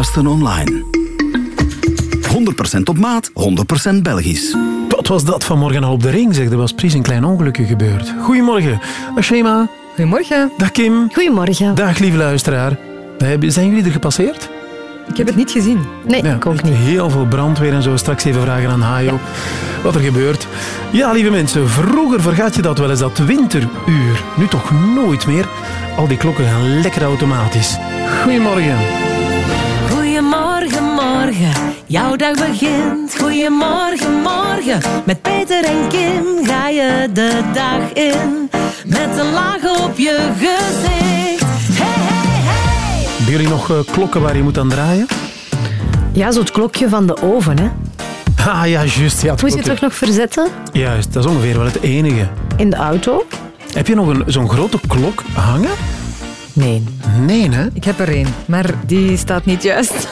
podcasten online. 100% op maat, 100% Belgisch. Wat was dat vanmorgen al op de ring, zeg? Er was precies een klein ongelukje gebeurd. Goedemorgen. Dag Shema. Goedemorgen. Dag Kim. Goedemorgen. Dag lieve luisteraar. Zijn jullie er gepasseerd? Ik heb het niet gezien. Nee, ik ook niet. Heel veel brandweer en zo. Straks even vragen aan Hajo wat er gebeurt. Ja, lieve mensen, vroeger vergat je dat wel eens, dat winteruur. Nu toch nooit meer. Al die klokken gaan lekker automatisch. Goedemorgen. Morgen. Jouw dag begint. Goedemorgen, morgen. Met Peter en Kim ga je de dag in. Met een laag op je gezicht. Hey, hey, hey. Hebben jullie nog uh, klokken waar je moet aan draaien? Ja, zo het klokje van de oven, hè. Ah ja, juist. Ja, Moet je toch nog verzetten? Juist, dat is ongeveer wel het enige. In de auto? Heb je nog zo'n grote klok hangen? Nee. Nee, hè? Ik heb er één, maar die staat niet juist.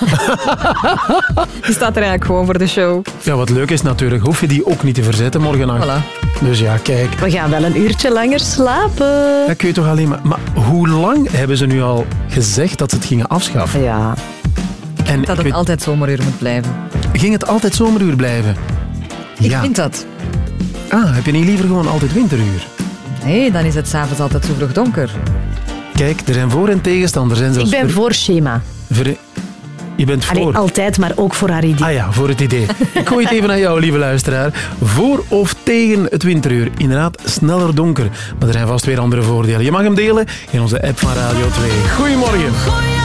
die staat er eigenlijk gewoon voor de show. Ja, wat leuk is natuurlijk, hoef je die ook niet te verzetten morgen. Voilà. Dus ja, kijk. We gaan wel een uurtje langer slapen. Dat kun je toch alleen maar... Maar hoe lang hebben ze nu al gezegd dat ze het gingen afschaffen? Ja. En dat het weet... altijd zomeruur moet blijven. Ging het altijd zomeruur blijven? Ik vind dat. Ah, heb je niet liever gewoon altijd winteruur? Nee, dan is het s'avonds altijd zo vroeg donker. Kijk, er zijn voor- en tegenstanders. En ik ben voor schema. Ver... Je bent voor... Allee, altijd, maar ook voor haar idee. Ah ja, voor het idee. Ik gooi het even aan jou, lieve luisteraar. Voor of tegen het winteruur? Inderdaad, sneller donker. Maar er zijn vast weer andere voordelen. Je mag hem delen in onze app van Radio 2. Goedemorgen. Goedemorgen,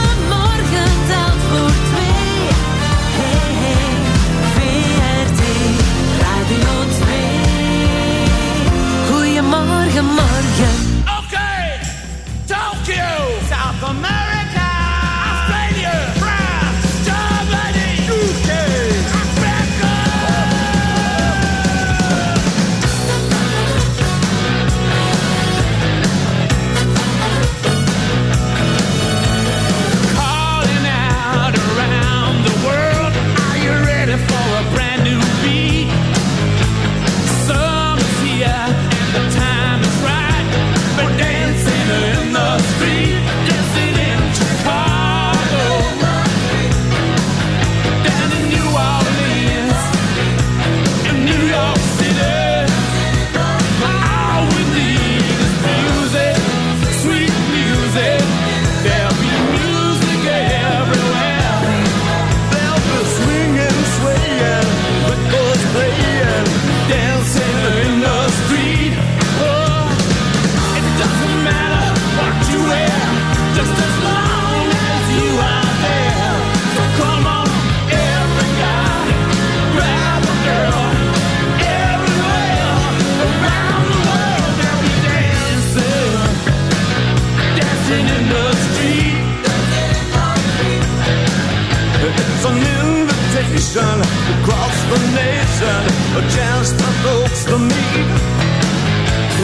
the nation, a chance for folks to meet.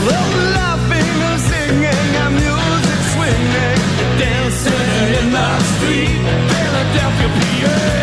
They'll laughing and singing and music swinging, dancing in the street, Philadelphia, PA.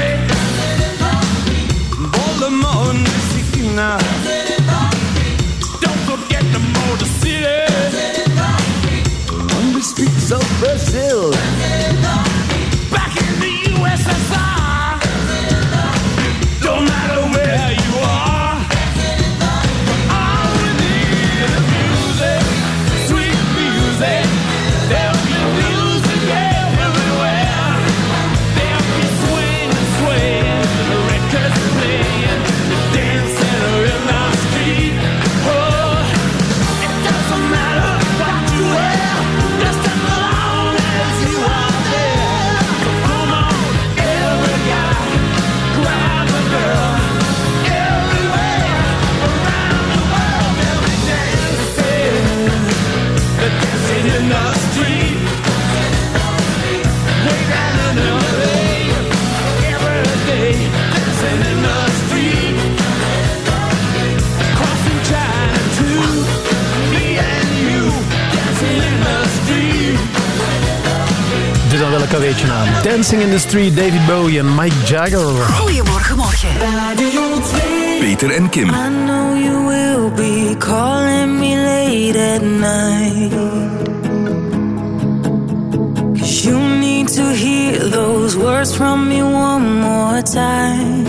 Doe dan wel een cadeautje aan. Dancing in the Street, David Bowie en Mike Jagger. Goedemorgen, morgen. Radio 2. Peter en Kim. I know you will be calling me late at night. Cause you need to hear those words from me one more time.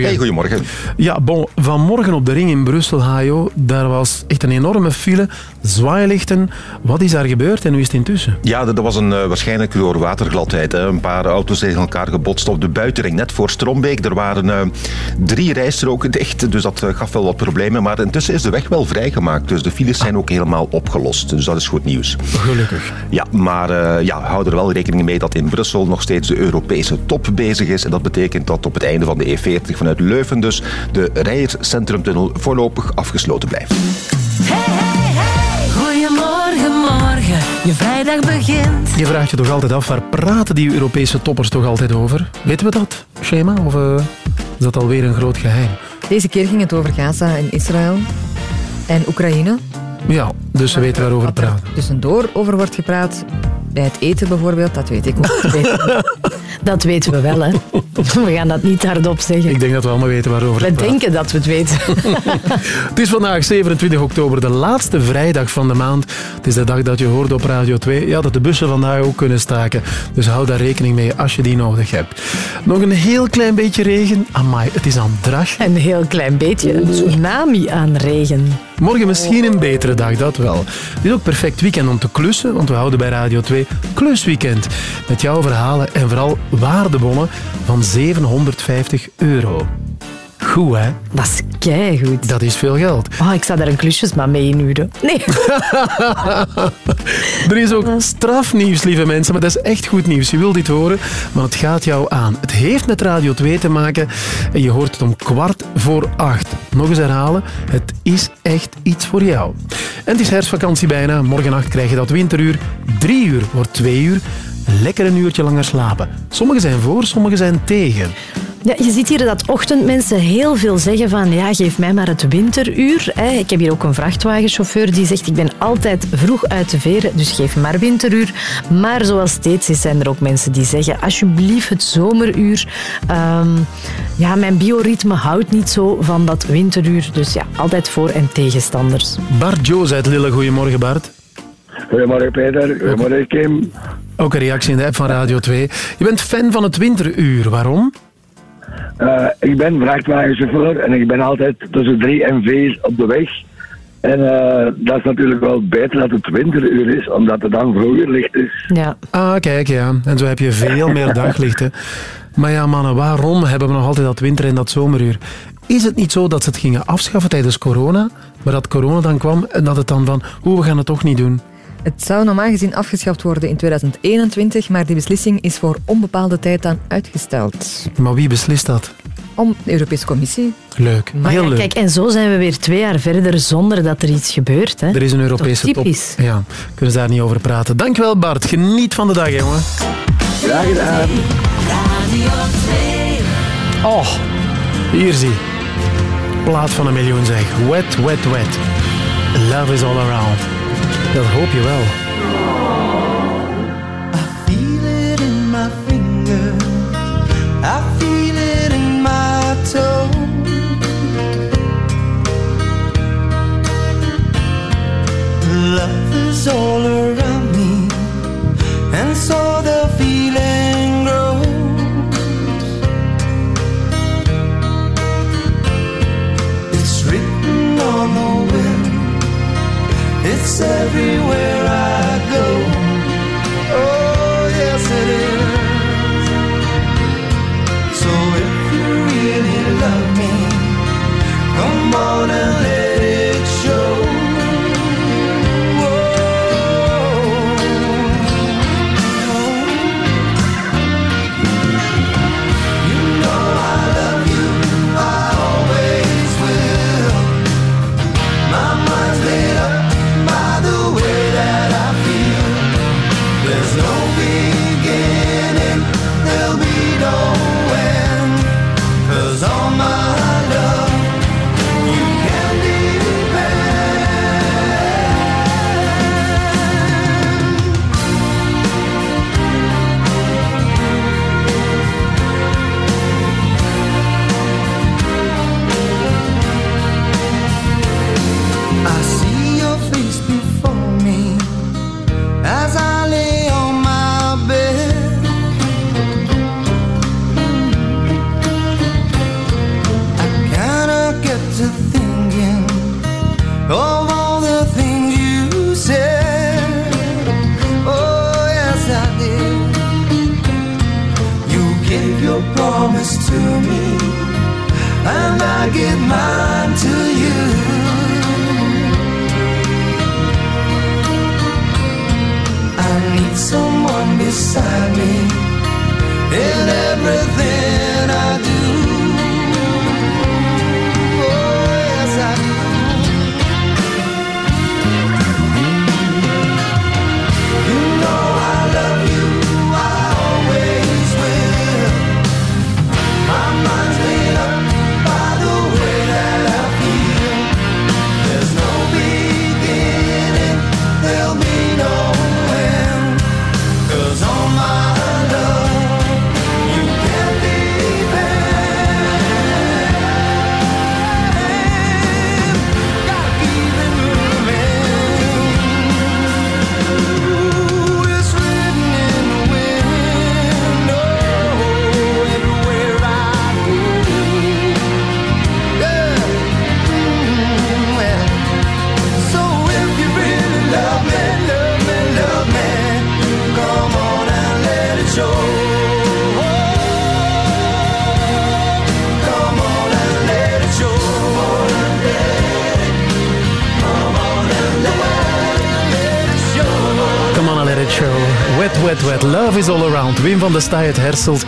Goedemorgen. Hey, goedemorgen. Ja, bon, vanmorgen op de ring in Brussel, Hajo, daar was echt een enorme file, zwaailichten. Wat is daar gebeurd en hoe is het intussen? Ja, dat was een, eh, waarschijnlijk door watergladheid. Hè. Een paar auto's tegen elkaar gebotst op de buitenring, net voor Strombeek. Er waren eh, drie rijstroken dicht, dus dat eh, gaf wel wat problemen. Maar intussen is de weg wel vrijgemaakt, dus de files zijn ook helemaal opgelost. Dus dat is goed nieuws. Gelukkig. Ja, maar eh, ja, hou er wel rekening mee dat in Brussel nog steeds de Europese top bezig is. En dat betekent dat op het einde van de E40 vanuit Leuven dus de Rijers-Centrumtunnel voorlopig afgesloten blijft. Goedemorgen, morgen, je vrijdag begint. Je vraagt je toch altijd af, waar praten die Europese toppers toch altijd over? Weten we dat, Schema? Of eh, is dat alweer een groot geheim? Deze keer ging het over Gaza en Israël en Oekraïne. Ja, dus ze weten waarover praten. Tussendoor over wordt gepraat. Bij het eten bijvoorbeeld, dat weet ik ook. Dat weten we wel, hè. We gaan dat niet hardop zeggen. Ik denk dat we allemaal weten waarover We het praat. denken dat we het weten. Het is vandaag 27 oktober, de laatste vrijdag van de maand. Is de dag dat je hoort op Radio 2 ja, dat de bussen vandaag ook kunnen staken. Dus hou daar rekening mee als je die nodig hebt. Nog een heel klein beetje regen. Amai, het is aan drag. Een heel klein beetje. Een tsunami aan regen. Morgen misschien een betere dag, dat wel. Het is ook perfect weekend om te klussen, want we houden bij Radio 2 Klusweekend. Met jouw verhalen en vooral waardebonnen van 750 euro. Goed, hè? Dat is keigoed. Dat is veel geld. Oh, ik zou daar een klusjesman mee inhuren. Nee. Er is ook strafnieuws, lieve mensen, maar dat is echt goed nieuws. Je wil dit horen, maar het gaat jou aan. Het heeft met Radio 2 te maken en je hoort het om kwart voor acht. Nog eens herhalen, het is echt iets voor jou. En het is herfstvakantie bijna. Morgennacht krijg je dat winteruur. Drie uur wordt twee uur. Lekker een uurtje langer slapen. Sommigen zijn voor, sommigen zijn tegen. Ja, je ziet hier dat ochtendmensen heel veel zeggen van ja, geef mij maar het winteruur. Hè. Ik heb hier ook een vrachtwagenchauffeur die zegt ik ben altijd vroeg uit de veren, dus geef maar winteruur. Maar zoals steeds is, zijn er ook mensen die zeggen alsjeblieft het zomeruur. Ehm, ja, mijn bioritme houdt niet zo van dat winteruur. Dus ja, altijd voor- en tegenstanders. Bart Joos uit Lille, goedemorgen Bart. Goedemorgen Peter, goedemorgen Kim. Ook een reactie in de app van Radio 2. Je bent fan van het winteruur, waarom? Eh, ik ben vrachtwagenchauffeur en ik ben altijd tussen drie en vier op de weg. En eh, dat is natuurlijk wel beter dat het winteruur is, omdat het dan vroeger licht is. Ja. Ah, kijk, ja. En zo heb je veel meer daglicht. Hè. Maar ja, mannen, waarom hebben we nog altijd dat winter- en dat zomeruur? Is het niet zo dat ze het gingen afschaffen tijdens corona, maar dat corona dan kwam en dat het dan van, hoe we gaan het toch niet doen? Het zou normaal gezien afgeschaft worden in 2021, maar die beslissing is voor onbepaalde tijd dan uitgesteld. Maar wie beslist dat? Om de Europese Commissie. Leuk, Maar heel ja, leuk. kijk, en zo zijn we weer twee jaar verder zonder dat er iets gebeurt. Hè. Er is een Europese Toch top. typisch. Ja, kunnen ze daar niet over praten. Dankjewel Bart, geniet van de dag, jongen. Graag gedaan. Oh, hier zie. Plaat van een miljoen zeg. Wet, wet, wet. Love is all around. Dat hoop je wel. feel it in my finger. I feel it in my toe. Love is all Wim van de Staaij uit Herselt.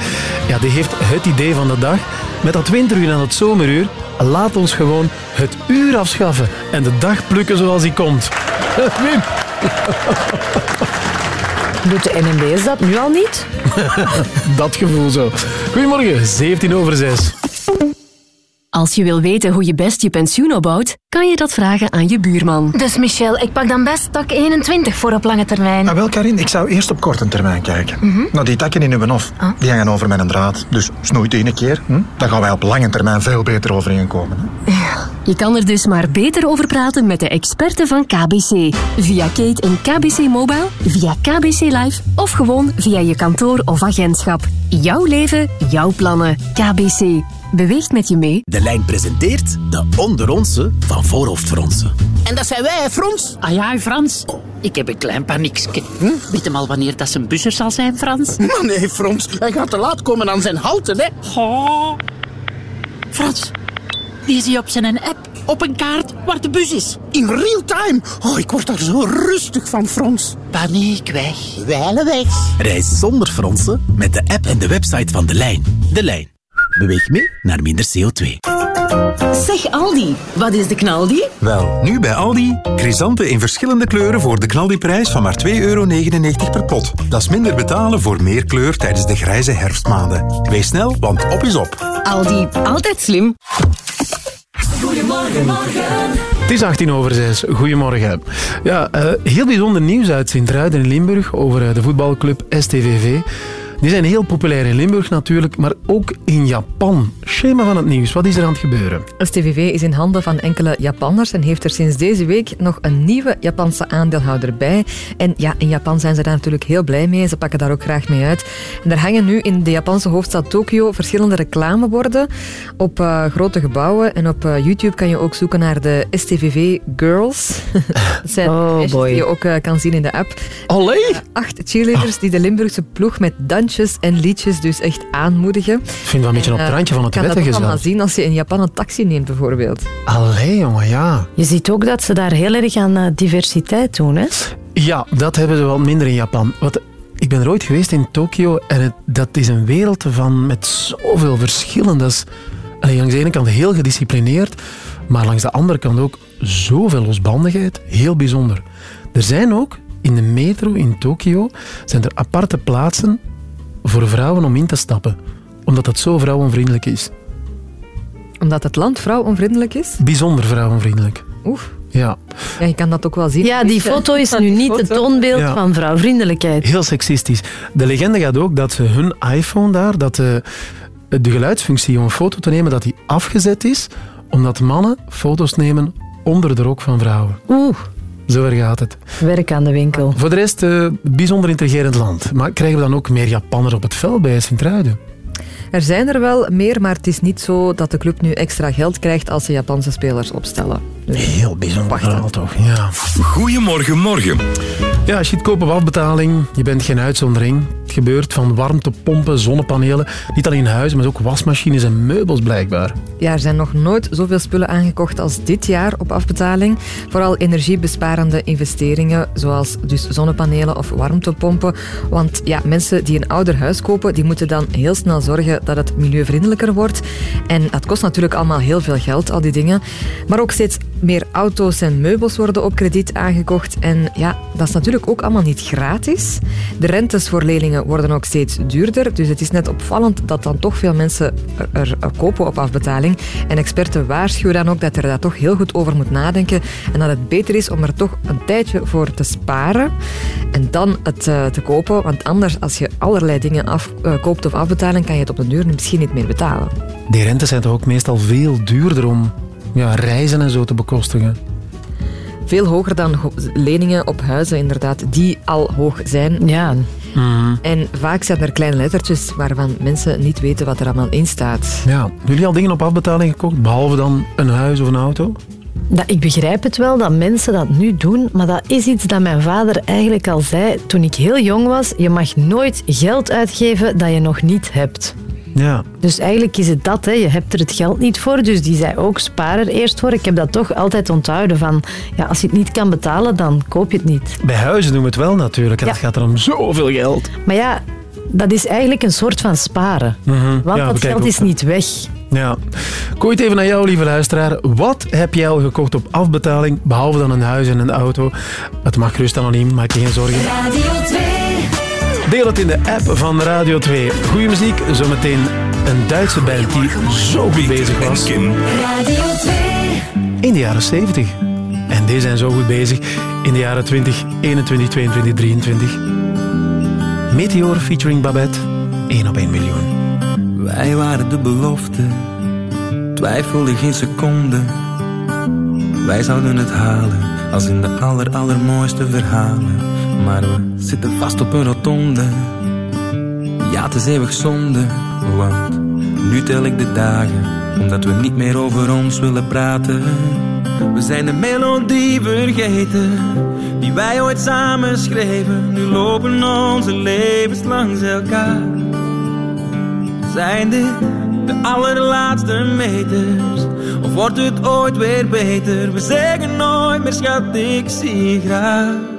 Ja, die heeft het idee van de dag. Met dat winteruur en het zomeruur, laat ons gewoon het uur afschaffen en de dag plukken zoals die komt. Wim. Doet de NMBS dat nu al niet? Dat gevoel zo. Goedemorgen, 17 over 6. Als je wil weten hoe je best je pensioen opbouwt, kan je dat vragen aan je buurman. Dus Michel, ik pak dan best tak 21 voor op lange termijn. Ah, wel, Karin, ik zou eerst op korte termijn kijken. Nou, die takken in uw hof, die hangen over met een draad. Dus snoeit één keer, hm? dan gaan wij op lange termijn veel beter overeenkomen. Hè? Je kan er dus maar beter over praten met de experten van KBC. Via Kate en KBC Mobile, via KBC Live of gewoon via je kantoor of agentschap. Jouw leven, jouw plannen. KBC. Beweegt met je mee. De lijn presenteert de onderonse van Voorhoofdfronsen. En dat zijn wij, hè, Frans? Ah ja, Frans. Ik heb een klein paniekje. Hm? Weet hem al wanneer dat zijn buzzer zal zijn, Frans? Maar nee, Frans. Hij gaat te laat komen aan zijn houten, hè. Oh. Frans, die zie je op zijn app op een kaart waar de bus is. In real time. Oh, ik word daar zo rustig van, Frans. Paniek weg. Wijlen weg. Reis zonder fronsen met de app en de website van De Lijn. De Lijn. Beweeg mee naar minder CO2. Zeg Aldi, wat is de knaldi? Wel, nu bij Aldi. Chrysanten in verschillende kleuren voor de knaldiprijs van maar 2,99 euro per pot. Dat is minder betalen voor meer kleur tijdens de grijze herfstmaanden. Wees snel, want op is op. Aldi, altijd slim. Goedemorgen, morgen. Het is 18 over 6. Goedemorgen. Ja, eh, heel bijzonder nieuws uit Sint-Truiden in Limburg over eh, de voetbalclub STVV. Die zijn heel populair in Limburg natuurlijk, maar ook in Japan. Schema van het nieuws, wat is er aan het gebeuren? STVV is in handen van enkele Japanners en heeft er sinds deze week nog een nieuwe Japanse aandeelhouder bij. En ja, in Japan zijn ze daar natuurlijk heel blij mee. Ze pakken daar ook graag mee uit. En er hangen nu in de Japanse hoofdstad Tokio verschillende reclameborden op eh, grote gebouwen. En op eh, YouTube kan je ook zoeken naar de STVV Girls. Dat zijn Oh, die je ook eh, kan zien in de app. Allee? Acht cheerleaders die de Limburgse ploeg met dansjes en liedjes dus echt aanmoedigen. Ik vind dat een beetje op het En, eh, randje van het Je kan dat wettige allemaal zelf. zien als je in Japan een taxi neemt bijvoorbeeld. Allee, jongen, ja. Je ziet ook dat ze daar heel erg aan eh, diversiteit doen. Hè? Ja, dat hebben ze wel minder in Japan. Wat, ik ben er ooit geweest in Tokio en het, dat is een wereld van met zoveel verschillen. Dat is allee, langs de ene kant heel gedisciplineerd, maar langs de andere kant ook zoveel losbandigheid. Heel bijzonder. Er zijn ook in de metro in Tokio zijn er aparte plaatsen voor vrouwen om in te stappen, omdat het zo vrouwenvriendelijk is. Omdat het land vrouwonvriendelijk is? Bijzonder vrouwenvriendelijk. Oef. Ja. Ja, je kan dat ook wel zien. Ja, die foto is nu niet het toonbeeld Ja. van vrouwvriendelijkheid. Heel seksistisch. De legende gaat ook dat ze hun iPhone daar, dat de, de geluidsfunctie om een foto te nemen, dat die afgezet is, omdat mannen foto's nemen onder de rok van vrouwen. Oeh. Zo ver gaat het. Werk aan de winkel. Voor de rest, eh, bijzonder intrigerend land. Maar krijgen we dan ook meer Japanners op het veld bij Sint-Truiden? Er zijn er wel meer, maar het is niet zo dat de club nu extra geld krijgt als ze Japanse spelers opstellen. Heel bijzonder verhaal toch, ja. Goedemorgen, morgen. Ja, als je het koopt op afbetaling, je bent geen uitzondering. Het gebeurt van warmtepompen, zonnepanelen, niet alleen huizen, maar ook wasmachines en meubels blijkbaar. Ja, er zijn nog nooit zoveel spullen aangekocht als dit jaar op afbetaling. Vooral energiebesparende investeringen, zoals dus zonnepanelen of warmtepompen. Want ja, mensen die een ouder huis kopen, die moeten dan heel snel zorgen dat het milieuvriendelijker wordt. En dat kost natuurlijk allemaal heel veel geld, al die dingen. Maar ook steeds meer auto's en meubels worden op krediet aangekocht. En ja, dat is natuurlijk ook allemaal niet gratis. De rentes voor leningen worden ook steeds duurder. Dus het is net opvallend dat dan toch veel mensen er, kopen op afbetaling. En experten waarschuwen dan ook dat er daar toch heel goed over moet nadenken. En dat het beter is om er toch een tijdje voor te sparen. En dan het eh, te kopen. Want anders, als je allerlei dingen af, eh, op afbetaling, kan je het op de duur misschien niet meer betalen. Die rentes zijn toch ook meestal veel duurder om ja, reizen en zo te bekostigen. Veel hoger dan leningen op huizen, inderdaad, die al hoog zijn. Ja. En vaak zijn er kleine lettertjes waarvan mensen niet weten wat er allemaal in staat. Ja, hebben jullie al dingen op afbetaling gekocht, behalve dan een huis of een auto? Dat, ik begrijp het wel dat mensen dat nu doen, maar dat is iets dat mijn vader eigenlijk al zei toen ik heel jong was. Je mag nooit geld uitgeven dat je nog niet hebt. Ja. Dus eigenlijk is het dat, hè. je hebt er het geld niet voor. Dus die zei ook, spaar er eerst voor. Ik heb dat toch altijd onthouden van, ja, als je het niet kan betalen, dan koop je het niet. Bij huizen doen we het wel natuurlijk. En Ja. het gaat er om zoveel geld. Maar ja, dat is eigenlijk een soort van sparen. Mhm. Want Ja, dat geld is dat. niet weg. Ja. Het even naar jou, lieve luisteraar. Wat heb jij al gekocht op afbetaling, behalve dan een huis en een auto? Het mag gerust anoniem, maak je geen zorgen. Radio 2. Deel het in de app van Radio 2. Goeie muziek, zometeen een Duitse band die zo goed bezig was. Radio 2. In de jaren 70. En die zijn zo goed bezig in de jaren 20, 21, 22, 23. Meteor featuring Babette. 1 op 1 miljoen. Wij waren de belofte, twijfelde geen seconde. Wij zouden het halen, als in de aller allermooiste verhalen. Maar we zitten vast op een rotonde. Ja, het is eeuwig zonde, want nu tel ik de dagen, omdat we niet meer over ons willen praten. We zijn de melodie vergeten, die wij ooit samen schreven. Nu lopen onze levens langs elkaar. Zijn dit de allerlaatste meters? Of wordt het ooit weer beter? We zeggen nooit meer schat, ik zie graag.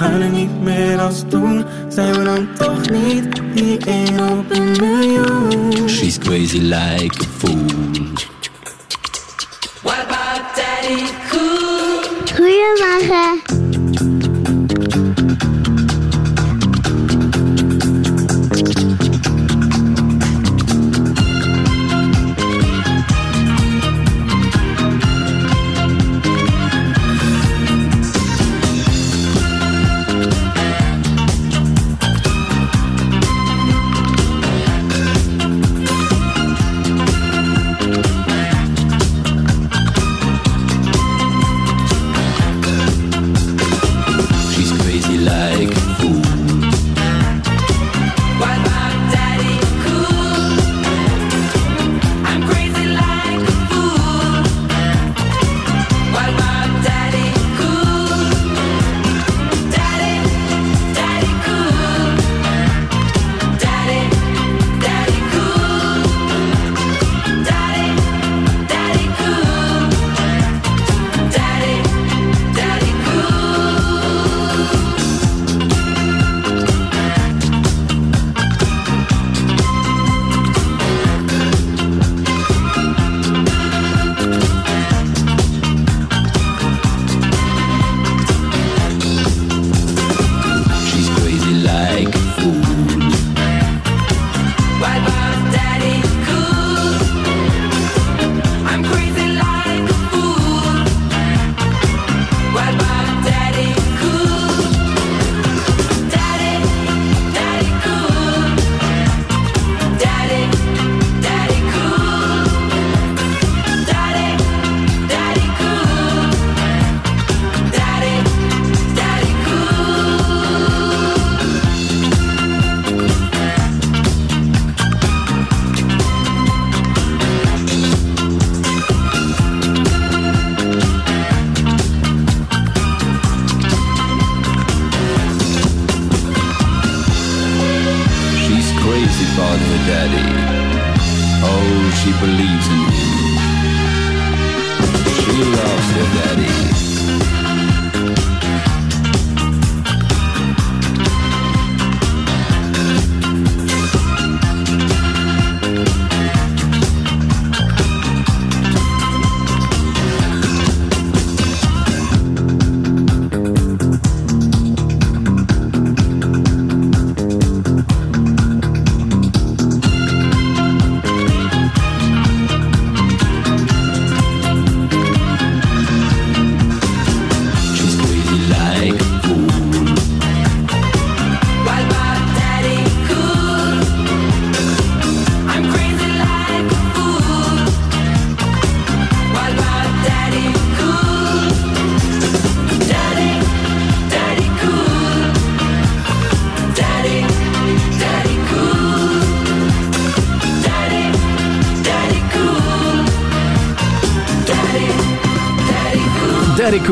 We huilen niet meer als toen. Zijn we dan toch niet die één op een miljoen? She's crazy like a fool. What about Daddy Cool? Goedemorgen.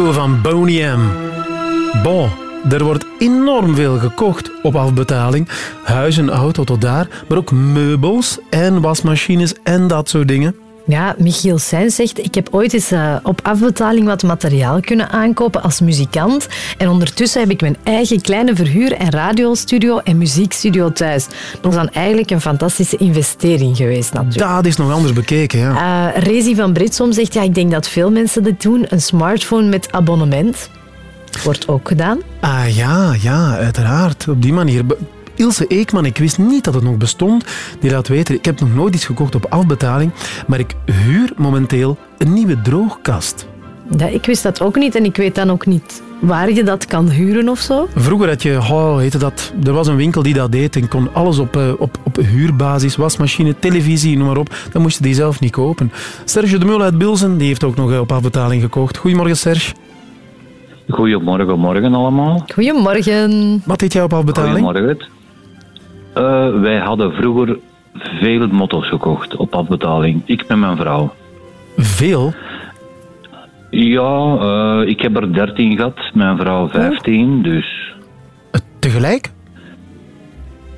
Van Boney M. Bon, er wordt enorm veel gekocht op afbetaling. Huis en auto tot daar, maar ook meubels en wasmachines en dat soort dingen. Ja, Michiel Seijn zegt, ik heb ooit eens eh, op afbetaling wat materiaal kunnen aankopen als muzikant. En ondertussen heb ik mijn eigen kleine verhuur- en radiostudio en muziekstudio thuis. Dat is dan eigenlijk een fantastische investering geweest natuurlijk. Dat is nog anders bekeken, ja. Eh, Rezi van Britsom zegt, ja, ik denk dat veel mensen dit doen. Een smartphone met abonnement. Wordt ook gedaan. Ah ja, ja, uiteraard. Op die manier. Ilse Eekman, ik wist niet dat het nog bestond. Die laat weten, ik heb nog nooit iets gekocht op afbetaling, maar ik huur momenteel een nieuwe droogkast. Ja, ik wist dat ook niet en ik weet dan ook niet waar je dat kan huren of zo. Vroeger had je, oh, heette dat, er was een winkel die dat deed en kon alles op, eh, op, op huurbasis, wasmachine, televisie, noem maar op. Dan moest je die zelf niet kopen. Serge de Mul uit Bilzen, die heeft ook nog eh, op afbetaling gekocht. Goedemorgen, Serge. Goedemorgen, morgen allemaal. Goedemorgen. Wat deed jij op afbetaling? Goedemorgen. Eh, wij hadden vroeger veel motto's gekocht op afbetaling. Ik met mijn vrouw. Veel? Ja, eh, ik heb er 13 gehad, mijn vrouw 15, dus... Tegelijk?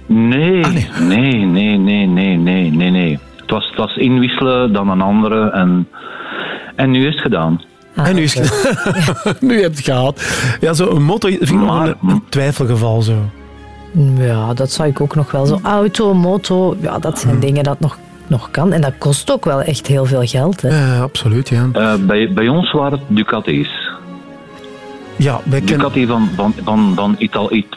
Nee, nee, nee, nee, nee, nee, nee, nee. Het was, het was inwisselen, dan een andere en, en nu is het gedaan. en nu is het nu heb je het gehad. Ja, zo'n motto vind ik een, een twijfelgeval zo. Ja, dat zou ik ook nog wel. Zo auto, moto, ja, dat zijn dingen dat nog, nog kan. En dat kost ook wel echt heel veel geld. Hè. Ja, absoluut, ja. Eh, bij, bij ons waren het Ducatis. Ja, wij kennen... Ducati van, van, van, van,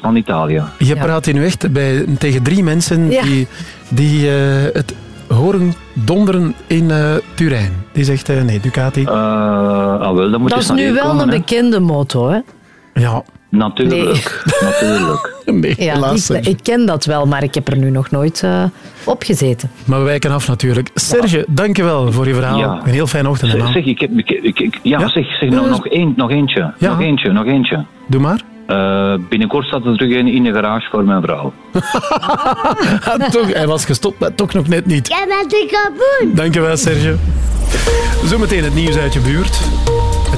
van Italië. Je praat hier nu echt bij, tegen drie mensen Ja. die, die eh, het horen donderen in eh, Turijn. Die zegt, eh, nee, Ducati. ah, wel, dan moet Dat is nu wel een bekende moto, hè? Ja. Natuurlijk, natuurlijk. Nee, Ja, helaas. die- ik ken dat wel, maar ik heb er nu nog nooit eh op gezeten. Maar we wijken af natuurlijk. Serge, dankjewel voor je verhaal. Ja. Een heel fijne ochtend. Zeg, zeg, ik heb, ik, ik, ik- ja, zeg, zeg nou, nog, één, nog eentje. Ja. Nog eentje, nog eentje. Doe maar. Eh, binnenkort staat er terug een in de garage voor mijn vrouw. toch, hij was gestopt, maar toch nog net niet. Jij bent een kaboen. Dankjewel, Serge. Zometeen het nieuws uit je buurt.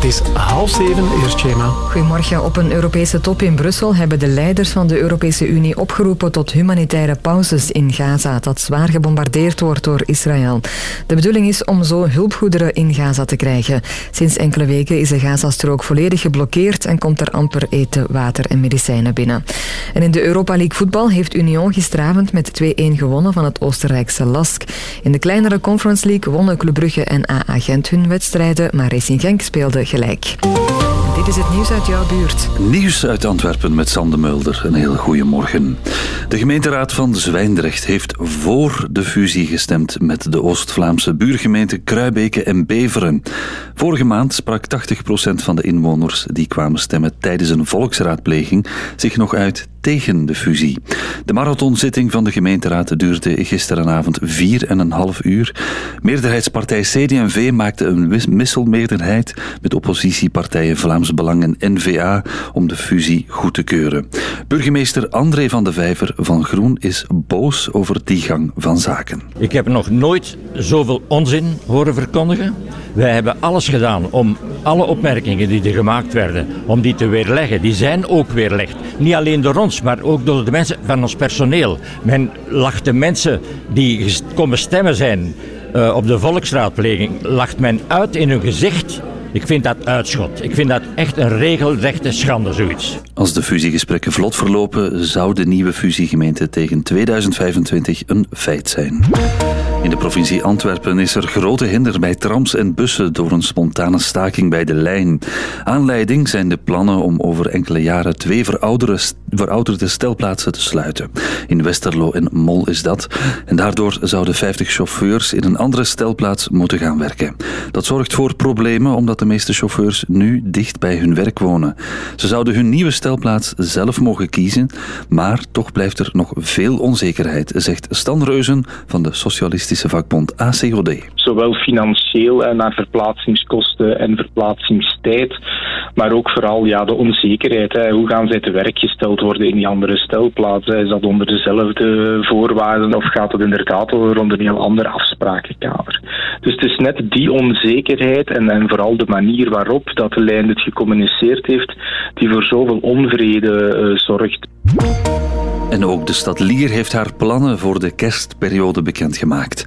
Is half zeven, eerst schema. Goedemorgen. Op een Europese top in Brussel hebben de leiders van de Europese Unie opgeroepen tot humanitaire pauzes in Gaza, dat zwaar gebombardeerd wordt door Israël. De bedoeling is om zo hulpgoederen in Gaza te krijgen. Sinds enkele weken is de Gazastrook volledig geblokkeerd en komt er amper eten, water en medicijnen binnen. En in de Europa League voetbal heeft Union gisteravond met 2-1 gewonnen van het Oostenrijkse Lask. In de kleinere Conference League wonnen Club Brugge en AA Gent hun wedstrijden, maar Racing Genk speelde gelijk. Dit is het nieuws uit jouw buurt. Nieuws uit Antwerpen met Sander Mulder. Een heel goede morgen. De gemeenteraad van Zwijndrecht heeft voor de fusie gestemd met de Oost-Vlaamse buurgemeenten Kruibeke en Beveren. Vorige maand sprak 80% van de inwoners die kwamen stemmen tijdens een volksraadpleging zich nog uit tegen de fusie. De marathonzitting van de gemeenteraad duurde gisterenavond 4,5 uur. Meerderheidspartij CD&V maakte een wisselmeerderheid met oppositiepartijen Vlaams Belang en NVA om de fusie goed te keuren. Burgemeester André van de Vijver van Groen is boos over die gang van zaken. Ik heb nog nooit zoveel onzin horen verkondigen. Wij hebben alles gedaan om alle opmerkingen die er gemaakt werden, om die te weerleggen. Die zijn ook weerlegd. Niet alleen door ons, maar ook door de mensen van ons personeel. Men lacht de mensen die komen stemmen zijn eh, op de volksraadpleging, lacht men uit in hun gezicht. Ik vind dat uitschot. Ik vind dat echt een regelrechte schande, zoiets. Als de fusiegesprekken vlot verlopen, zou de nieuwe fusiegemeente tegen 2025 een feit zijn. In de provincie Antwerpen is er grote hinder bij trams en bussen door een spontane staking bij de lijn. Aanleiding zijn de plannen om over enkele jaren twee verouderde, stelplaatsen te sluiten. In Westerlo en Mol is dat. En daardoor zouden 50 chauffeurs in een andere stelplaats moeten gaan werken. Dat zorgt voor problemen omdat de meeste chauffeurs nu dicht bij hun werk wonen. Ze zouden hun nieuwe stelplaats zelf mogen kiezen, maar toch blijft er nog veel onzekerheid, zegt Stan Reuzen van de socialistische vakbond ACOD. Zowel financieel en naar verplaatsingskosten en verplaatsingstijd, maar ook vooral ja, de onzekerheid. Hoe gaan zij te werk gesteld worden in die andere stelplaatsen? Is dat onder dezelfde voorwaarden of gaat het inderdaad over onder een heel andere afsprakenkamer? Dus het is net die onzekerheid en, en vooral de manier waarop dat de lijn dit gecommuniceerd heeft, die voor zoveel onvrede eh, zorgt. En ook de stad Lier heeft haar plannen voor de kerstperiode bekendgemaakt.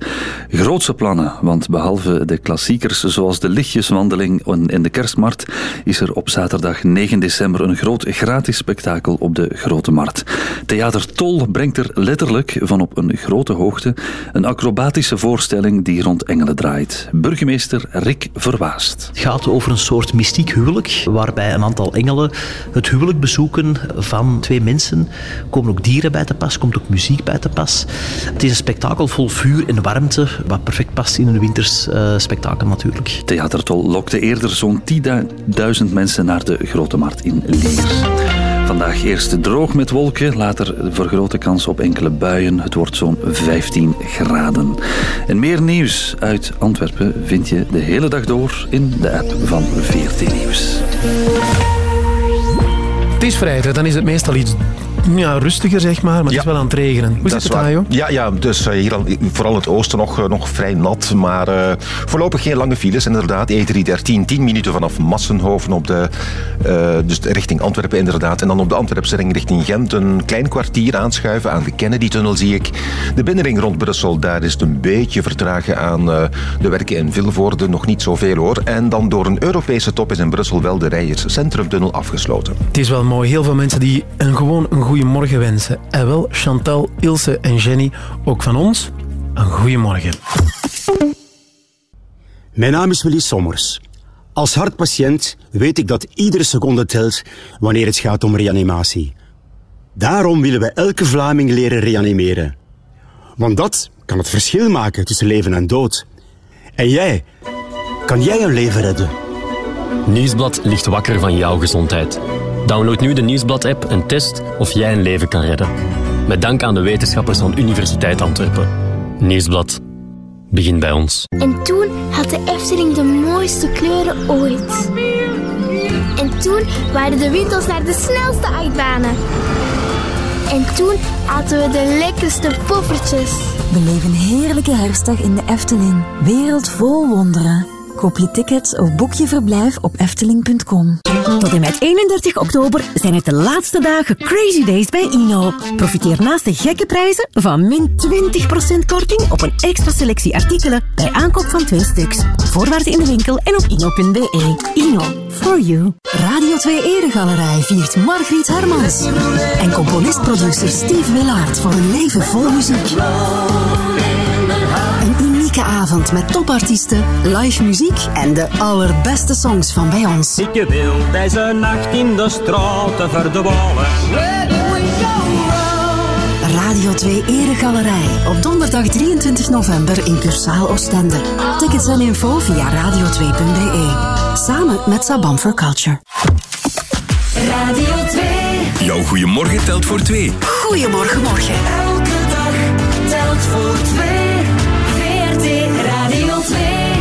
Grootse plannen, want behalve de klassiekers zoals de lichtjeswandeling en de kerstmarkt, is er op zaterdag 9 december een groot gratis spektakel op de Grote Markt. Theater Tol brengt er letterlijk van op een grote hoogte een acrobatische voorstelling die rond engelen draait. Burgemeester Rick Verwaast. Het gaat over een soort mystiek huwelijk, waarbij een aantal engelen het huwelijk bezoeken van twee mensen. Ook dieren bij te pas, komt ook muziek bij te pas. Het is een spektakel vol vuur en warmte, wat perfect past in een winters eh, spektakel natuurlijk. Theater Tol lokte eerder zo'n 10.000 mensen naar de Grote Markt in Lier. Vandaag eerst droog met wolken, later vergrote kans op enkele buien. Het wordt zo'n 15 graden. En meer nieuws uit Antwerpen vind je de hele dag door in de app van VRT Nieuws. Het is vrijdag, dan is het meestal iets ja, rustiger, zeg maar, maar het is wel aan het regenen. Hoe zit is het, waar. Ajo? Ja, ja, dus eh, hier al, vooral het oosten nog, eh, nog vrij nat. Maar eh, voorlopig geen lange files. Inderdaad, E313, 10 minuten vanaf Massenhoven op de, dus richting Antwerpen inderdaad. En dan op de Antwerpse ring richting Gent een klein kwartier aanschuiven aan de Kennedy-tunnel zie ik. De binnenring rond Brussel, daar is het een beetje vertragen aan de werken in Vilvoorde. Nog niet zoveel hoor. En dan door een Europese top is in Brussel wel de Rijers Centrumtunnel afgesloten. Het is wel mooi. Heel veel mensen die een, gewoon een goede morgen wensen. En wel Chantal, Ilse en Jenny, ook van ons, een goede morgen. Mijn naam is Willy Sommers. Als hartpatiënt weet ik dat iedere seconde telt wanneer het gaat om reanimatie. Daarom willen wij elke Vlaming leren reanimeren. Want dat kan het verschil maken tussen leven en dood. En jij, kan jij een leven redden? Nieuwsblad ligt wakker van jouw gezondheid. Download nu de Nieuwsblad-app en test of jij een leven kan redden. Met dank aan de wetenschappers van Universiteit Antwerpen. Nieuwsblad. Begin bij ons. En toen had de Efteling de mooiste kleuren ooit. En toen waren de winkels naar de snelste achtbanen. En toen aten we de lekkerste poffertjes. Beleef een heerlijke herfstdag in de Efteling. Wereld vol wonderen. Koop je tickets of boek je verblijf op efteling.com. Tot en met 31 oktober zijn het de laatste dagen Crazy Days bij Ino. Profiteer naast de gekke prijzen van min 20% korting op een extra selectie artikelen bij aankoop van twee stuks. Voorwaarden in de winkel en op ino.be. Ino, for you. Radio 2 Eregalerij viert Margriet Hermans. En componist-producer Steve Willaert voor een leven vol muziek. Een unieke avond met topartiesten, live muziek en de allerbeste songs van bij ons. Ik wil deze nacht in de straten verdwalen. Radio 2 Eregalerij op donderdag 23 november in Cursaal Oostende. Tickets en info via radio2.be. Samen met Sabam for Culture. Radio 2. Jouw goeiemorgen telt voor twee. Goedemorgen, morgen. Elke dag telt voor twee. VRT Radio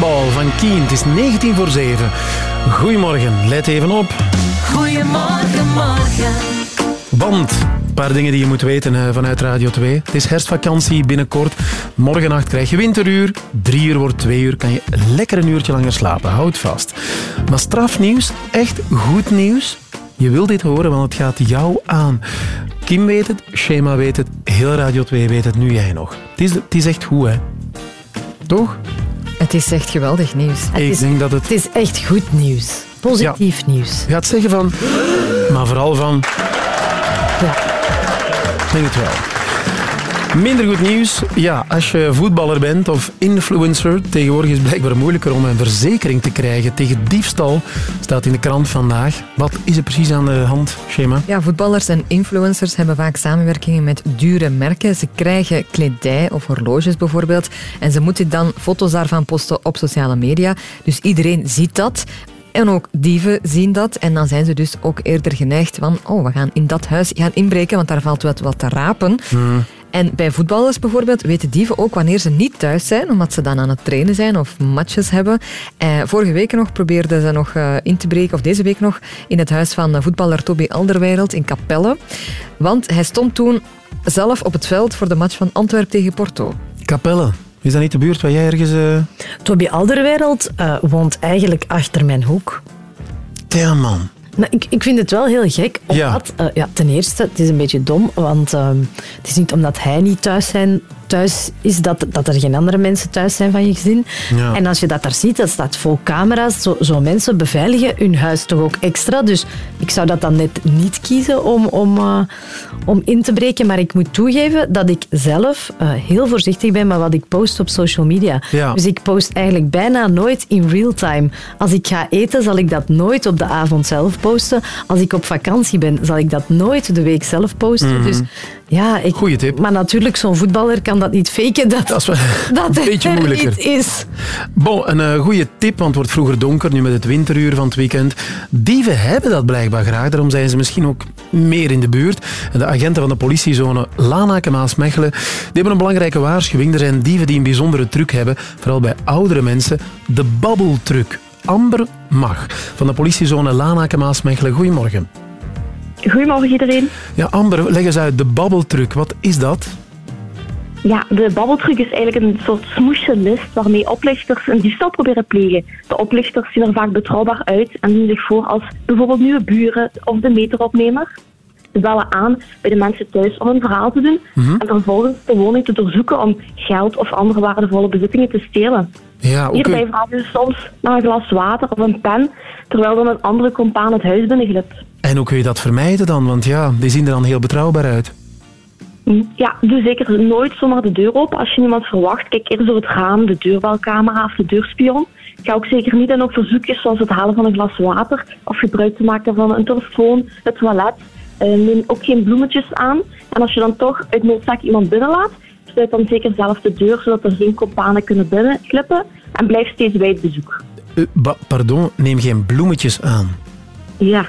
Ball van Keen. Het is 19 voor 7. Goedemorgen, let even op. Goedemorgen, morgen. Want, een paar dingen die je moet weten eh, vanuit Radio 2. Het is herfstvakantie binnenkort. Morgennacht krijg je winteruur. Drie uur wordt twee uur. Kan je lekker een uurtje langer slapen. Houd vast. Maar strafnieuws, echt goed nieuws. Je wil dit horen, want het gaat jou aan. Kim weet het, Shema weet het, heel Radio 2 weet het, nu jij nog. Het is, het is echt goed, hè? Toch? Het is echt geweldig nieuws. Ik denk dat het... Het is echt goed nieuws. Positief nieuws. Je gaat zeggen van... Maar vooral van... Ja. Ik denk het wel. Minder goed nieuws. Ja, als je voetballer bent of influencer, tegenwoordig is het blijkbaar moeilijker om een verzekering te krijgen tegen diefstal. Staat in de krant vandaag. Wat is er precies aan de hand, Schema? Ja, voetballers en influencers hebben vaak samenwerkingen met dure merken. Ze krijgen kledij of horloges bijvoorbeeld. En ze moeten dan foto's daarvan posten op sociale media. Dus iedereen ziet dat. En ook dieven zien dat. En dan zijn ze dus ook eerder geneigd van... Oh, we gaan in dat huis gaan inbreken, want daar valt wat, wat te rapen. En bij voetballers bijvoorbeeld weten dieven ook wanneer ze niet thuis zijn, omdat ze dan aan het trainen zijn of matches hebben. Eh, vorige week nog probeerden ze nog eh, in te breken, of deze week nog, in het huis van eh, voetballer Toby Alderweireld in Capelle. Want hij stond toen zelf op het veld voor de match van Antwerpen tegen Porto. Capelle. Is dat niet de buurt waar jij ergens... eh Toby Alderweireld eh, woont eigenlijk achter mijn hoek. Ja, man. Nou, ik, ik vind het wel heel gek. Omdat, ja. ja, ten eerste, het is een beetje dom, want ehm, het is niet omdat hij niet thuis, zijn, thuis is dat, dat er geen andere mensen thuis zijn van je gezin. Ja. En als je dat daar ziet, dat staat vol camera's. Zo, zo mensen beveiligen hun huis toch ook extra. Dus ik zou dat dan net niet kiezen om, om, eh, om in te breken. Maar ik moet toegeven dat ik zelf eh, heel voorzichtig ben met wat ik post op social media. Ja. Dus ik post eigenlijk bijna nooit in real time. Als ik ga eten, zal ik dat nooit op de avond zelf posten. Als ik op vakantie ben, zal ik dat nooit de week zelf posten. Mhm. Dus ja, ik, Goeie tip. Maar natuurlijk, zo'n voetballer kan dat niet faken. Dat, Dat is wel dat een beetje er moeilijker. is. Bon, een eh, goede tip, want het wordt vroeger donker, nu met het winteruur van het weekend. Dieven hebben dat blijkbaar graag, daarom zijn ze misschien ook meer in de buurt. De agenten van de politiezone Lanaken Maasmechelen, die hebben een belangrijke waarschuwing. Er zijn dieven die een bijzondere truc hebben, vooral bij oudere mensen, de babbeltruc. Amber Mag, van de politiezone Lanaken Maasmechelen. Goedemorgen. Goedemorgen iedereen. Ja, Amber, leg eens uit, de babbeltruc, wat is dat? Ja, de babbeltruc is eigenlijk een soort smoesje-list waarmee oplichters een diefstal proberen plegen. De oplichters zien er vaak betrouwbaar uit en doen zich voor als bijvoorbeeld nieuwe buren of de meteropnemer. Ze bellen aan bij de mensen thuis om een verhaal te doen en vervolgens de woning te doorzoeken om geld of andere waardevolle bezittingen te stelen. Ja, oké. Hierbij vragen ze soms naar een glas water of een pen, terwijl dan een andere compaan het huis binnenglipt. En hoe kun je dat vermijden dan? Want ja, die zien er dan heel betrouwbaar uit. Ja, doe zeker nooit zomaar de deur open als je niemand verwacht. Kijk eerst door het raam, de deurbelcamera of de deurspion. Ga ook zeker niet in op verzoekjes zoals het halen van een glas water of gebruik te maken van een telefoon, het toilet. Eh, neem ook geen bloemetjes aan. En als je dan toch uit noodzaak iemand binnenlaat, sluit dan zeker zelf de deur zodat er geen kompanen kunnen binnenglippen en blijf steeds bij het bezoek. Eh, pardon, neem geen bloemetjes aan. Ja,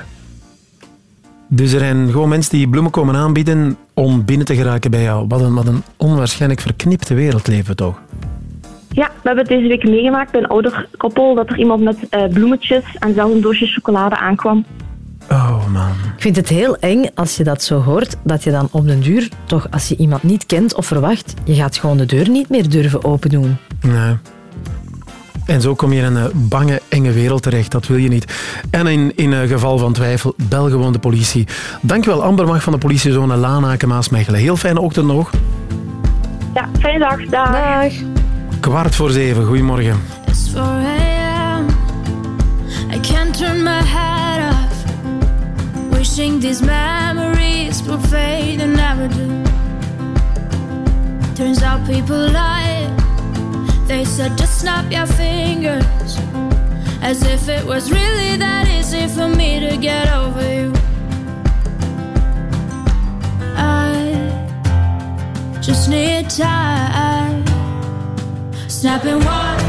Dus er zijn gewoon mensen die bloemen komen aanbieden om binnen te geraken bij jou. Wat een, wat een onwaarschijnlijk verknipte wereld leven toch? Ja, we hebben het deze week meegemaakt bij een ouder koppel dat er iemand met eh, bloemetjes en zelfs een doosje chocolade aankwam. Oh man. Ik vind het heel eng als je dat zo hoort, dat je dan op den duur, toch als je iemand niet kent of verwacht, je gaat gewoon de deur niet meer durven open doen. Nee. En zo kom je in een eh, bange, enge wereld terecht. Dat wil je niet. En in, in eh, geval van twijfel, bel gewoon de politie. Dankjewel Amber Mag van de politiezone Lanaken Maasmechelen. Heel fijne ochtend nog. Ja, fijne dag. Dag. Kwart voor zeven. Goedemorgen. It's 4 a.m. I can't turn my head off. Wishing these memories will fade and never do. Turns out people lie. They said just snap your fingers. As if it was really that easy for me to get over you. I just need time. Snapping one,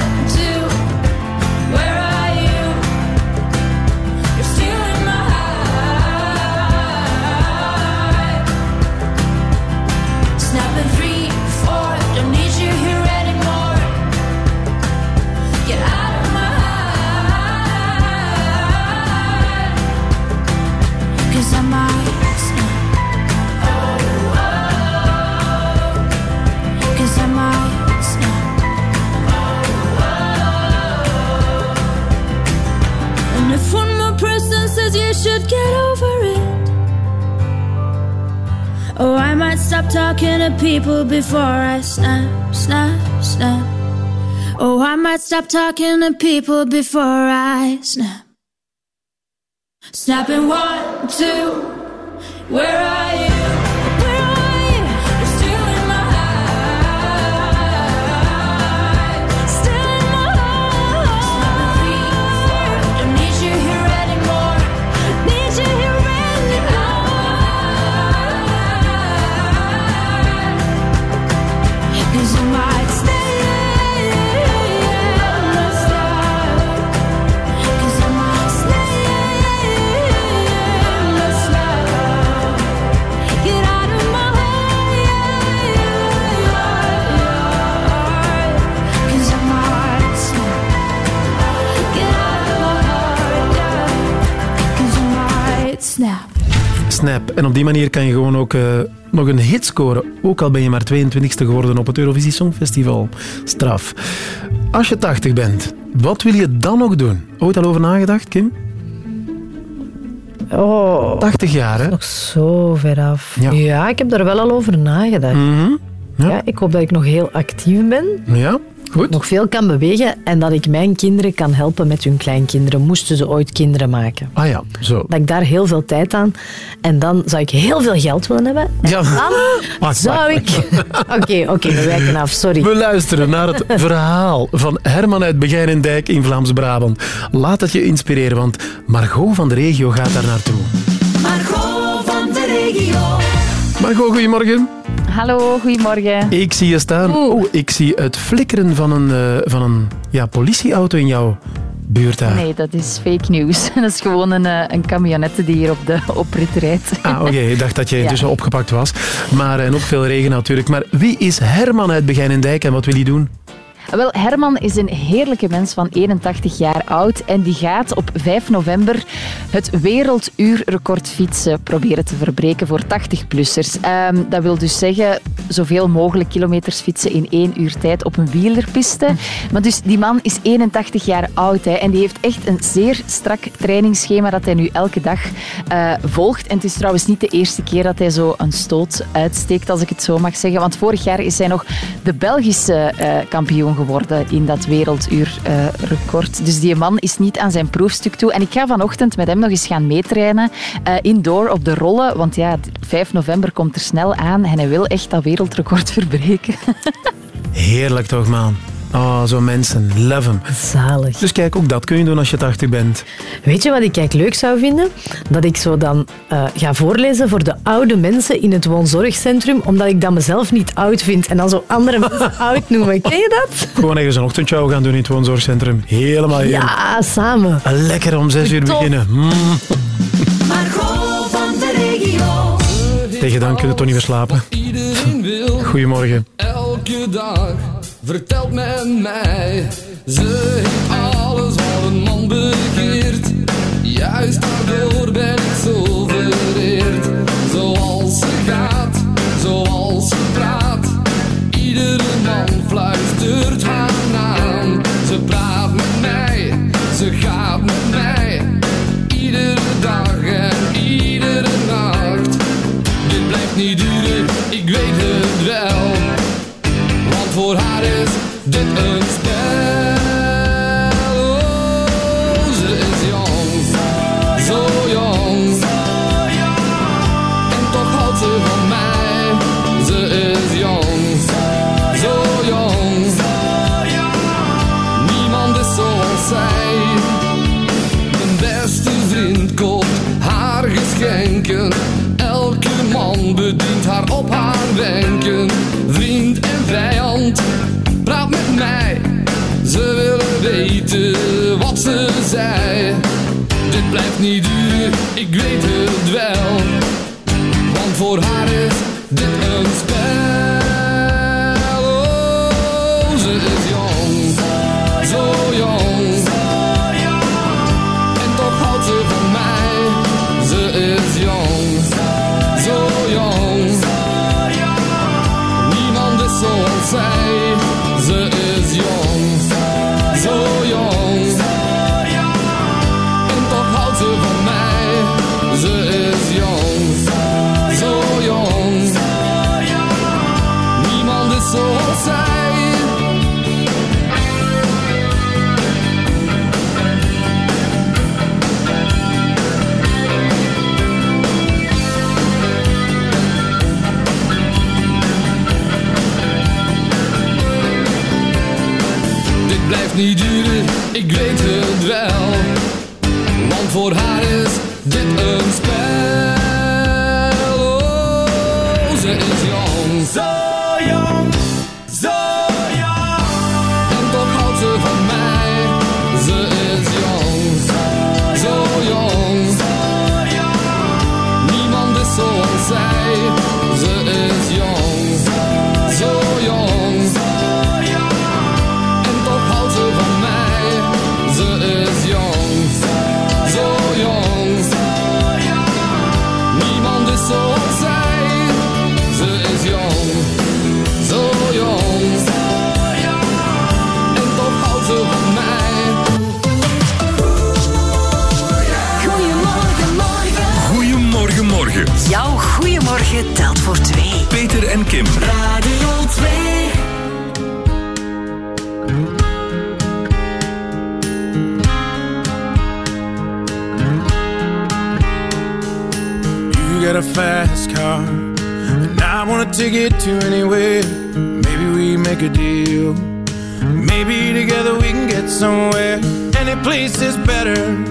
you should get over it, oh, I might stop talking to people before I snap, snap, snap. Oh, I might stop talking to people before I snap. Snapping one, two, where are you? En op die manier kan je gewoon ook eh, nog een hit scoren. Ook al ben je maar 22e geworden op het Eurovisie Songfestival. Straf. Als je 80 bent, wat wil je dan nog doen? Ooit al over nagedacht, Kim? Oh. 80 jaar, hè? Nog zo ver af. Ja. Ja, ik heb er wel al over nagedacht. Mhm. ja. ik hoop dat ik nog heel actief ben. Ja, goed. Nog veel kan bewegen en dat ik mijn kinderen kan helpen met hun kleinkinderen, moesten ze ooit kinderen maken. Ah ja, zo. Dat ik daar heel veel tijd aan... En dan zou ik heel veel geld willen hebben. En Ja. dan Wacht, zou wacht, ik... Oké, oké, we wijken af, sorry. We luisteren naar het verhaal van Herman uit Begijnendijk in Vlaams-Brabant. Laat het je inspireren, want Margot van de regio gaat daar naartoe. Margot van de regio. Margot, goedemorgen. Hallo, goedemorgen. Ik zie je staan. Oh, ik zie het flikkeren van een, eh, van een ja, politieauto in jouw buurt daar. Nee, dat is fake news. Dat is gewoon een, eh, een camionette die hier op de oprit rijdt. Ah, oké. Ik dacht dat je Ja. intussen opgepakt was. Maar, en ook veel regen natuurlijk. Maar wie is Herman uit Begijnendijk en wat wil hij doen? Wel, Herman is een heerlijke mens van 81 jaar oud en die gaat op 5 november het werelduurrecord fietsen proberen te verbreken voor 80-plussers. Ehm, dat wil dus zeggen zoveel mogelijk kilometers fietsen in één uur tijd op een wielerpiste. Maar dus die man is 81 jaar oud hè, en die heeft echt een zeer strak trainingsschema dat hij nu elke dag eh, volgt. En het is trouwens niet de eerste keer dat hij zo een stoot uitsteekt, als ik het zo mag zeggen. Want vorig jaar is hij nog de Belgische eh, kampioen geworden in dat werelduurrecord. dus die man is niet aan zijn proefstuk toe. En ik ga vanochtend met hem nog eens gaan meetrainen. eh, indoor op de rollen. Want ja, 5 november komt er snel aan en hij wil echt dat wereldrecord verbreken. Heerlijk toch, man. Oh, zo mensen. Love hem. Zalig. Dus kijk, ook dat kun je doen als je 80 bent. Weet je wat ik eigenlijk leuk zou vinden? Dat ik zo dan eh, ga voorlezen voor de oude mensen in het woonzorgcentrum, omdat ik dat mezelf niet oud vind en dan zo andere mensen oud noemen. Ken je dat? Gewoon ergens een ochtendshow gaan doen in het woonzorgcentrum. Helemaal heerlijk. Ja, samen. Lekker om 6 uur Top. beginnen. Mm. Margot van de regio. Tegen dan kunnen we toch niet meer slapen. Iedereen wil Goedemorgen. elke dag, vertelt men mij. Ze heeft alles wat een man begeert. Juist daardoor ben ik zo vereerd. Zoals ze gaat, zoals ze praat. Iedere man fluistert haar naam. Ze praat met mij, ze gaat met mij. Iedere dag en iedere nacht. Dit blijft niet duren, ik weet het wel. Want voor haar niet duren, ik weet het goeiemorgen telt voor twee. Peter en Kim. Radio 2. You got a fast car, and I want to take it to anywhere. Maybe we make a deal. Maybe together we can get somewhere. Any place is better.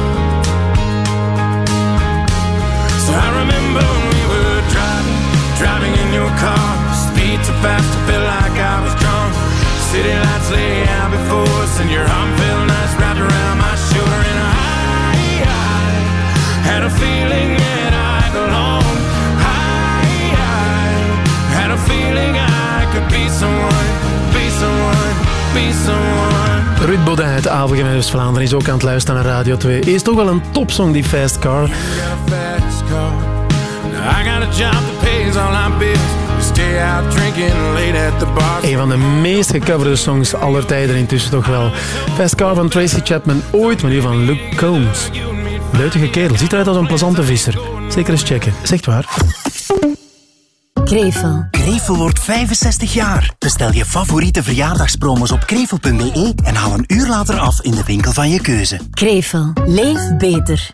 I remember when we were driving, driving in your car. Speed so fast, I felt like I was drunk. City lights lay out before us, and your arm felt nice wrapped around my shoulder. And I, I had a feeling that I belonged. I, I had a feeling I could be someone, be someone, be someone. Ruud Baudin uit Apelgem in West-Vlaanderen is ook aan het luisteren naar Radio 2. Is toch wel een topsong, die Fast Car. Car. Now I got a job that pays all our bills. We stay out drinking late at the bar. Een van de meest gecoverde songs aller tijden intussen toch wel. Fast Car van Tracy Chapman, ooit, maar nu van Luke Combs. Leutige kerel, ziet eruit als een plezante visser. Zeker eens checken, zegt waar. Krevel. Krevel wordt 65 jaar. Bestel je favoriete verjaardagspromos op krevel.be en haal een uur later af in de winkel van je keuze. Krevel. Leef beter.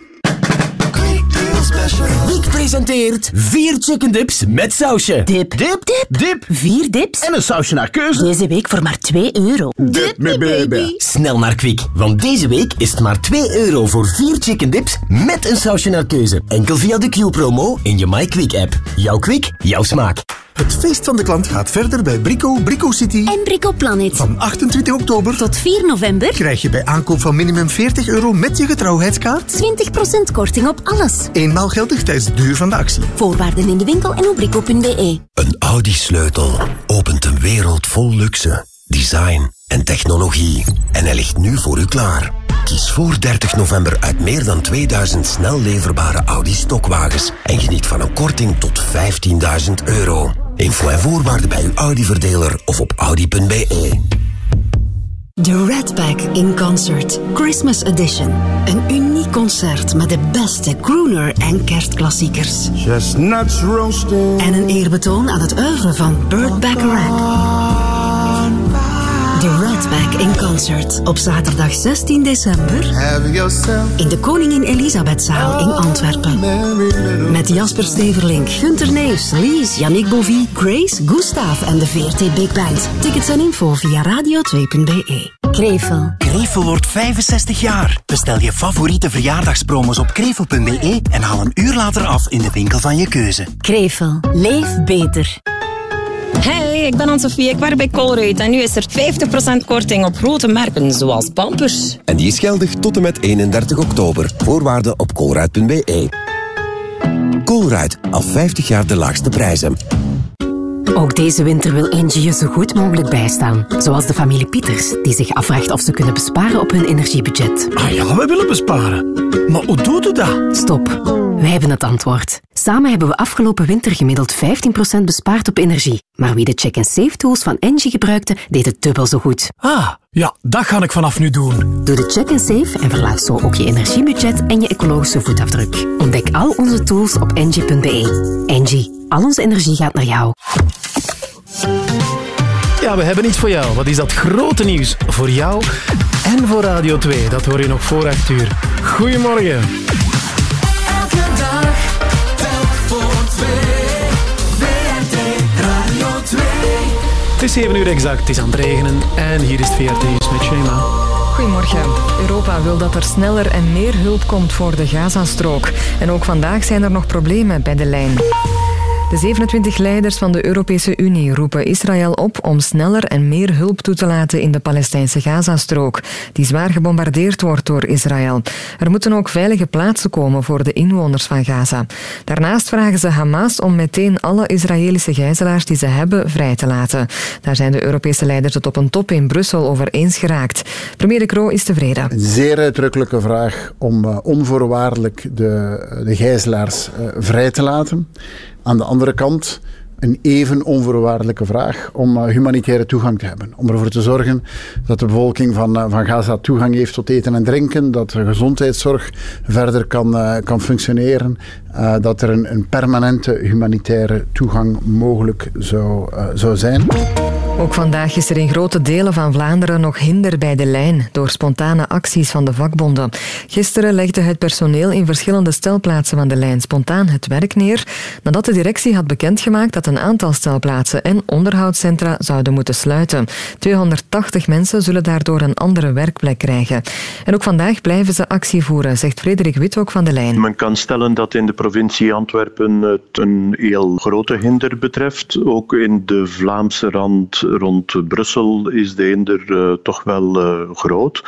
Wiek presenteert vier chicken dips met sausje. Dip. Dip. Dip. Dip. Vier dips. En een sausje naar keuze. Deze week voor maar 2 euro. Dip me baby. Snel naar Kwik, want deze week is het maar 2 euro voor vier chicken dips met een sausje naar keuze. Enkel via de Q-promo in je MyQuick app. Jouw Kwik, jouw smaak. Het feest van de klant gaat verder bij Brico, Brico City. En Brico Planet. Van 28 oktober tot 4 november krijg je bij aankoop van minimum 40 euro met je getrouwheidskaart 20% korting op alles. eenmaal geldig tijdens de duur van de actie. Voorwaarden in de winkel en op brico.be. Een Audi-sleutel opent een wereld vol luxe, design en technologie. En hij ligt nu voor u klaar. Kies voor 30 november uit meer dan 2000 snel leverbare Audi stokwagens en geniet van een korting tot 15.000 euro. Info en voorwaarden bij uw Audi-verdeler of op audi.be. The Red Pack in Concert Christmas Edition. Een uniek concert met de beste crooner en kerstklassiekers. Chestnuts roasting. En een eerbetoon aan het oeuvre van Burt Bacharach. The Pack in Concert op zaterdag 16 december Have yourself in de Koningin Elisabethzaal in Antwerpen. Met Jasper Steverlink, Gunter Neefs, Lies, Yannick Bovie, Grace, Gustav en de VRT Big Band. Tickets en info via radio2.be. Krevel. Krevel wordt 65 jaar. Bestel je favoriete verjaardagspromos op krevel.be en haal een uur later af in de winkel van je keuze. Krevel. Leef beter. Hey, ik ben Anne-Sophie, ik werk bij Colruyt en nu is er 50% korting op grote merken zoals Pampers. En die is geldig tot en met 31 oktober. Voorwaarden op colruyt.be. Colruyt, al 50 jaar de laagste prijzen. Ook deze winter wil Engie je zo goed mogelijk bijstaan. Zoals de familie Pieters, die zich afvraagt of ze kunnen besparen op hun energiebudget. Ah ja, we willen besparen. Maar hoe doet u dat? Stop. Wij hebben het antwoord. Samen hebben we afgelopen winter gemiddeld 15% bespaard op energie. Maar wie de check-and-save tools van Engie gebruikte, deed het dubbel zo goed. Ah, ja, dat ga ik vanaf nu doen. Doe de check-and-save en verlaag zo ook je energiebudget en je ecologische voetafdruk. Ontdek al onze tools op engie.be. Engie, al onze energie gaat naar jou. Ja, we hebben iets voor jou. Wat is dat grote nieuws voor jou en voor Radio 2? Dat hoor je nog voor 8 uur. Goedemorgen. Het is 7 uur exact, het is aan het regenen en hier is het VRT met Shema. Goedemorgen. Europa wil dat er sneller en meer hulp komt voor de Gazastrook. En ook vandaag zijn er nog problemen bij de lijn. De 27 leiders van de Europese Unie roepen Israël op om sneller en meer hulp toe te laten in de Palestijnse Gazastrook, die zwaar gebombardeerd wordt door Israël. Er moeten ook veilige plaatsen komen voor de inwoners van Gaza. Daarnaast vragen ze Hamas om meteen alle Israëlische gijzelaars die ze hebben vrij te laten. Daar zijn de Europese leiders het op een top in Brussel over eens geraakt. Premier De Croo is tevreden. Een zeer uitdrukkelijke vraag om uh, onvoorwaardelijk de, de gijzelaars uh, vrij te laten. Aan de andere kant een even onvoorwaardelijke vraag om uh, humanitaire toegang te hebben. Om ervoor te zorgen dat de bevolking van, uh, van Gaza toegang heeft tot eten en drinken, dat de gezondheidszorg verder kan, uh, kan functioneren, dat er een, een, permanente humanitaire toegang mogelijk zou, zou zijn. Ook vandaag is er in grote delen van Vlaanderen nog hinder bij de lijn door spontane acties van de vakbonden. Gisteren legde het personeel in verschillende stelplaatsen van de lijn spontaan het werk neer nadat de directie had bekendgemaakt dat een aantal stelplaatsen en onderhoudscentra zouden moeten sluiten. 280 mensen zullen daardoor een andere werkplek krijgen. En ook vandaag blijven ze actie voeren, zegt Frederik Withoek van de lijn. Men kan stellen dat in de provincie Antwerpen het een heel grote hinder betreft. Ook in de Vlaamse rand rond Brussel is de hinder eh, toch wel eh, groot.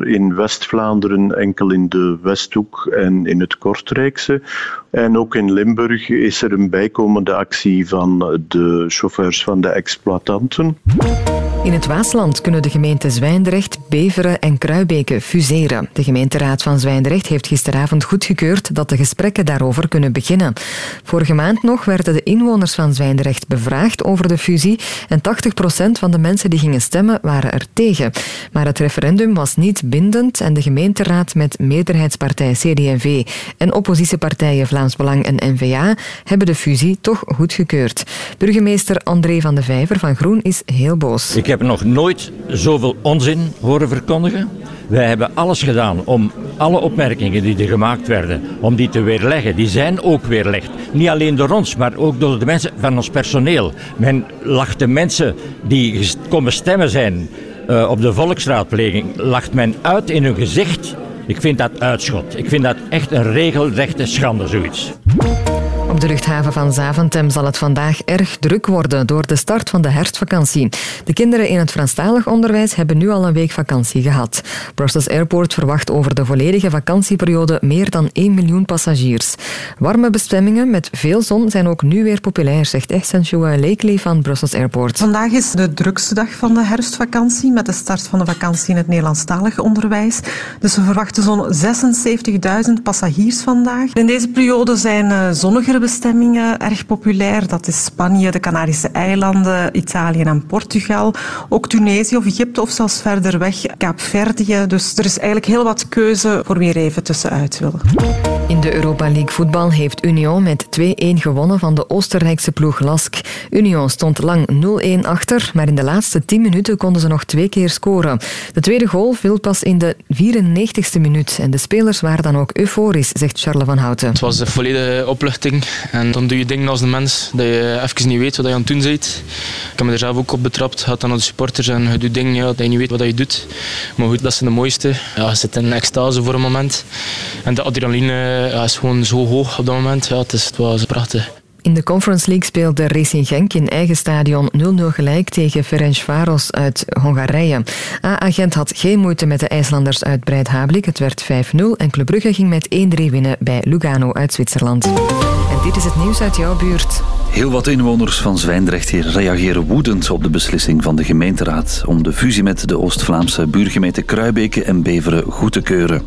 In West-Vlaanderen enkel in de Westhoek en in het Kortrijkse. En ook in Limburg is er een bijkomende actie van de chauffeurs van de exploitanten. In het Waasland kunnen de gemeenten Zwijndrecht, Beveren en Kruibeke fuseren. De gemeenteraad van Zwijndrecht heeft gisteravond goedgekeurd dat de gesprekken daarover kunnen beginnen. Vorige maand nog werden de inwoners van Zwijndrecht bevraagd over de fusie en 80% van de mensen die gingen stemmen waren er tegen. Maar het referendum was niet bindend en de gemeenteraad met meerderheidspartij CD&V en oppositiepartijen Vlaams Belang en N-VA hebben de fusie toch goedgekeurd. Burgemeester André van de Vijver van Groen is heel boos. Ik heb nog nooit zoveel onzin horen verkondigen. Wij hebben alles gedaan om alle opmerkingen die er gemaakt werden, om die te weerleggen. Die zijn ook weerlegd. Niet alleen door ons, maar ook door de mensen van ons personeel. Men lacht de mensen die komen stemmen zijn eh, op de volksraadpleging, lacht men uit in hun gezicht. Ik vind dat uitschot. Ik vind dat echt een regelrechte schande, zoiets. Op de luchthaven van Zaventem zal het vandaag erg druk worden door de start van de herfstvakantie. De kinderen in het Franstalig onderwijs hebben nu al een week vakantie gehad. Brussels Airport verwacht over de volledige vakantieperiode meer dan 1 miljoen passagiers. Warme bestemmingen met veel zon zijn ook nu weer populair, zegt Exensjoa Lakely van Brussels Airport. Vandaag is de drukste dag van de herfstvakantie met de start van de vakantie in het Nederlandstalig onderwijs. Dus we verwachten zo'n 76.000 passagiers vandaag. In deze periode zijn eh, zonnigere bestemmingen erg populair. Dat is Spanje, de Canarische eilanden, Italië en Portugal. Ook Tunesië of Egypte of zelfs verder weg Kaapverdië. Dus er is eigenlijk heel wat keuze voor wie er even tussenuit wil. De Europa League voetbal heeft Union met 2-1 gewonnen van de Oostenrijkse ploeg Lask. Union stond lang 0-1 achter, maar in de laatste 10 minuten konden ze nog twee keer scoren. De tweede goal viel pas in de 94ste minuut en de spelers waren dan ook euforisch, zegt Charles van Houten. Het was een volledige opluchting. En dan doe je dingen als de mens, dat je even niet weet wat je aan het doen bent. Ik heb me er zelf ook op betrapt. Dan naar de supporters en je doet dingen ja, dat je niet weet wat je doet. Maar goed, dat is de mooiste. Ja, je zit in extase voor een moment. En de adrenaline ja, is gewoon zo hoog op dat moment. Ja, het, is, het was prachtig. In de Conference League speelde Racing Genk in eigen stadion 0-0 gelijk tegen Ferencvaros uit Hongarije. A-agent had geen moeite met de IJslanders uit Breidhablik. Het werd 5-0 en Club Brugge ging met 1-3 winnen bij Lugano uit Zwitserland. En dit is het nieuws uit jouw buurt. Heel wat inwoners van Zwijndrecht hier reageren woedend op de beslissing van de gemeenteraad om de fusie met de Oost-Vlaamse buurgemeente Kruibeke en Beveren goed te keuren.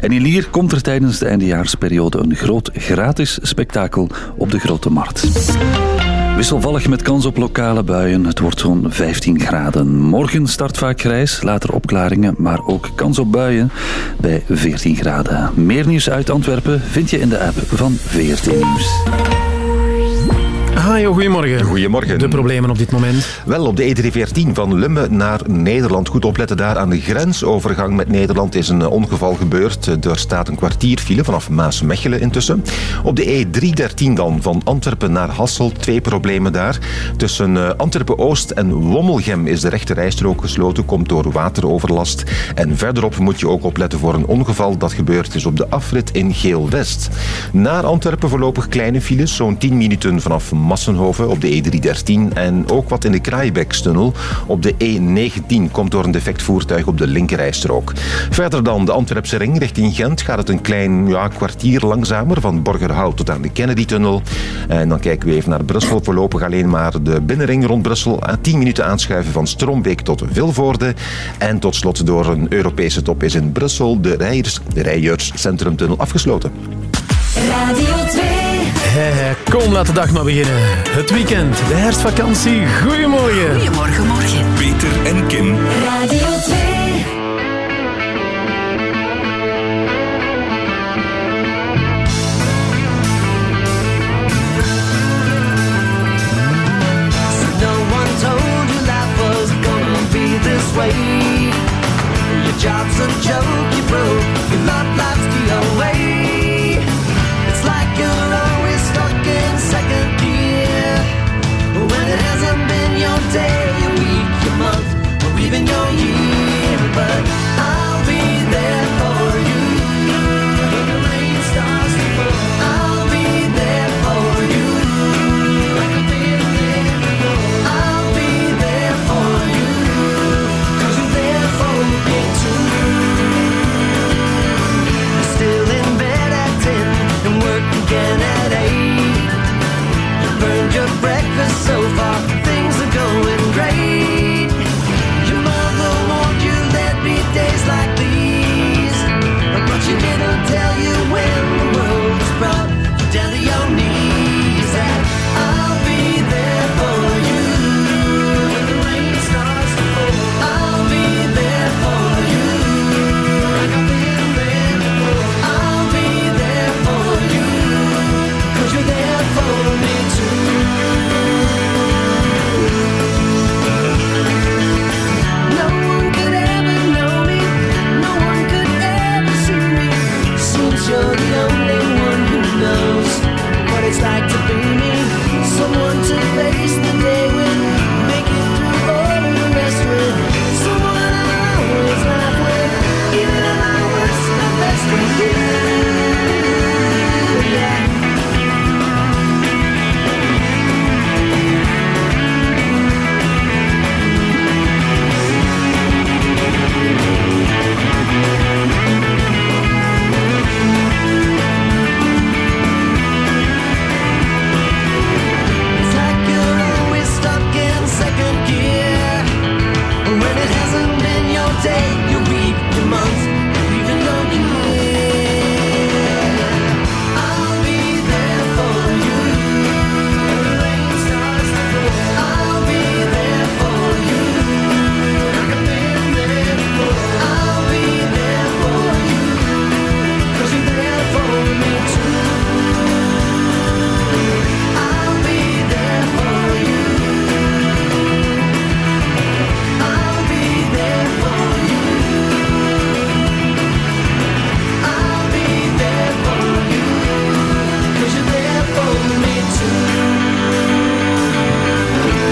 En in Lier komt er tijdens de eindejaarsperiode een groot gratis spektakel op de Grote Markt. Wisselvallig met kans op lokale buien. Het wordt zo'n 15 graden. Morgen start vaak grijs, later opklaringen, maar ook kans op buien bij 14 graden. Meer nieuws uit Antwerpen vind je in de app van VRT Nieuws. Hajo, goedemorgen. Goedemorgen. De problemen op dit moment? Wel, op de E314 van Lumme naar Nederland. Goed opletten daar aan de grensovergang met Nederland is een ongeval gebeurd. Er staat een kwartier file vanaf Maasmechelen intussen. Op de E313 dan van Antwerpen naar Hasselt. Twee problemen daar. Tussen eh, Antwerpen-Oost en Wommelgem is de rechte rijstrook gesloten. Komt door wateroverlast. En verderop moet je ook opletten voor een ongeval dat gebeurd is op de afrit in Geel-West. Naar Antwerpen voorlopig kleine files. Zo'n 10 minuten vanaf Massenhoven op de E313 en ook wat in de Kraaibekstunnel op de E19 komt door een defect voertuig op de linkerrijstrook. Verder dan de Antwerpse ring richting Gent gaat het een klein ja, kwartier langzamer van Borgerhout tot aan de Kennedy-tunnel. En dan kijken we even naar Brussel. Voorlopig alleen maar de binnenring rond Brussel. 10 minuten aanschuiven van Strombeek tot Vilvoorde. En tot slot door een Europese top is in Brussel de, Rijers, de afgesloten. Radio 2. Kom, laat de dag maar beginnen. Het weekend, de herfstvakantie. Goedemorgen. Goedemorgen, morgen. Peter en Kim. Radio 2. this way. Your job's a joke, you broke. You're not like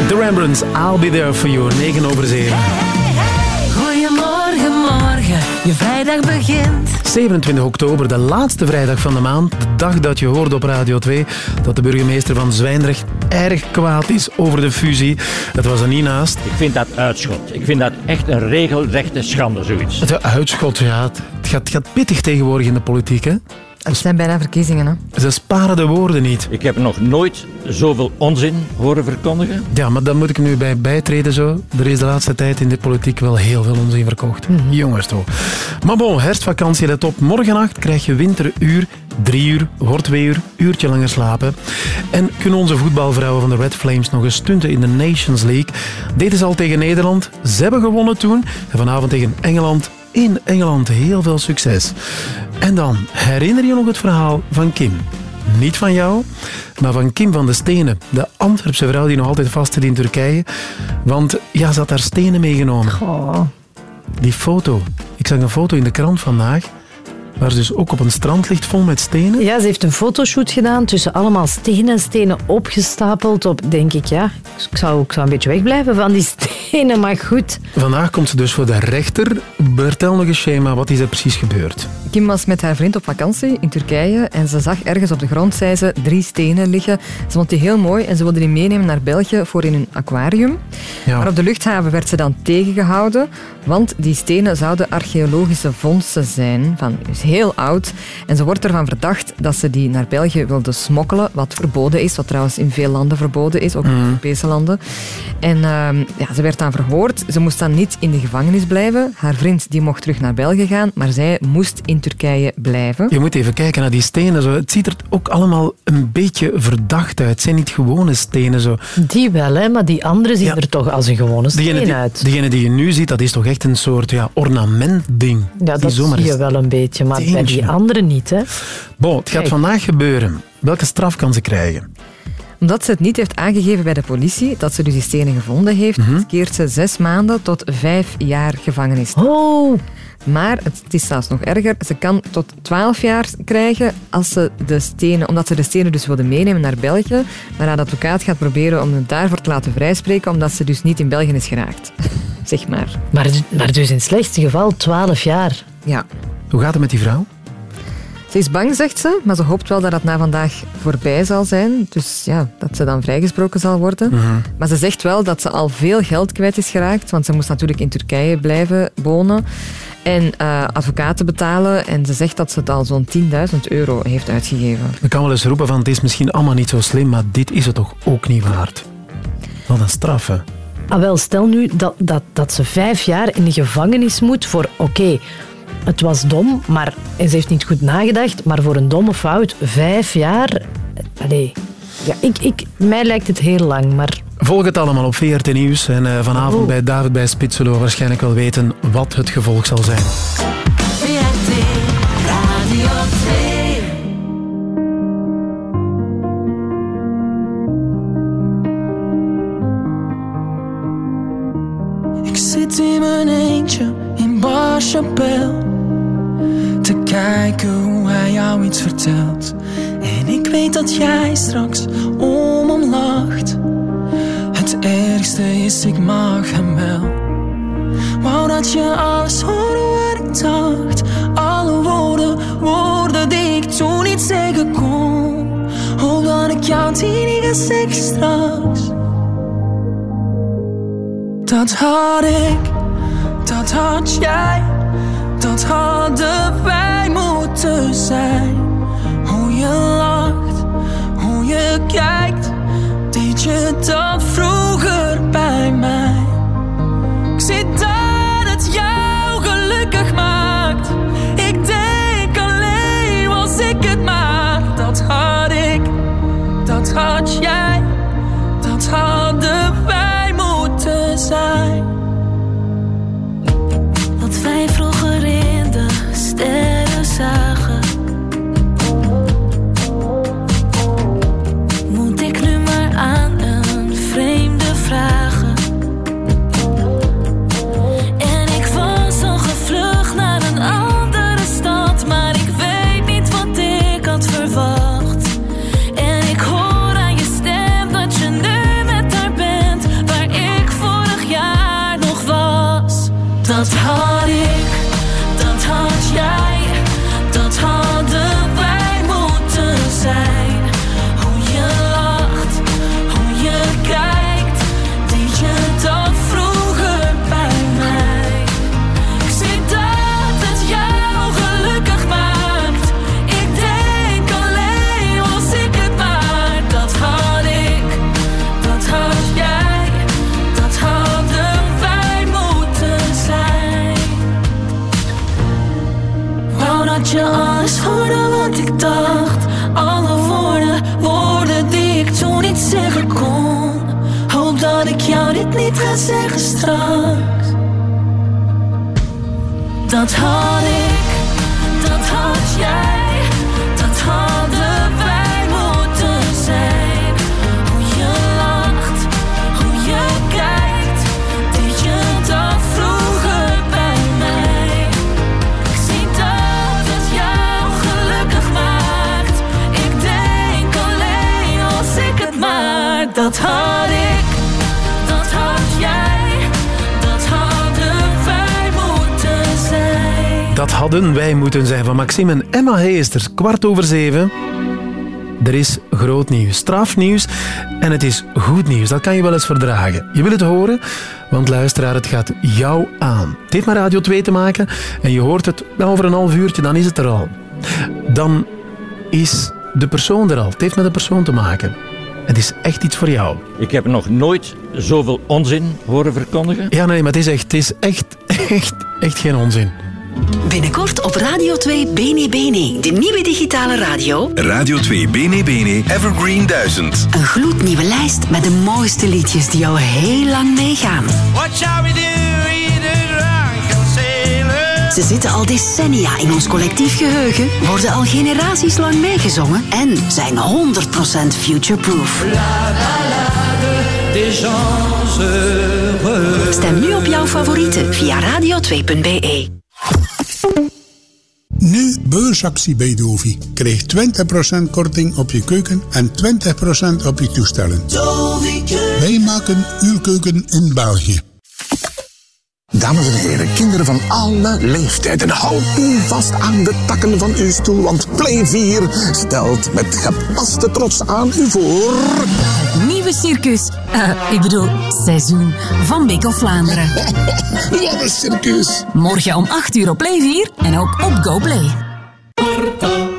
The Rembrandts, I'll be there for you. 9 over 7. Goedemorgen, morgen. Je vrijdag begint. 27 oktober, de laatste vrijdag van de maand. De dag dat je hoorde op Radio 2 dat de burgemeester van Zwijndrecht erg kwaad is over de fusie. Het was er niet naast. Ik vind dat uitschot. Ik vind dat echt een regelrechte schande, zoiets. Het uitschot, ja. Het gaat, het gaat pittig tegenwoordig in de politiek, hè? Het zijn bijna verkiezingen, hè? Ze sparen de woorden niet. Ik heb nog nooit zoveel onzin horen verkondigen. Ja, maar daar moet ik nu bij bijtreden zo. Er is de laatste tijd in de politiek wel heel veel onzin verkocht. Jongens toch. Maar bon, herfstvakantie, let op. Morgennacht krijg je winteruur. Drie uur, wordt twee uur, uurtje langer slapen. En kunnen onze voetbalvrouwen van de Red Flames nog eens stunten in de Nations League. Deden ze al tegen Nederland. Ze hebben gewonnen toen. En vanavond tegen Engeland. In Engeland heel veel succes. En dan, herinner je nog het verhaal van Kim? Niet van jou, maar van Kim van de Stenen. De Antwerpse vrouw die nog altijd vastzit in Turkije. Want ja, ze had haar stenen meegenomen. Die foto. Ik zag een foto in de krant vandaag. Waar ze dus ook op een strand ligt vol met stenen. Ja, ze heeft een fotoshoot gedaan tussen allemaal stenen, stenen opgestapeld op, denk ik, ja. Ik zou, ik zou een beetje wegblijven van die stenen, maar goed. Vandaag komt ze dus voor de rechter. Vertel nog eens, Shema, wat is er precies gebeurd? Kim was met haar vriend op vakantie in Turkije en ze zag ergens op de grond, zei ze, drie stenen liggen. Ze vond die heel mooi en ze wilde die meenemen naar België voor in hun aquarium. Ja. Maar op de luchthaven werd ze dan tegengehouden, want die stenen zouden archeologische vondsten zijn, van dus heel oud. En ze wordt ervan verdacht dat ze die naar België wilde smokkelen, wat verboden is, wat trouwens in veel landen verboden is, ook in Mhm. Europese landen. En ehm, ja, ze werd dan verhoord. Ze moest dan niet in de gevangenis blijven. Haar vriend die mocht terug naar België gaan, maar zij moest in Turkije blijven. Je moet even kijken naar die stenen. Zo. Het ziet er ook allemaal een beetje verdacht uit. Het zijn niet gewone stenen. Zo. Die wel, hè, maar die andere zien er toch als een gewone steen Degene die, uit. degene die je nu ziet, dat is toch echt een soort ja, ornamentding. Ja, dat zie je wel een beetje, maar bij steentje. die andere niet, hè. Bon, het gaat Kijk. vandaag gebeuren. Welke straf kan ze krijgen? Omdat ze het niet heeft aangegeven bij de politie dat ze dus die stenen gevonden heeft, Mhm. keert ze zes maanden tot vijf jaar gevangenis. Oh! Maar het, het is zelfs nog erger. Ze kan tot 12 jaar krijgen als ze de stenen, omdat ze de stenen dus wilde meenemen naar België. Maar haar advocaat gaat proberen om het daarvoor te laten vrijspreken, omdat ze dus niet in België is geraakt. zeg maar. Maar, maar dus in het slechtste geval 12 jaar. Ja. Hoe gaat het met die vrouw? Ze is bang, zegt ze, maar ze hoopt wel dat het na vandaag voorbij zal zijn. Dus ja, dat ze dan vrijgesproken zal worden. Mhm. Maar ze zegt wel dat ze al veel geld kwijt is geraakt, want ze moest natuurlijk in Turkije blijven wonen en eh, advocaten betalen. En ze zegt dat ze het al zo'n 10.000 euro heeft uitgegeven. Ik kan wel eens roepen van het is misschien allemaal niet zo slim, maar dit is het toch ook niet waard. Wat een straf, hè? Ah, wel, stel nu dat, dat, dat ze vijf jaar in de gevangenis moet voor... Oké, het was dom, maar en ze heeft niet goed nagedacht, maar voor een domme fout, vijf jaar... Allee, ja, ik, ik, mij lijkt het heel lang, maar... Volg het allemaal op VRT Nieuws. En eh, vanavond Oh. bij David bij Spits zullen we waarschijnlijk wel weten wat het gevolg zal zijn. VRT Radio 2. Ik zit in mijn eentje in Bar Chapelle Te kijken hoe hij jou iets vertelt. En ik weet dat jij straks om hem lacht. Het ergste is, ik mag hem wel. Wou dat je alles hoorde wat ik dacht. Alle woorden, woorden die ik toen niet zeggen kon. Hoop dat ik jou die niet straks? Dat had ik, dat had jij, dat hadden wij moeten zijn. Hoe je lacht, hoe je kijkt, deed je dat vroeger bij mij. Ik zie dat het jou gelukkig maakt. Ik denk alleen als ik het maak. Dat had ik, dat had jij, Alle woorden, woorden die ik toen niet zeggen kon. Hoop dat ik jou dit niet ga zeggen straks. Dat had ik, Dat had ik, dat had jij, dat hadden wij moeten zijn. Dat hadden wij moeten zijn van Maxime en Emma Heesters. Kwart over zeven. Er is groot nieuws, strafnieuws en het is goed nieuws. Dat kan je wel eens verdragen. Je wil het horen, want luisteraar, het gaat jou aan. Het heeft met Radio 2 te maken en je hoort het over een half uurtje, dan is het er al. Dan is de persoon er al. Het heeft met de persoon te maken. Het is echt iets voor jou. Ik heb nog nooit zoveel onzin horen verkondigen. Ja, nee, maar het is echt, het is echt, echt, echt geen onzin. Binnenkort op Radio 2 Bene Bene, de nieuwe digitale radio. Radio 2 Bene Bene Evergreen 1000. Een gloednieuwe lijst met de mooiste liedjes die jou heel lang meegaan. What shall we do? Ze zitten al decennia in ons collectief geheugen, worden al generaties lang meegezongen en zijn 100% future-proof. Stem nu op jouw favorieten via radio2.be. Nu beursactie bij Dovi. Krijg 20% korting op je keuken en 20% op je toestellen. Wij maken uw keuken in België. Dames en heren, kinderen van alle leeftijden, houd u vast aan de takken van uw stoel, want Play 4 stelt met gepaste trots aan u voor... Nieuwe circus. Eh, ik bedoel, seizoen van Big of Vlaanderen. Wat een circus! Morgen om 8 uur op Play 4 en ook op GoPlay. Uw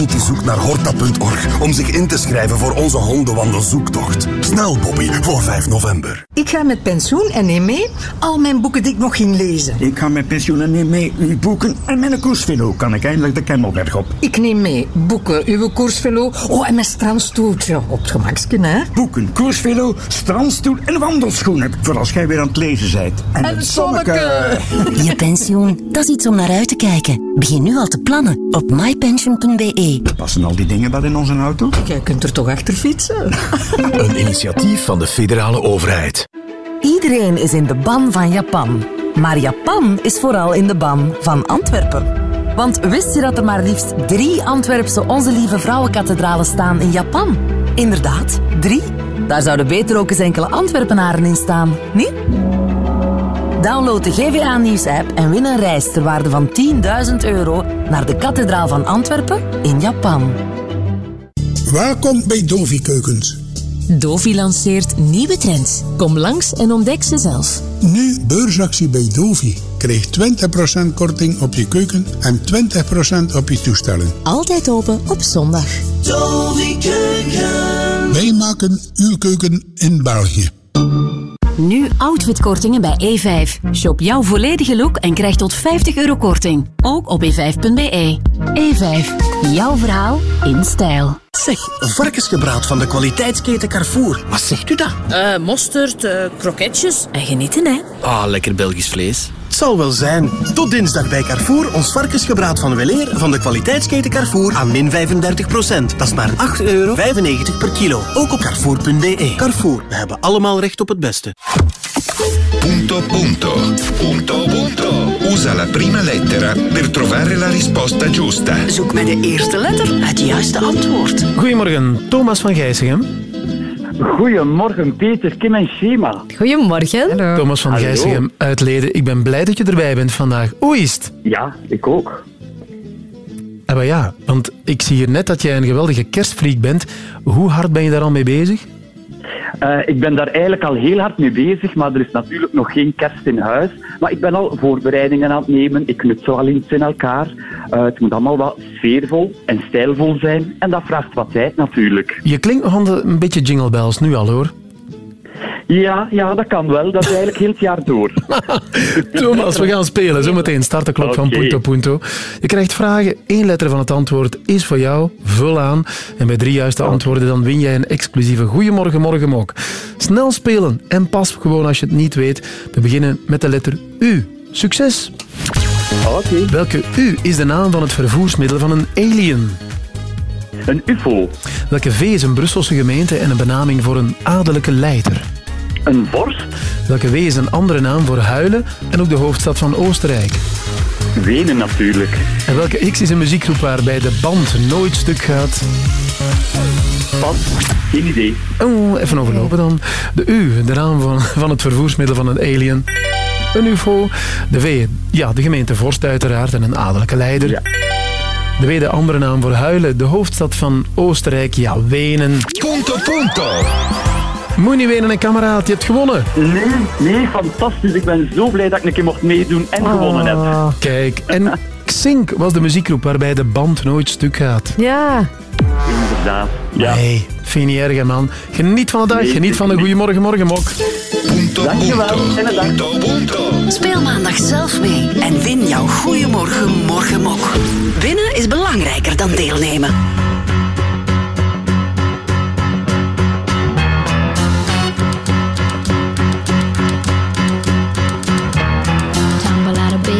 hond die zoekt naar horta.org om zich in te schrijven voor onze hondenwandelzoektocht. Snel, Bobby, voor 5 november. Ik ga met pensioen en neem mee al mijn boeken die ik nog ging lezen. Ik ga met pensioen en neem mee uw boeken en mijn koersvelo. Kan ik eindelijk de Kemmelberg op? Ik neem mee boeken, uw koersvelo, oh en mijn strandstoeltje. Op het gemaksken, hè? Boeken, koersvelo, strandstoel en wandelschoenen. Voor als jij weer aan het lezen bent. En, En het zonneke. Je pensioen, dat is iets om naar uit te kijken. Begin nu al te plannen op mypension.be. Passen al die dingen wel in onze auto? Jij kunt er toch achter fietsen? Een initiatief van de federale overheid. Iedereen is in de ban van Japan. Maar Japan is vooral in de ban van Antwerpen. Want wist je dat er maar liefst drie Antwerpse Onze Lieve Vrouwenkathedralen staan in Japan? Inderdaad, drie. Daar zouden beter ook eens enkele Antwerpenaren in staan, niet? Download de GVA Nieuws app en win een reis ter waarde van 10.000 euro naar de kathedraal van Antwerpen in Japan. Welkom bij Dovi Keukens. Dovi lanceert nieuwe trends. Kom langs en ontdek ze zelf. Nu beursactie bij Dovi. Krijg 20% korting op je keuken en 20% op je toestellen. Altijd open op zondag. Dovi Keuken. Wij maken uw keuken in België. Nu outfitkortingen bij E5. Shop jouw volledige look en krijg tot 50 euro korting. Ook op e5.be. E5. Jouw verhaal in stijl. Zeg, varkensgebraad van de kwaliteitsketen Carrefour. Wat zegt u dat? Eh, mosterd, kroketjes en genieten hè. Ah, lekker Belgisch vlees. Het zal wel zijn. Tot dinsdag bij Carrefour ons varkensgebraad van Weleer van de kwaliteitsketen Carrefour aan min 35% Dat is maar 8,95 euro per kilo. Ook op carrefour.de. Carrefour, we hebben allemaal recht op het beste. Punto punto. Punto punto. Usa la prima lettera per trovare la risposta giusta. Zoek met de eerste letter het juiste antwoord. Goedemorgen, Thomas van Gijsingen. Goedemorgen, Peter, Kim en Shema. Goedemorgen. Thomas van. Gijsingen uit Leden. Ik ben blij dat je erbij bent vandaag. Hoe is het? Ja, ik ook. Ah, maar ja, want ik zie hier net dat jij een geweldige kerstfreak bent. Hoe hard ben je daar al mee bezig? Eh, ik ben daar eigenlijk al heel hard mee bezig, maar er is natuurlijk nog geen kerst in huis. Maar ik ben al voorbereidingen aan het nemen. Ik knutsel al iets in elkaar. Eh, het moet allemaal wat sfeervol en stijlvol zijn. En dat vraagt wat tijd natuurlijk. Je klinkt nog een beetje jingle bells nu al hoor. Ja, ja, dat kan wel. Dat is eigenlijk heel het jaar door. Thomas, we gaan spelen. Zometeen start de klok van. Punto Punto. Je krijgt vragen. Eén letter van het antwoord is voor jou. Vul aan. En bij drie juiste antwoorden dan win jij een exclusieve Goeiemorgen Morgen mok. Snel spelen en pas gewoon als je het niet weet. We beginnen met de letter U. Succes! Welke U is de naam van het vervoersmiddel van een alien? Een UFO. Welke V is een Brusselse gemeente en een benaming voor een adellijke leider? Een vorst. Welke W is een andere naam voor huilen en ook de hoofdstad van Oostenrijk? Wenen natuurlijk. En welke X is een muziekgroep waarbij de band nooit stuk gaat? Pas. Geen idee. Oh, even overlopen dan. De U, de naam van, van het vervoersmiddel van een alien. Een UFO. De V, ja, de gemeente Vorst uiteraard en een adellijke leider. De W, de andere naam voor huilen, de hoofdstad van Oostenrijk, ja, Wenen. Punto, punto. Moet je niet wenen, een kameraad, je hebt gewonnen. Nee, nee, fantastisch. Ik ben zo blij dat ik een keer mocht meedoen en gewonnen heb. Kijk, en Xink was de muziekgroep waarbij de band nooit stuk gaat. Ja. Inderdaad. Ja. Nee, vind je niet erg, man. Geniet van de dag, Nee, geniet van de Goeiemorgen Morgenmok. Dankjewel. Fijne dag. Speel maandag zelf mee en win jouw Goeiemorgen Morgenmok. Winnen is belangrijker dan deelnemen.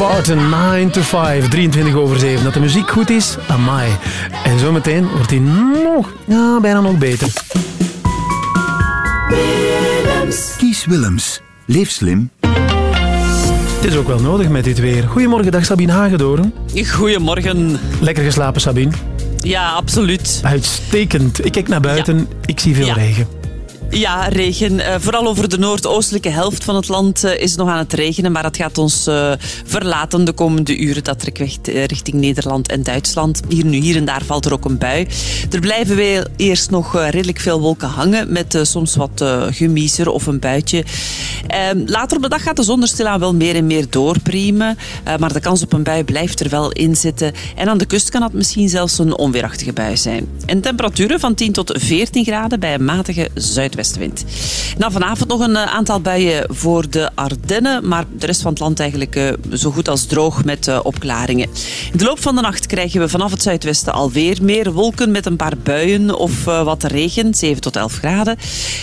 Parton, 9 to 5, 23 over 7. Dat de muziek goed is, amai. En zometeen wordt hij nog, ja, bijna nog beter. Kies Willems. Leef slim. Het is ook wel nodig met dit weer. Goedemorgen, dag Sabine Hagedoren. Goedemorgen. Lekker geslapen, Sabine. Ja, absoluut. Uitstekend. Ik kijk naar buiten, ik zie veel Ja. regen. Ja, regen. Eh, vooral over de noordoostelijke helft van het land eh, is nog aan het regenen. Maar het gaat ons eh, verlaten de komende uren. Dat trekt weg eh, richting Nederland en Duitsland. Hier nu, hier en daar valt er ook een bui. Er blijven wel eerst nog redelijk veel wolken hangen. Met soms wat gemiezer of een buitje. Ehm, later op de dag gaat de zon er stilaan wel meer en meer doorpriemen. Maar de kans op een bui blijft er wel in zitten. En aan de kust kan het misschien zelfs een onweerachtige bui zijn. En temperaturen van 10 tot 14 graden bij een matige zuidwest zuidwestenwind. Nou, vanavond nog een eh, aantal buien voor de Ardennen, maar de rest van het land eigenlijk eh, zo goed als droog met eh, opklaringen. In de loop van de nacht krijgen we vanaf het zuidwesten alweer meer wolken met een paar buien of wat regen, 7 tot 11 graden.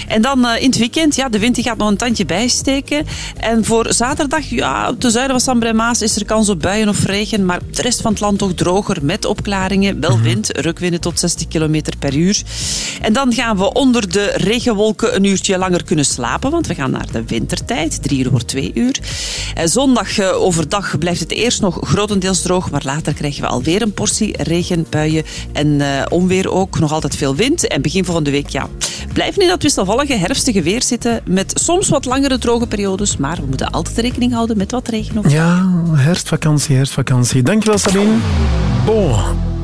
En dan in het weekend, ja, de wind die gaat nog een tandje bijsteken. En voor zaterdag, ja, op de zuiden van Sambre Maas is er kans op buien of regen, maar de rest van het land toch droger met opklaringen. Wel wind, rukwinden tot 60 km per uur. En dan gaan we onder de regenwolken een uurtje langer kunnen slapen, want we gaan naar de wintertijd, 3 uur voor 2 uur. En zondag eh, overdag blijft het eerst nog grotendeels droog, maar later krijgen we alweer een portie regen, buien en eh, onweer ook. Nog altijd veel wind. En begin volgende week, ja, blijven in dat wisselvallige herfstige weer zitten met soms wat langere droge periodes, maar we moeten altijd rekening houden met wat regen of Ja, herfstvakantie, herfstvakantie. Dankjewel, Sabine. Bon,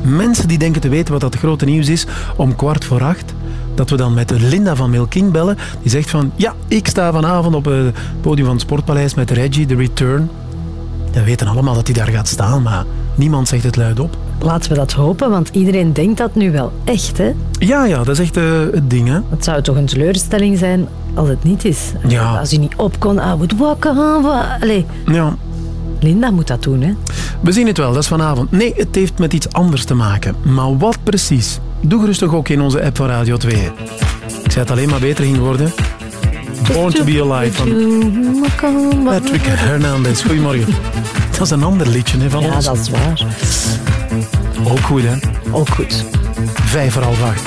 mensen die denken te weten wat dat grote nieuws is om kwart voor acht, dat we dan met Linda van Milking bellen. Die zegt van, ja, ik sta vanavond op het podium van het Sportpaleis met Reggie, The Return. We weten allemaal dat hij daar gaat staan, maar niemand zegt het luid op. Laten we dat hopen, want iedereen denkt dat nu wel echt, hè? Ja, ja, dat is echt eh, het ding, hè. Het zou toch een teleurstelling zijn als het niet is. Ja. Als hij niet op kon, I would walk on. Allee, Ja. Linda moet dat doen, hè? We zien het wel, dat is vanavond. Nee, het heeft met iets anders te maken. Maar wat precies? Doe gerustig ook in onze app van Radio 2. Ik zei het alleen maar beter ging worden. Born to be Alive van Patrick Hernandez. Goedemorgen. Dat is een ander liedje hè, van Ja, ons. dat is waar. Ook goed, hè? Ook goed. Vijf voor half acht.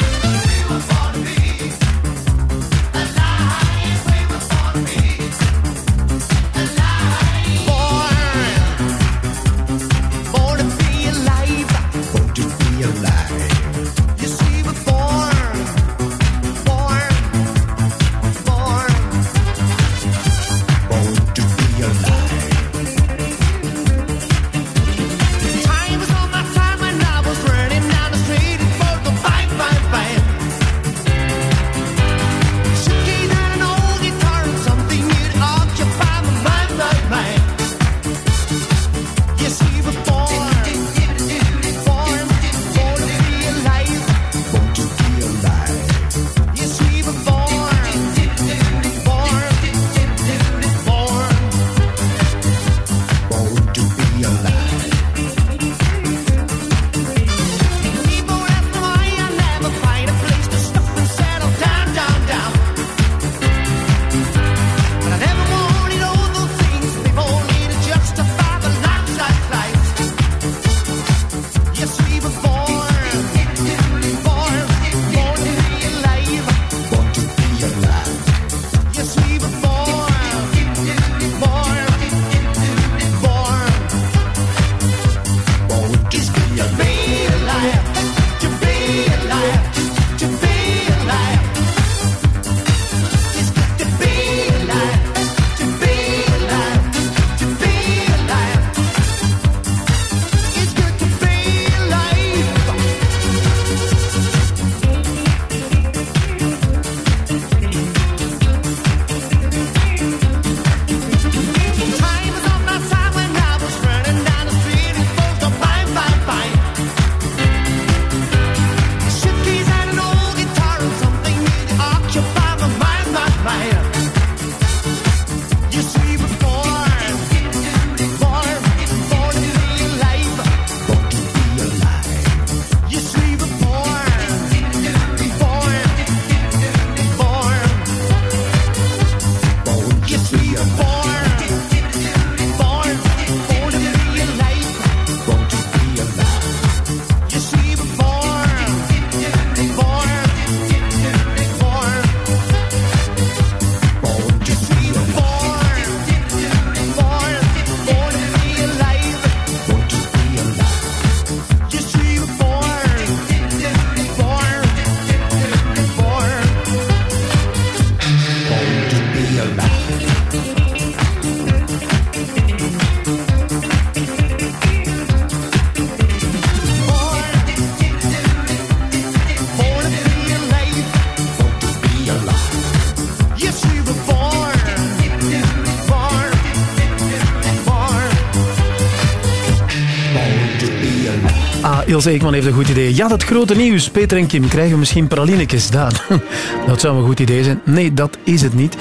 Ilse Eekman heeft een goed idee. Ja, dat grote nieuws. Peter en Kim krijgen misschien pralinekes. Dat, dat zou een goed idee zijn. Nee, dat is het niet.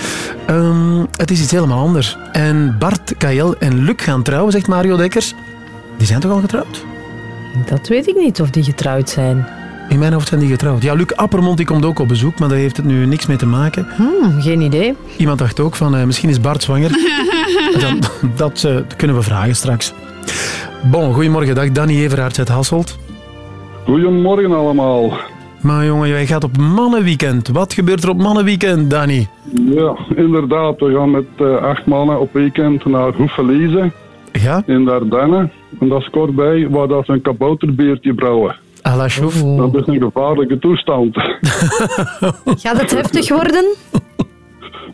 Ehm, het is iets helemaal anders. En Bart, Kael en Luc gaan trouwen, zegt Mario Dekkers. Die zijn toch al getrouwd? Dat weet ik niet of die getrouwd zijn. In mijn hoofd zijn die getrouwd. Ja, Luc Appermond die komt ook op bezoek, maar daar heeft het nu niks mee te maken. Hmm, geen idee. Iemand dacht ook van, eh, misschien is Bart zwanger. Dan, dat eh, kunnen we vragen straks. Bon, goedemorgen. Dag Danny Everaerts uit Hasselt. Goedemorgen allemaal. Maar jongen, jij gaat op mannenweekend. Wat gebeurt er op mannenweekend, Danny? Ja, inderdaad. We gaan met eh, acht mannen op weekend naar Hoefelize. Ja? In de Ardennen. En dat is kort bij waar dat ze een kabouterbeertje brouwen. À la chouf. Dat is een gevaarlijke toestand. Gaat het heftig worden?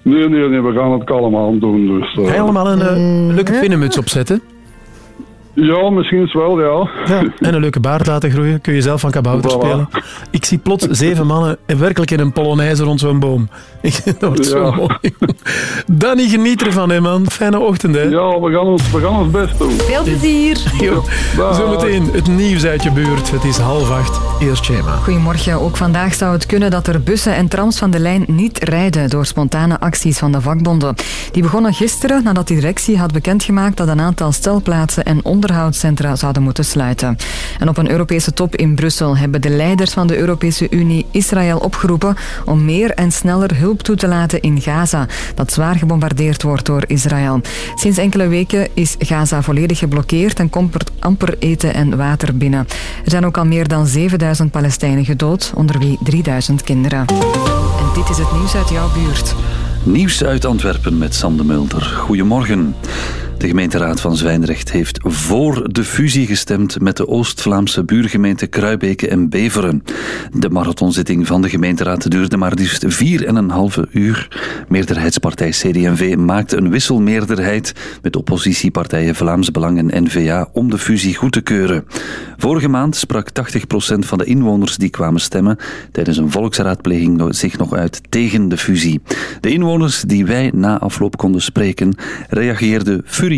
nee, nee, nee. We gaan het kalm aan doen. Dus, eh. Ga je allemaal een eh, leuke pinnenmuts opzetten? Ja, misschien wel, ja. Ja, en een leuke baard laten groeien. Kun je zelf van kabouter Voilà. spelen. Ik zie plots zeven mannen werkelijk in een polonaise rond zo'n boom. Ik- Dat wordt zo Ja. mooi. Danny, geniet ervan, hè, man. Fijne ochtend, hè. Ja, we gaan ons, we gaan ons best doen. Veel plezier. Jo, Zometeen het nieuws uit je buurt. Het is half acht. Eerst Shema. Goedemorgen. Ook vandaag zou het kunnen dat er bussen en trams van de lijn niet rijden door spontane acties van de vakbonden. Die begonnen gisteren nadat de directie had bekendgemaakt dat een aantal stelplaatsen en onderhoudscentra zouden moeten sluiten. En op een Europese top in Brussel hebben de leiders van de Europese Unie Israël opgeroepen om meer en sneller hulp toe te laten in Gaza, dat zwaar gebombardeerd wordt door Israël. Sinds enkele weken is Gaza volledig geblokkeerd en komt er amper eten en water binnen. Er zijn ook al meer dan 7000 Palestijnen gedood, onder wie 3000 kinderen. En dit is het nieuws uit jouw buurt. Nieuws uit Antwerpen met Sander Mulder. Goedemorgen. De gemeenteraad van Zwijndrecht heeft voor de fusie gestemd met de Oost-Vlaamse buurgemeenten Kruibeke en Beveren. De marathonzitting van de gemeenteraad duurde maar liefst 4,5 uur. Meerderheidspartij CD&V maakte een wisselmeerderheid met oppositiepartijen Vlaams Belang en N-VA om de fusie goed te keuren. Vorige maand sprak 80% van de inwoners die kwamen stemmen tijdens een volksraadpleging zich nog uit tegen de fusie. De inwoners die wij na afloop konden spreken reageerden furieus.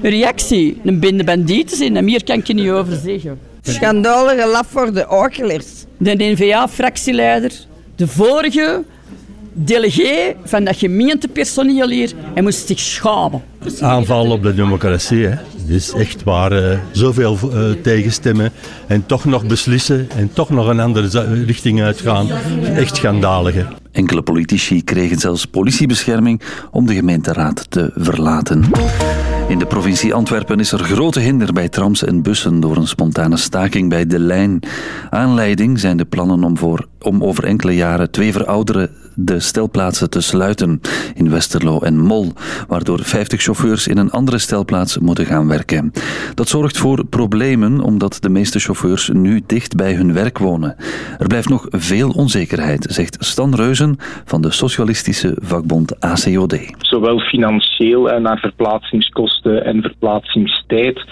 Een reactie, een bende bandieten zijn, en meer kan ik je niet over zeggen. Schandalige laf voor de okelers. De N-VA-fractieleider, de vorige delegé van dat gemeentepersoneel hier, hij moest zich schamen. Aanval op de democratie. Hè. Dus echt waar, eh, zoveel eh, tegenstemmen en toch nog beslissen en toch nog een andere richting uitgaan. Echt schandalig. hè. Enkele politici kregen zelfs politiebescherming om de gemeenteraad te verlaten. In de provincie Antwerpen is er grote hinder bij trams en bussen door een spontane staking bij De Lijn. Aanleiding zijn de plannen om, voor, om over enkele jaren twee verouderde stelplaatsen te sluiten in Westerlo en Mol, waardoor 50 chauffeurs in een andere stelplaats moeten gaan werken. Dat zorgt voor problemen omdat de meeste chauffeurs nu dicht bij hun werk wonen. Er blijft nog veel onzekerheid, zegt Stan Reuzen van de socialistische vakbond ACOD. zowel financieel en naar verplaatsingskosten en verplaatsingstijd,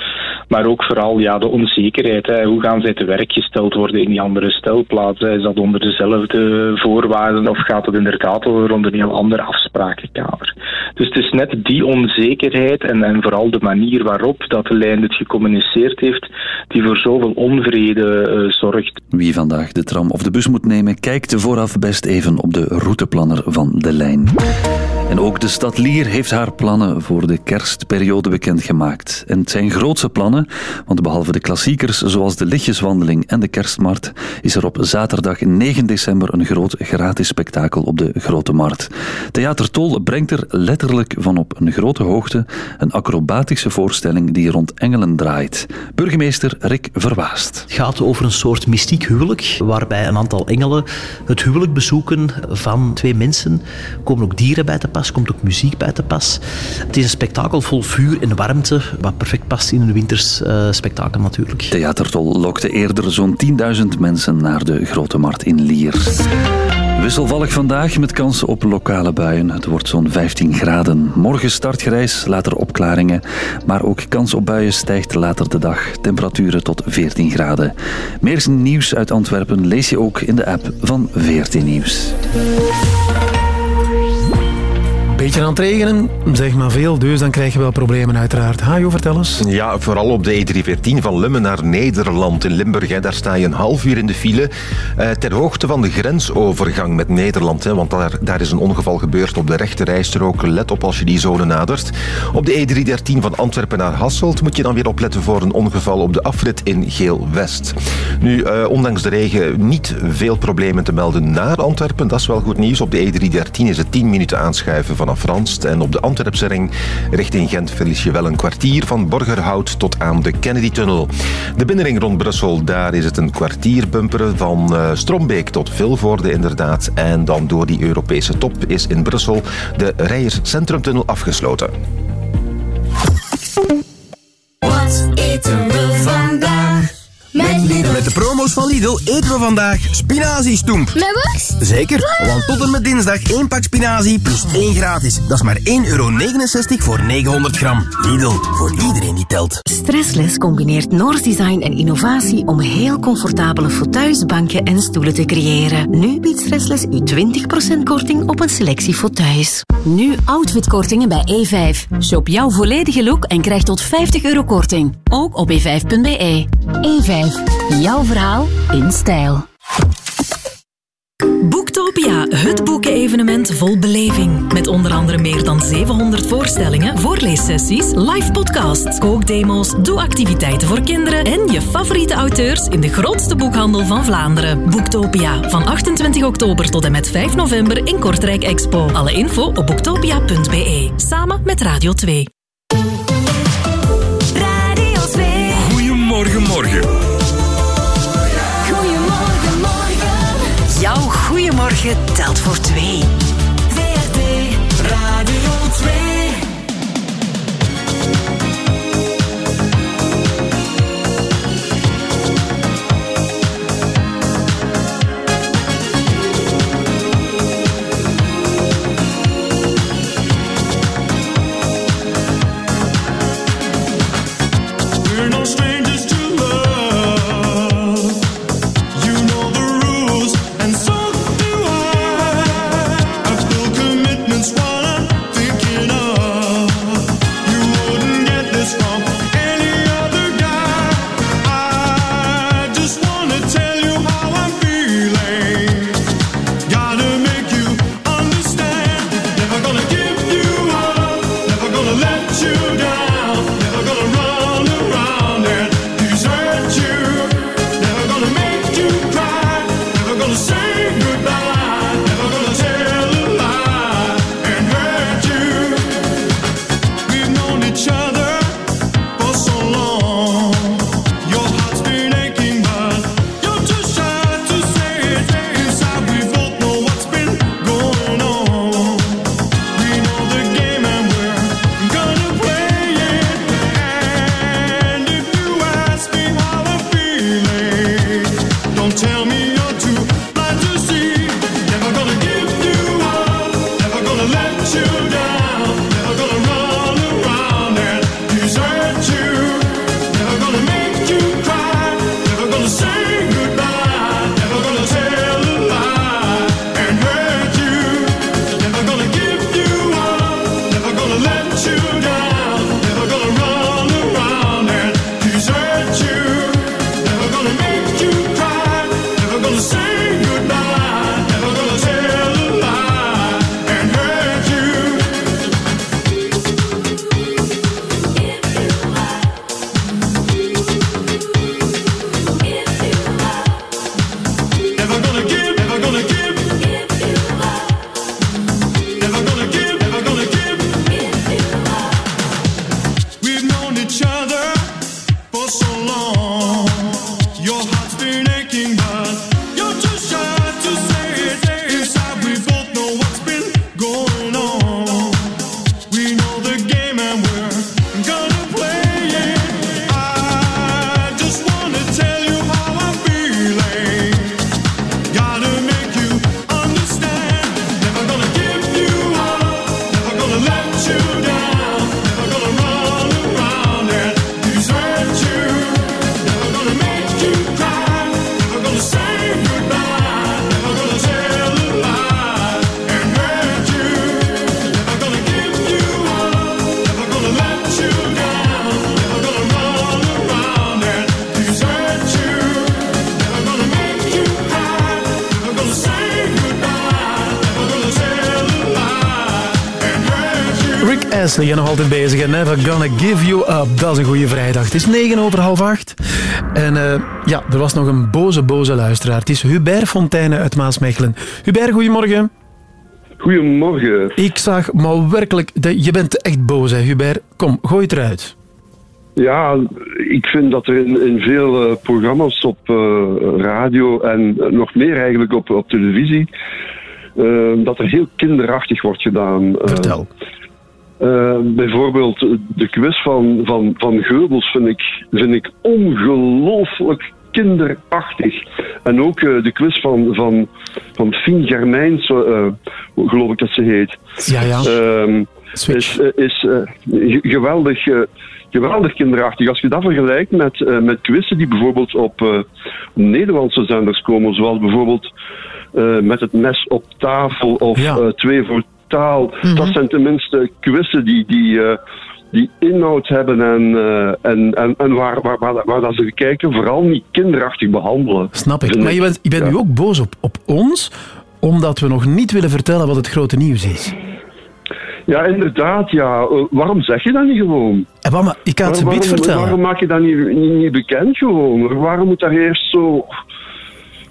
maar ook vooral ja, de onzekerheid. Hoe gaan zij te werk gesteld worden in die andere stelplaatsen? Is dat onder dezelfde voorwaarden of gaat het inderdaad over een heel ander afsprakenkader? Dus het is net die onzekerheid en, en vooral de manier waarop dat de lijn dit gecommuniceerd heeft, die voor zoveel onvrede eh, zorgt. Wie vandaag de tram of de bus moet nemen, kijkt vooraf best even op de routeplanner van de lijn. En ook de stad Lier heeft haar plannen voor de kerstperiode bekendgemaakt. En het zijn grootse plannen, want behalve de klassiekers zoals de lichtjeswandeling en de kerstmarkt, is er op zaterdag 9 december een groot gratis spektakel op de Grote Markt. Theater Tol brengt er letterlijk van op een grote hoogte een acrobatische voorstelling die rond engelen draait. Burgemeester Rick Verwaast. Het gaat over een soort mystiek huwelijk, waarbij een aantal engelen het huwelijk bezoeken van twee mensen. Er komen ook dieren bij te pas, komt ook muziek bij te pas. Het is een spektakel vol vuur en warmte, wat perfect past in een winters eh, spektakel natuurlijk. Theatertol lokte eerder zo'n 10.000 mensen naar de Grote Markt in Lier. Wisselvallig vandaag met kans op lokale buien. Het wordt zo'n 15 graden. Morgen start grijs, later opklaringen. Maar ook kans op buien stijgt later de dag. Temperaturen tot 14 graden. Meer nieuws uit Antwerpen lees je ook in de app van 14 Nieuws. Beetje aan het regenen, zeg maar veel, dus dan krijg je wel problemen uiteraard. Hajo, vertel eens. Ja, vooral op de E314 van Lummen naar Nederland in Limburg. Hè. Daar sta je een half uur in de file. eh, ter hoogte van de grensovergang met Nederland. Hè, want daar, daar is een ongeval gebeurd op de rechte rijstrook. Let op als je die zone nadert. Op de E313 van Antwerpen naar Hasselt moet je dan weer opletten voor een ongeval op de afrit in Geel-West. Nu, eh, ondanks de regen niet veel problemen te melden naar Antwerpen. Dat is wel goed nieuws. Op de E313 is het 10 minuten aanschuiven vanaf. En op de Antwerpse ring richting Gent verlies je wel een kwartier van Borgerhout tot aan de Kennedy-tunnel. De binnenring rond Brussel, daar is het een kwartier bumperen van eh, Strombeek tot Vilvoorde inderdaad. En dan door die Europese top is in Brussel de Rijers Centrumtunnel afgesloten. Met Lidl. Met de promo's van Lidl eten we vandaag spinaziestoemp. Met worst? Zeker, want tot en met dinsdag één pak spinazie plus één gratis. Dat is maar 1,69 euro voor 900 gram. Lidl, voor iedereen die telt. Stressless combineert Noors design en innovatie om heel comfortabele fauteuils, banken en stoelen te creëren. Nu biedt Stressless u 20% korting op een selectie fauteuils. Nu outfitkortingen bij E5. Shop jouw volledige look en krijg tot 50 euro korting. Ook op e5.be. E5. Jouw verhaal in stijl. Boektopia, het boekenevenement vol beleving. Met onder andere meer dan 700 voorstellingen, voorleessessies, live podcasts, kookdemos, doe-activiteiten voor kinderen en je favoriete auteurs in de grootste boekhandel van Vlaanderen. Boektopia, van 28 oktober tot en met 5 november in Kortrijk Expo. Alle info op boektopia.be. Samen met Radio 2. Telt voor twee. Ashley en nog altijd bezig. En Never Gonna Give You Up. Dat is een goede vrijdag. Het is negen over half acht. En eh, ja, er was nog een boze, boze luisteraar. Het is Hubert Fontaine uit Maasmechelen. Hubert, goedemorgen. Goedemorgen. Ik zag maar werkelijk... dat- Je bent echt boos, hè, Hubert. Kom, gooi het eruit. Ja, ik vind dat er in, in veel eh, programma's op eh, radio en nog meer eigenlijk op, op televisie, dat er heel kinderachtig wordt gedaan. Vertel. Bijvoorbeeld eh, de quiz van, van, van Geubels vind ik, vind ik ongelooflijk kinderachtig. En ook eh, de quiz van, van, van Fien Germijns, eh, geloof ik dat ze heet. Ja, ja. Ehm, is eh, is ge- geweldig, geweldig kinderachtig. Als je dat vergelijkt met, met quizzen die bijvoorbeeld op Nederlandse zenders komen, zoals bijvoorbeeld met het mes op tafel of eh, twee voor taal. Dat zijn tenminste quizzen die, die, eh, die inhoud hebben en, eh, en, en, en waar, waar, waar, waar dat ze kijken vooral niet kinderachtig behandelen. Snap ik. Maar je bent, je bent nu ook boos op, op ons, omdat we nog niet willen vertellen wat het grote nieuws is. Ja, inderdaad. Ja. Eh, waarom zeg je dat niet gewoon? En mama, ik het waarom, vertellen. Waarom maak je dat niet, niet, niet bekend gewoon? Waarom moet daar eerst zo,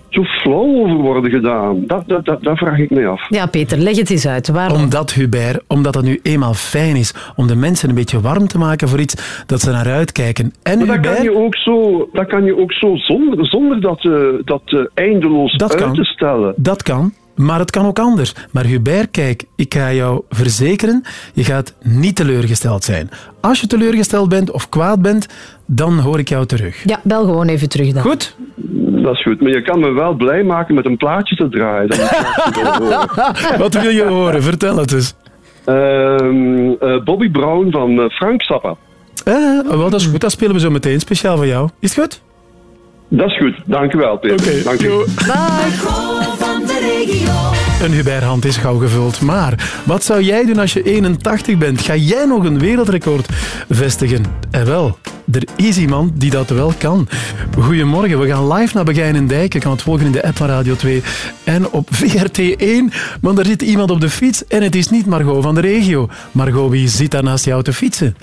zo flauw over worden gedaan? Dat, dat, dat, dat vraag ik me af. Ja, Peter, leg het eens uit. Waarom? Omdat, Hubert, omdat het nu eenmaal fijn is om de mensen een beetje warm te maken voor iets dat ze naar uitkijken. En Maar dat Hubert... kan je ook zo, dat kan je ook zo zonder, zonder dat, eh, dat eh, eindeloos Dat uit kan. te stellen. Dat kan, maar het kan ook anders. Maar Hubert, kijk, ik ga jou verzekeren, je gaat niet teleurgesteld zijn. Als je teleurgesteld bent of kwaad bent, dan hoor ik jou terug. Ja, bel gewoon even terug dan. Goed? Dat is goed, maar je kan me wel blij maken met een plaatje te draaien. Horen. Wat wil je horen? Vertel het eens. Ehm, eh, Bobby Brown van eh, Frank Zappa. Eh, wel, dat is goed, dat spelen we zo meteen speciaal voor jou. Is het goed? Dat is goed, dank u wel, Peter. dank u. de regio. Een Hubert-hand is gauw gevuld. Maar wat zou jij doen als je 81 bent? Ga jij nog een wereldrecord vestigen? En wel, er is iemand die dat wel kan. Goedemorgen, we gaan live naar Begijn en Dijk. Je kan het volgen in de app van Radio 2 en op VRT1. Want er zit iemand op de fiets en het is niet Margot van de regio. Margot, wie zit daar naast jou te fietsen?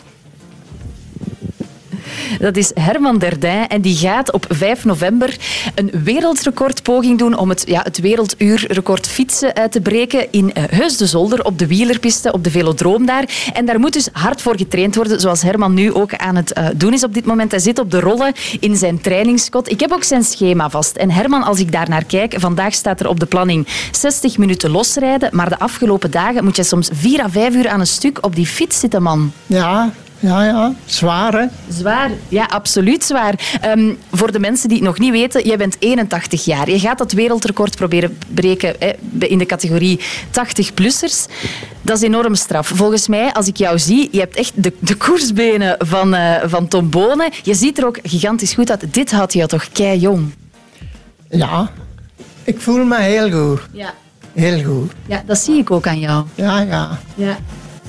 Dat is Herman Derdijn en die gaat op 5 november een wereldrecordpoging doen om het, ja, het werelduurrecord fietsen eh, te breken in eh, Heus de Zolder op de wielerpiste, op de velodroom daar. En daar moet dus hard voor getraind worden, zoals Herman nu ook aan het eh, doen is op dit moment. Hij zit op de rollen in zijn trainingskot. Ik heb ook zijn schema vast. En Herman, als ik daar naar kijk, vandaag staat er op de planning 60 minuten losrijden, maar de afgelopen dagen moet je soms 4 à 5 uur aan een stuk op die fiets zitten, man. Ja, ja, ja. Zwaar, hè? Zwaar, ja, absoluut zwaar. Ehm, voor de mensen die het nog niet weten, jij bent 81 jaar. Je gaat dat wereldrecord proberen breken hè, in de categorie 80-plussers. Dat is enorm straf. Volgens mij, als ik jou zie, je hebt echt de, de koersbenen van, eh, van Tom Bonen. Je ziet er ook gigantisch goed uit. Dit had je toch kei jong. Ja. Ik voel me heel goed. Ja. Heel goed. Ja, dat zie ik ook aan jou. Ja, ja. Ja.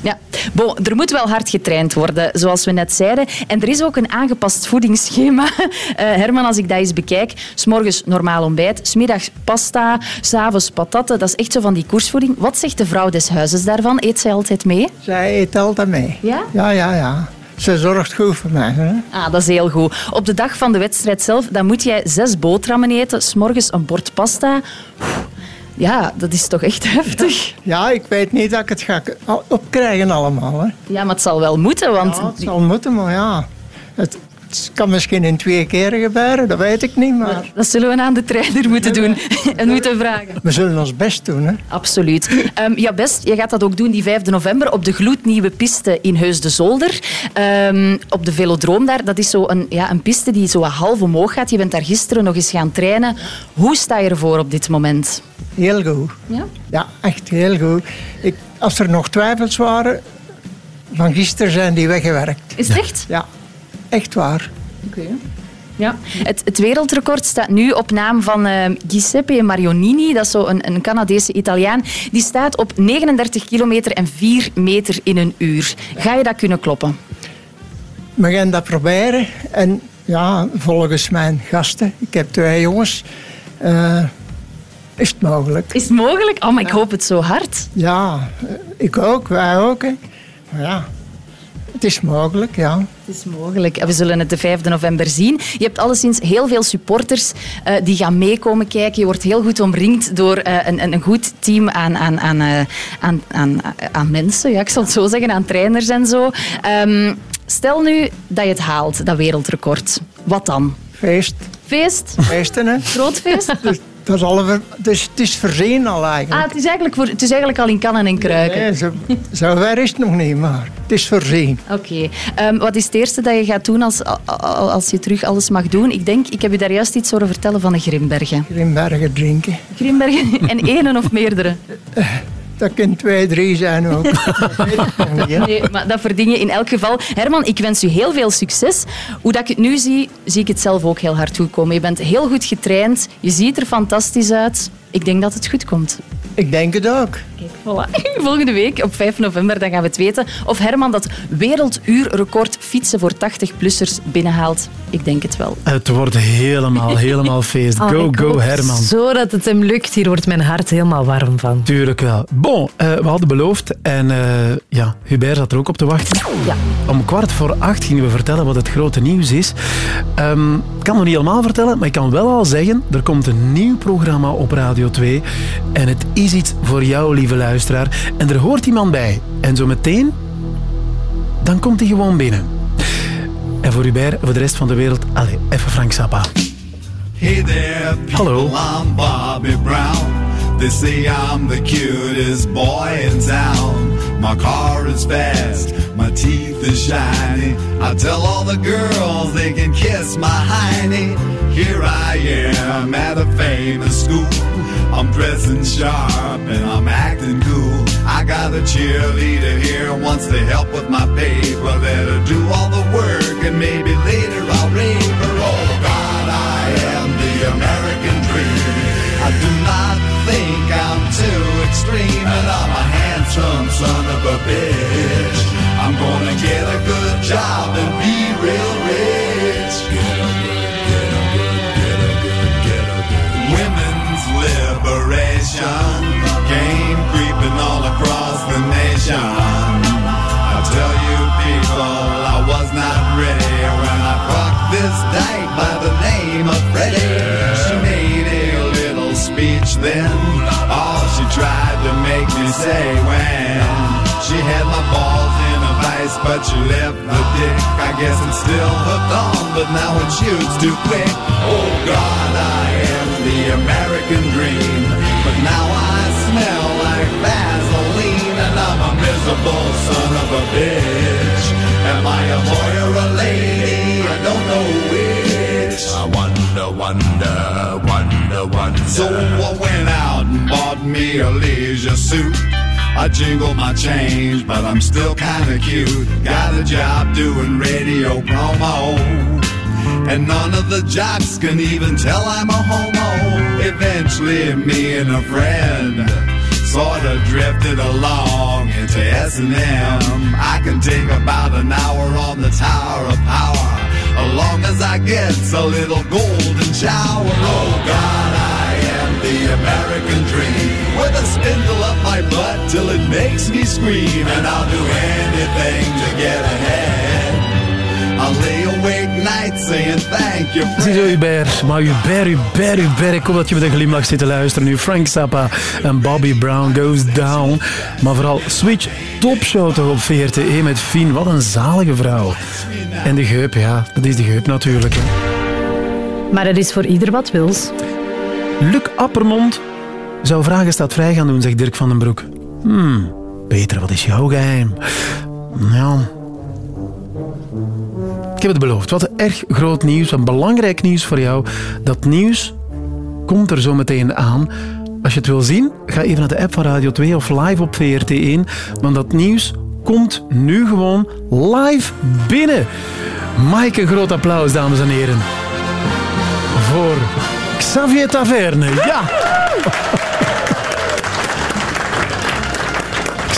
Ja, bon, er moet wel hard getraind worden, zoals we net zeiden. En er is ook een aangepast voedingsschema. Eh, Herman, als ik dat eens bekijk, s'morgens normaal ontbijt, smiddags pasta, s'avonds patatten. Dat is echt zo van die koersvoeding. Wat zegt de vrouw des huizes daarvan? Eet zij altijd mee? Zij eet altijd mee. Ja? Ja, ja, ja. Ze zorgt goed voor mij. Hè? Ah, dat is heel goed. Op de dag van de wedstrijd zelf, dan moet jij zes boterhammen eten, s'morgens een bord pasta. Ja, dat is toch echt heftig. Ja, ik weet niet dat ik het ga opkrijgen allemaal. Hè. Ja, maar het zal wel moeten, want... Ja, het zal moeten, maar ja. Het, het kan misschien in twee keren gebeuren, dat weet ik niet. Maar Dat zullen we aan de trainer moeten doen en moeten vragen. we zullen ons best doen. Hè. Absoluut. Ehm, ja, best. Je gaat dat ook doen die 5 november op de gloednieuwe piste in Heus de Zolder. Ehm, op de velodroom daar. Dat is zo een, ja, een piste die zo half omhoog gaat. Je bent daar gisteren nog eens gaan trainen. Hoe sta je ervoor op dit moment? Heel goed. Ja? Ja, echt heel goed. Ik, als er nog twijfels waren, van gisteren zijn die weggewerkt. Is het echt? Ja, echt waar. Oké. Ja. Het, het wereldrecord staat nu op naam van eh, Giuseppe Marionini. Dat is zo een, een Canadese Italiaan. Die staat op 39 kilometer en 4 meter in een uur. Ga je dat kunnen kloppen? We gaan dat proberen. En ja, volgens mijn gasten, ik heb twee jongens, eh, is het mogelijk. Is het mogelijk? Oh, maar ik hoop het zo hard. Ja, eh, ik ook, wij ook. Hè. ja, het is mogelijk, ja. Het is mogelijk. We zullen het de 5 november zien. Je hebt alleszins heel veel supporters eh, die gaan meekomen kijken. Je wordt heel goed omringd door eh, een, een, goed team aan, aan, aan, eh, aan, aan, aan mensen. Ja, ik zal het zo zeggen, aan trainers en zo. Ehm, stel nu dat je het haalt, dat wereldrecord. Wat dan? Feest. Feest? Feesten, hè. Groot feest? Dat is al dus het is verzeen al eigenlijk. Ah, het is eigenlijk, voor, het is eigenlijk al in kannen en kruiken. Nee, zo, zo ver is het nog niet, maar het is voorzien. Oké. Ehm, wat is het eerste dat je gaat doen als, als je terug alles mag doen? Ik denk, ik heb je daar juist iets horen vertellen van de Grimbergen. Grimbergen drinken. Grimbergen en één of meerdere? Dat kan twee, drie zijn ook. Nee, maar dat verdien je in elk geval. Herman, ik wens u heel veel succes. Hoe dat ik het nu zie, zie ik het zelf ook heel hard goed komen. Je bent heel goed getraind. Je ziet er fantastisch uit. Ik denk dat het goed komt. Ik denk het ook. Voilà. Volgende week, op 5 november, dan gaan we het weten of Herman dat werelduurrecord fietsen voor 80-plussers binnenhaalt. Ik denk het wel. Het wordt helemaal, helemaal feest. Oh, Go, ik go, hoop Herman. Zo dat het hem lukt. Hier wordt mijn hart helemaal warm van. Tuurlijk wel. Bon, eh, we hadden beloofd en eh, ja, Hubert zat er ook op te wachten. Ja. Om kwart voor acht gingen we vertellen wat het grote nieuws is. Ehm, ik kan nog niet allemaal vertellen, maar ik kan wel al zeggen, er komt een nieuw programma op Radio 2 en het is iets voor jou, lieve luisteraar. En er hoort iemand bij. En zo meteen, dan komt hij gewoon binnen. En voor Hubert, voor de rest van de wereld, allez, even Frank Zappa. Hey there, people, Hello. I'm Bobby Brown. They say I'm the cutest boy in town. My car is fast, my teeth is shiny. I tell all the girls they can kiss my hiney. Here I am at a famous school. I'm dressing sharp and I'm acting cool. I got a cheerleader here wants to help with my paper. Let her do all the work and maybe later I'll rape her. Oh God, I am the American dream. I do not think I'm too extreme, and I'm a handsome son of a bitch. I'm gonna get a good job and be real rich. Liberation came creeping all across the nation. I tell you people, I was not ready when I fucked this dyke by the name of Freddie. She made a little speech then, all she tried to make me say when she had my balls in a vice, but she left the dick. I guess it's still hooked on, but now it shoots too quick. Oh God, I am the American dream, miserable son of a bitch. Am I a boy or a lady? I don't know which. I wonder, wonder, wonder, wonder. So I went out and bought me a leisure suit. I jingle my change, but I'm still kinda cute. Got a job doing radio promo. And none of the jocks can even tell I'm a homo. Eventually, me and a friend sort of drifted along into S&M. I can take about an hour on the Tower of Power, as long as I get a little golden shower. Oh God, I am the American dream, with a spindle up my butt till it makes me scream, and I'll do anything to get ahead. I'll lay awake nights saying thank you. Ziezo Hubert, maar Hubert, Hubert, Hubert, ik hoop dat je met een glimlach zit te luisteren nu. Frank Zappa en Bobby Brown goes down. Maar vooral Switch topshow toch op VRT1 met Fien. Wat een zalige vrouw. En de geup, ja, dat is de geup natuurlijk. Hè. Maar er is voor ieder wat wils. Luc Appermond zou vragen staat vrij gaan doen, zegt Dirk van den Broek. Hmm, Peter, wat is jouw geheim? Ja... Ik heb het beloofd. Wat erg groot nieuws, een belangrijk nieuws voor jou. Dat nieuws komt er zo meteen aan. Als je het wil zien, ga even naar de app van Radio 2 of live op VRT1. Want dat nieuws komt nu gewoon live binnen. Mike, een groot applaus, dames en heren. Voor Xavier Taverne. Ja!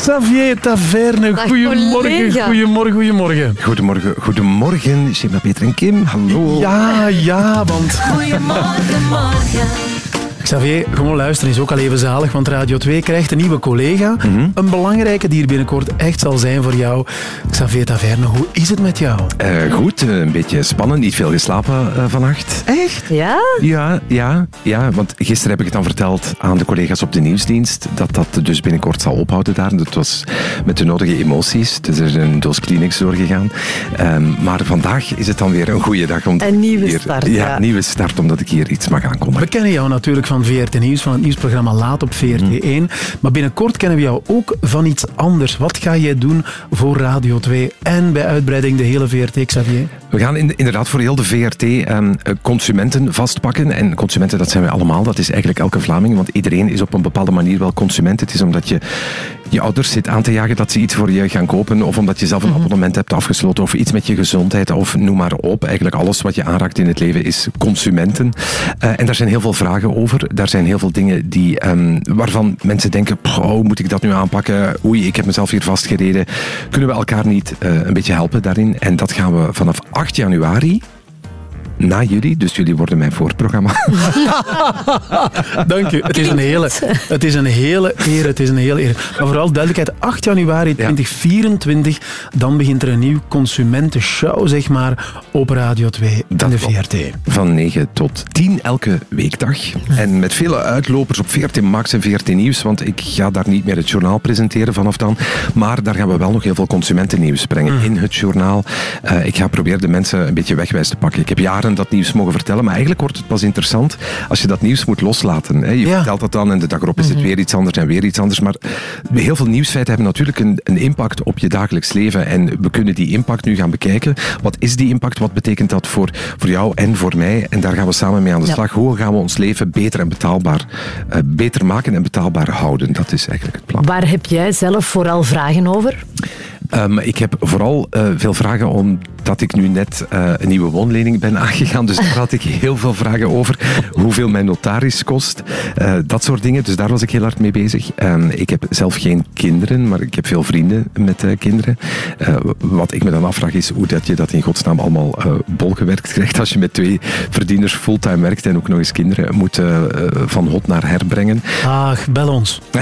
Xavier Taverne, Dag, goedemorgen, goedemorgen, goedemorgen. Goedemorgen, goedemorgen. Maar Peter en Kim, hallo. Ja, ja, want Goedemorgen, morgen. Xavier, gewoon luisteren is ook al even zalig, want Radio 2 krijgt een nieuwe collega. Mhm. Een belangrijke die er binnenkort echt zal zijn voor jou. Xavier Taverne, hoe is het met jou? Eh, goed, eh, een beetje spannend. Niet veel geslapen eh, vannacht. Echt? Ja? Ja, ja, ja, want gisteren heb ik het dan verteld aan de collega's op de nieuwsdienst dat dat dus binnenkort zal ophouden daar. Dat was met de nodige emoties. Dus er is een doos Kleenex doorgegaan. Ehm, maar vandaag is het dan weer een goede dag. Om Een nieuwe hier- start, Ja, ja. een nieuwe start, omdat ik hier iets mag aankondigen. We kennen jou natuurlijk van VRT Nieuws, van het nieuwsprogramma Laat op VRT1. Maar binnenkort kennen we jou ook van iets anders. Wat ga jij doen voor Radio 2 en bij uitbreiding de hele VRT, Xavier? We gaan in- inderdaad voor heel de VRT ehm, eh, consumenten vastpakken. En consumenten, dat zijn wij allemaal. Dat is eigenlijk elke Vlaming. Want iedereen is op een bepaalde manier wel consument. Het is omdat je je ouders zit aan te jagen dat ze iets voor je gaan kopen. Of omdat je zelf een abonnement hebt afgesloten. Of iets met je gezondheid. Of noem maar op. Eigenlijk alles wat je aanraakt in het leven is consumenten. Eh, en daar zijn heel veel vragen over. Daar zijn heel veel dingen die, ehm, waarvan mensen denken... "Pff, hoe moet ik dat nu aanpakken? Oei, ik heb mezelf hier vastgereden. Kunnen we elkaar niet eh, een beetje helpen daarin? En dat gaan we vanaf 8 januari na jullie, dus jullie worden mijn voorprogramma. Dank u. Het is een hele, het is een hele eer. Het is een hele eer. Maar vooral duidelijkheid, 8 januari 2024, dan begint er een nieuw consumentenshow, zeg maar, op Radio 2 in de VRT. Van 9 tot 10 elke weekdag. En met vele uitlopers op VRT Max en VRT Nieuws, want ik ga daar niet meer het journaal presenteren vanaf dan. Maar daar gaan we wel nog heel veel consumentennieuws brengen in het journaal. Eh, ik ga proberen de mensen een beetje wegwijs te pakken. Ik heb jaren dat nieuws mogen vertellen, maar eigenlijk wordt het pas interessant als je dat nieuws moet loslaten. Hè. Je vertelt dat dan en de dag erop is het weer iets anders en weer iets anders. Maar heel veel nieuwsfeiten hebben natuurlijk een, een impact op je dagelijks leven. En we kunnen die impact nu gaan bekijken. Wat is die impact? Wat betekent dat voor, voor jou en voor mij? En daar gaan we samen mee aan de Ja. slag. Hoe gaan we ons leven beter en betaalbaar eh, beter maken en betaalbaar houden? Dat is eigenlijk het plan. Waar heb jij zelf vooral vragen over? Ehm, ik heb vooral eh, veel vragen omdat ik nu net eh, een nieuwe woonlening ben aangegaan. Dus daar had ik heel veel vragen over. Hoeveel mijn notaris kost. eh, dat soort dingen. Dus daar was ik heel hard mee bezig. Ehm, ik heb zelf geen kinderen, maar ik heb veel vrienden met eh, kinderen. Eh, wat ik me dan afvraag is hoe dat je dat in godsnaam allemaal eh bolgewerkt krijgt. Als je met twee verdieners fulltime werkt en ook nog eens kinderen moet van hot naar her brengen. Ach, bel ons.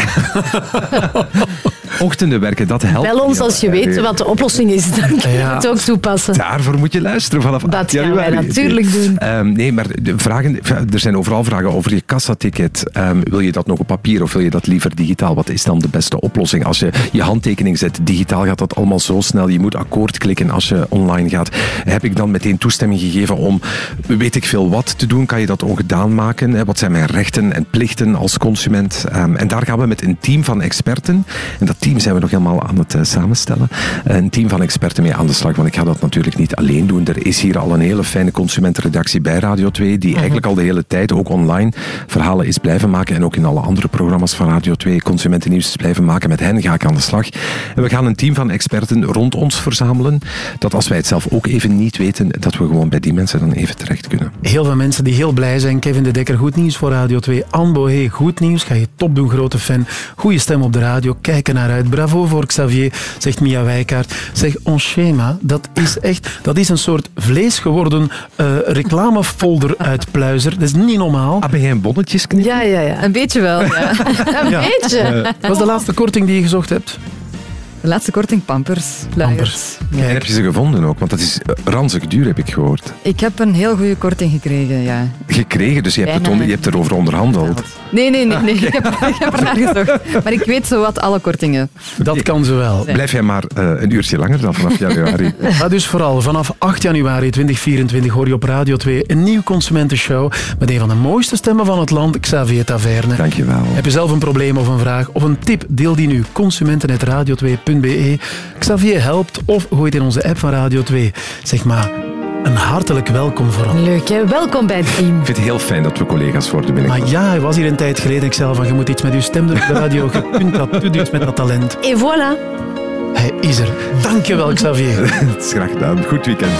Ochtenden werken, dat helpt. Bel ons als je. Weet wat de oplossing is. Dan kun je Ja. het ook toepassen. Daarvoor moet je luisteren vanaf Dat 8 gaan wij natuurlijk doen. Ehm, nee, maar de vragen, er zijn overal vragen over je kassaticket. Ehm, wil je dat nog op papier of wil je dat liever digitaal? Wat is dan de beste oplossing? Als je je handtekening zet, digitaal gaat dat allemaal zo snel. Je moet akkoord klikken als je online gaat. Heb ik dan meteen toestemming gegeven om, weet ik veel wat te doen? Kan je dat ongedaan maken? Wat zijn mijn rechten en plichten als consument? Ehm, en daar gaan we met een team van experten, en dat team zijn we nog helemaal aan het eh, samenstellen, een team van experten mee aan de slag. Want ik ga dat natuurlijk niet alleen doen. Er is hier al een hele fijne consumentenredactie bij Radio 2, die eigenlijk al de hele tijd ook online verhalen is blijven maken en ook in alle andere programma's van Radio 2 consumentennieuws is blijven maken. Met hen ga ik aan de slag. En we gaan een team van experten rond ons verzamelen, dat als wij het zelf ook even niet weten, dat we gewoon bij die mensen dan even terecht kunnen. Heel veel mensen die heel blij zijn. Kevin de Dekker, goed nieuws voor Radio 2. Anne Bohe, goed nieuws. Ga je top doen, grote fan. Goeie stem op de radio. Kijk er naar uit. Bravo voor Xavier, zegt Mia Wijkaart. Zeg, ons schema, dat is echt... Dat is een soort vlees geworden eh reclamefolder uitpluizer. Dat is niet normaal. Ah, ben jij een bonnetjes Ja, ja, ja. Een beetje wel, ja. Een Ja. beetje. Eh, Wat is de laatste korting die je gezocht hebt? De laatste korting Pampers. En heb je ze gevonden ook? Want dat is eh, ranzig duur, heb ik gehoord. Ik heb een heel goede korting gekregen, ja. Gekregen, dus je hebt, het onder, je hebt erover onderhandeld. Nee, nee, nee. nee. Ik, heb, ik heb er naar gezocht. Maar ik weet zo wat alle kortingen. Dat kan ze wel. Blijf jij maar eh, een uurtje langer dan vanaf januari. Maar dus vooral vanaf 8 januari 2024 hoor je op Radio 2 een nieuw consumentenshow met een van de mooiste stemmen van het land, Xavier Taverne. Dankjewel. Heb je zelf een probleem of een vraag of een tip? Deel die nu. Consumenten.radio2.be Xavier helpt of gooi het in onze app van Radio 2. Zeg maar, een hartelijk welkom vooral. Leuk, hè? Welkom bij het team. Ik vind het heel fijn dat we collega's worden binnenkort. Maar ja, hij was hier een tijd geleden. Ik zei al van, je moet iets met je stem doen op de radio. Je kunt dat, doe iets met dat talent. Et voilà. Hij is er. Dankjewel, Xavier. Het is graag gedaan. Goed weekend.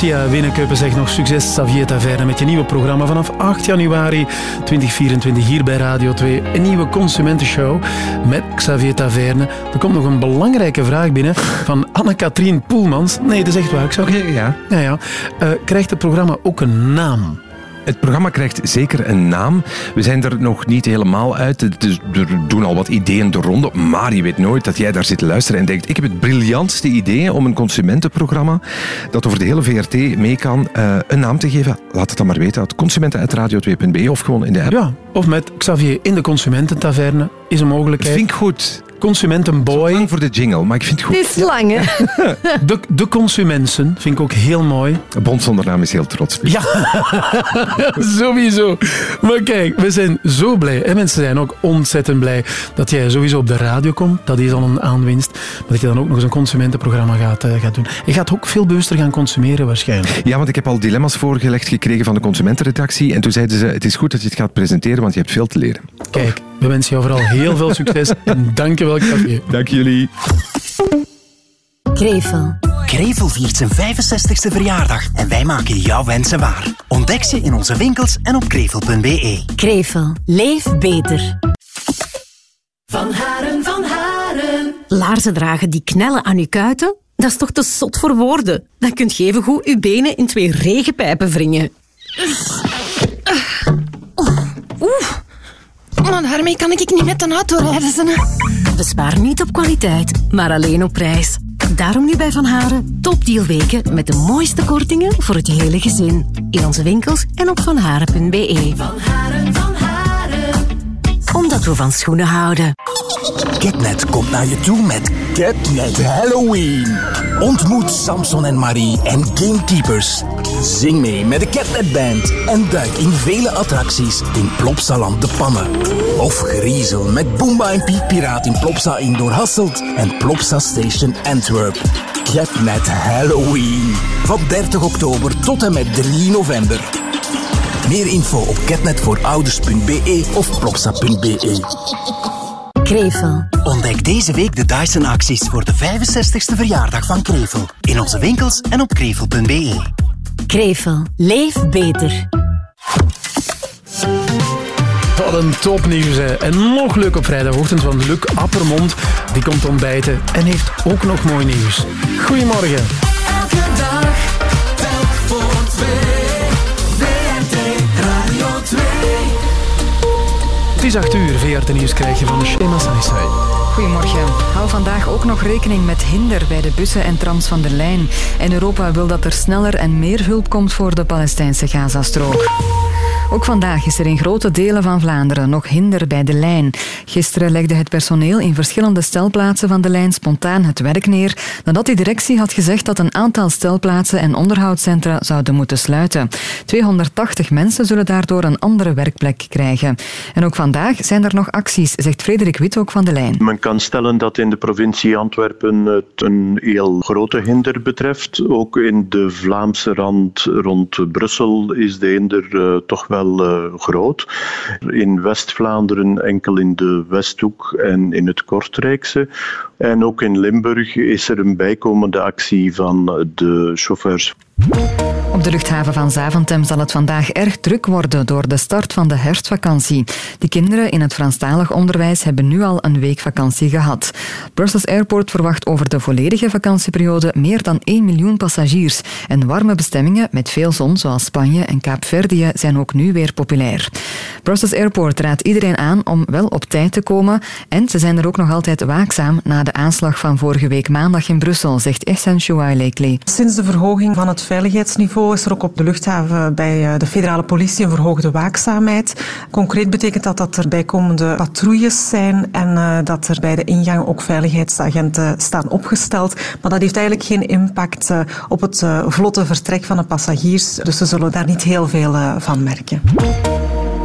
Lucia Winnekuppen zegt nog succes Xavier Taverne met je nieuwe programma vanaf 8 januari 2024 hier bij Radio 2. Een nieuwe consumentenshow met Xavier Taverne. Er komt nog een belangrijke vraag binnen van Anne-Katrien Poelmans. Nee, dat is echt waar. Ik zou... ja. Ja, ja. Eh, krijgt het programma ook een naam? Het programma krijgt zeker een naam. We zijn er nog niet helemaal uit. Er doen al wat ideeën de ronde. Maar je weet nooit dat jij daar zit te luisteren en denkt... Ik heb het briljantste idee om een consumentenprogramma dat over de hele VRT mee kan, eh, een naam te geven. Laat het dan maar weten. Consumenten.radio2.be of gewoon in de app. Ja, of met Xavier in de Consumententaverne is een mogelijkheid. Vind ik goed. Consumentenboy. Lang voor de jingle, maar ik vind het goed. Het is lang, hè? De, de Consumensen vind ik ook heel mooi. Bond zonder naam is heel trots. Ja, sowieso. Maar kijk, we zijn zo blij. En mensen zijn ook ontzettend blij dat jij sowieso op de radio komt. Dat is al een aanwinst. Maar dat je dan ook nog eens een consumentenprogramma gaat, eh, gaat doen. Je gaat ook veel bewuster gaan consumeren waarschijnlijk. Ja, want ik heb al dilemma's voorgelegd gekregen van de consumentenredactie. En toen zeiden ze, het is goed dat je het gaat presenteren, want je hebt veel te leren. Kijk, we wensen jou vooral heel veel succes. En dank je wel, Xavier. Dank jullie. Krevel. Krevel viert zijn 65ste verjaardag en wij maken jouw wensen waar. Ontdek ze in onze winkels en op krevel.be. Krevel. Leef beter. Van Haren, van Haren. Laarzen dragen die knellen aan uw kuiten? Dat is toch te zot voor woorden? Dan kunt je even goed uw benen in twee regenpijpen wringen. Oeh, maar daarmee kan ik niet met een auto rijden. Bespaar niet op kwaliteit, maar alleen op prijs. Daarom nu bij Van Haren topdealweken met de mooiste kortingen voor het hele gezin. In onze winkels en op vanharen.be. Van Haren, van Haren. Omdat we van schoenen houden. Catnet komt naar je toe met Catnet Halloween. Ontmoet Samson en Marie en Gamekeepers. Zing mee met de Catnet Band en duik in vele attracties in Plopsaland de Pannen. Of griezel met Boomba en Piet Piraat in Plopsa Indoor Hasselt en Plopsa Station Antwerp. Catnet Halloween. Van 30 oktober tot en met 3 november. Meer info op catnetvoorouders.be of plopsa.be. Krevel. Ontdek deze week de Dyson acties voor de 65ste verjaardag van Krevel. In onze winkels en op krevel.be. Krevel. Leef beter. Wat een topnieuws. Hè. En nog leuk op vrijdagochtend, want Luc Appermond die komt ontbijten en heeft ook nog mooi nieuws. Goedemorgen. Elke dag, telk voor twee. Is 8 uur, VRT Nieuws krijg je van Shema Sanisai. Goedemorgen. Hou vandaag ook nog rekening met hinder bij de bussen en trams van de lijn. En Europa wil dat er sneller en meer hulp komt voor de Palestijnse Gazastrook. Ook vandaag is er in grote delen van Vlaanderen nog hinder bij de lijn. Gisteren legde het personeel in verschillende stelplaatsen van de lijn spontaan het werk neer, nadat die directie had gezegd dat een aantal stelplaatsen en onderhoudscentra zouden moeten sluiten. 280 mensen zullen daardoor een andere werkplek krijgen. En ook vandaag zijn er nog acties, zegt Frederik Withoek van de lijn. Men kan stellen dat in de provincie Antwerpen het een heel grote hinder betreft. Ook in de Vlaamse rand rond Brussel is de hinder eh, toch wel eh, groot. In West-Vlaanderen enkel in de Westhoek en in het Kortrijkse. En ook in Limburg is er een bijkomende actie van de chauffeurs. Op de luchthaven van Zaventem zal het vandaag erg druk worden door de start van de herfstvakantie. De kinderen in het Franstalig onderwijs hebben nu al een week vakantie gehad. Brussels Airport verwacht over de volledige vakantieperiode meer dan 1 miljoen passagiers. En warme bestemmingen met veel zon, zoals Spanje en Kaapverdië, zijn ook nu weer populair. Brussels Airport raadt iedereen aan om wel op tijd te komen. En ze zijn er ook nog altijd waakzaam na de aanslag van vorige week maandag in Brussel, zegt Ehsan Chouai-Lekli. Sinds de verhoging van het veiligheidsniveau is er ook op de luchthaven bij eh, de federale politie een verhoogde waakzaamheid. Concreet betekent dat dat er bijkomende patrouilles zijn en eh, dat er bij de ingang ook veiligheidsagenten staan opgesteld. Maar dat heeft eigenlijk geen impact eh, op het vlotte vertrek van de passagiers, dus ze zullen daar niet heel veel van merken.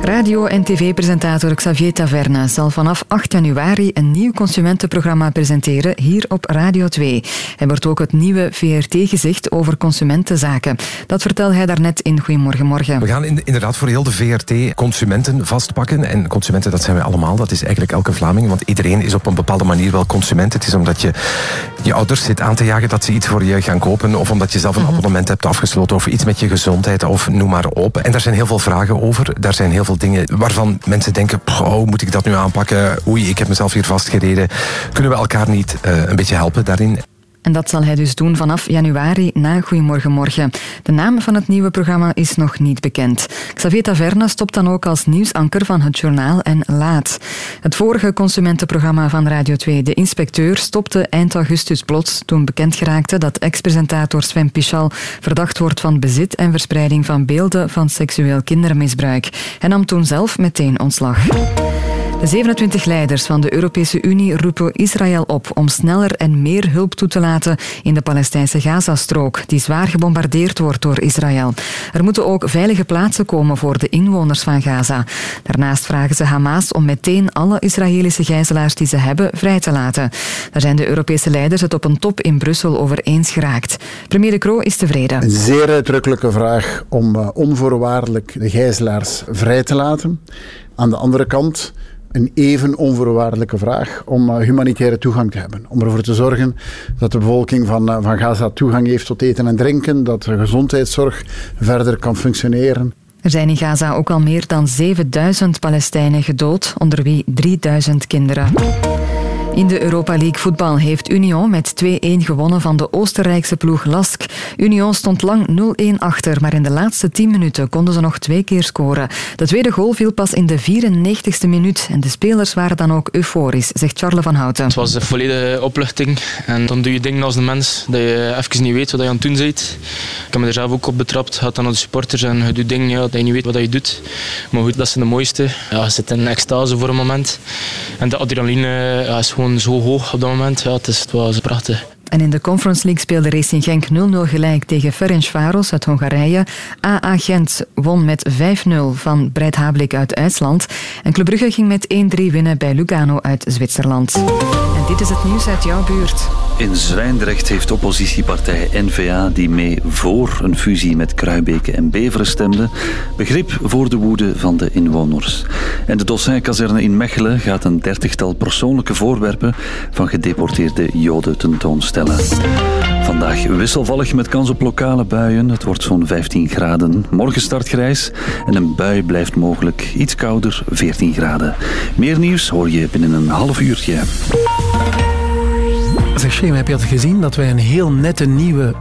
Radio- en tv-presentator Xavier Taverna zal vanaf 8 januari een nieuw consumentenprogramma presenteren hier op Radio 2. Hij wordt ook het nieuwe VRT-gezicht over consumentenzaken. Dat vertelde hij daarnet in Goedemorgen Morgen. We gaan in- inderdaad voor heel de VRT consumenten vastpakken. En consumenten, dat zijn wij allemaal. Dat is eigenlijk elke Vlaming. Want iedereen is op een bepaalde manier wel consument. Het is omdat je je ouders zit aan te jagen dat ze iets voor je gaan kopen. Of omdat je zelf een abonnement hebt afgesloten. Of iets met je gezondheid. Of noem maar op. En daar zijn heel veel vragen over. Daar zijn heel veel dingen waarvan mensen denken... "Pff, Oh, moet ik dat nu aanpakken? Oei, ik heb mezelf hier vastgereden. Kunnen we elkaar niet eh, een beetje helpen daarin? En dat zal hij dus doen vanaf januari na Goedemorgen Morgen. De naam van het nieuwe programma is nog niet bekend. Xavier Taverna stopt dan ook als nieuwsanker van het journaal en Laat. Het vorige consumentenprogramma van Radio 2, De Inspecteur, stopte eind augustus plots toen bekend geraakte dat ex-presentator Sven Pichal verdacht wordt van bezit en verspreiding van beelden van seksueel kindermisbruik. Hij nam toen zelf meteen ontslag. De 27 leiders van de Europese Unie roepen Israël op om sneller en meer hulp toe te laten in de Palestijnse Gazastrook, die zwaar gebombardeerd wordt door Israël. Er moeten ook veilige plaatsen komen voor de inwoners van Gaza. Daarnaast vragen ze Hamas om meteen alle Israëlische gijzelaars die ze hebben vrij te laten. Daar zijn de Europese leiders het op een top in Brussel over eens geraakt. Premier De Croo is tevreden. Een zeer uitdrukkelijke vraag om eh, onvoorwaardelijk de gijzelaars vrij te laten. Aan de andere kant een even onvoorwaardelijke vraag om eh, humanitaire toegang te hebben. Om ervoor te zorgen dat de bevolking van, eh, van Gaza toegang heeft tot eten en drinken, dat de gezondheidszorg verder kan functioneren. Er zijn in Gaza ook al meer dan 7000 Palestijnen gedood, onder wie 3000 kinderen. In de Europa League voetbal heeft Union met 2-1 gewonnen van de Oostenrijkse ploeg Lask. Union stond lang 0-1 achter, maar in de laatste 10 minuten konden ze nog twee keer scoren. De tweede goal viel pas in de 94ste minuut en de spelers waren dan ook euforisch, zegt Charles van Houten. Het was een volledige opluchting. En dan doe je dingen als de mens, dat je even niet weet wat je aan het doen bent. Ik heb me er zelf ook op betrapt. Gaat dan naar de supporters en je doet dingen ja, dat je niet weet wat je doet. Maar goed, dat is de mooiste. Ja, je zit in extase voor een moment. En de adrenaline ja, is gewoon zo hoog op dat moment. Ja, het, is, het was prachtig. En in de Conference League speelde Racing Genk 0-0 gelijk tegen Ferencváros uit Hongarije. AA Gent won met 5-0 van Breit Hablik uit IJsland. En Club Brugge ging met 1-3 winnen bij Lugano uit Zwitserland. En dit is het nieuws uit jouw buurt. In Zwijndrecht heeft oppositiepartij N-VA, die mee voor een fusie met Kruibeke en Beveren stemde, begrip voor de woede van de inwoners. En de Dossin-kazerne in Mechelen gaat een dertigtal persoonlijke voorwerpen van gedeporteerde Joden tentoonstellen. Vandaag wisselvallig met kans op lokale buien. Het wordt zo'n 15 graden. Morgen start grijs en een bui blijft mogelijk. Iets kouder, 14 graden. Meer nieuws hoor je binnen een half uurtje. Zeg Shema, heb je het gezien dat wij een heel nette nieuwe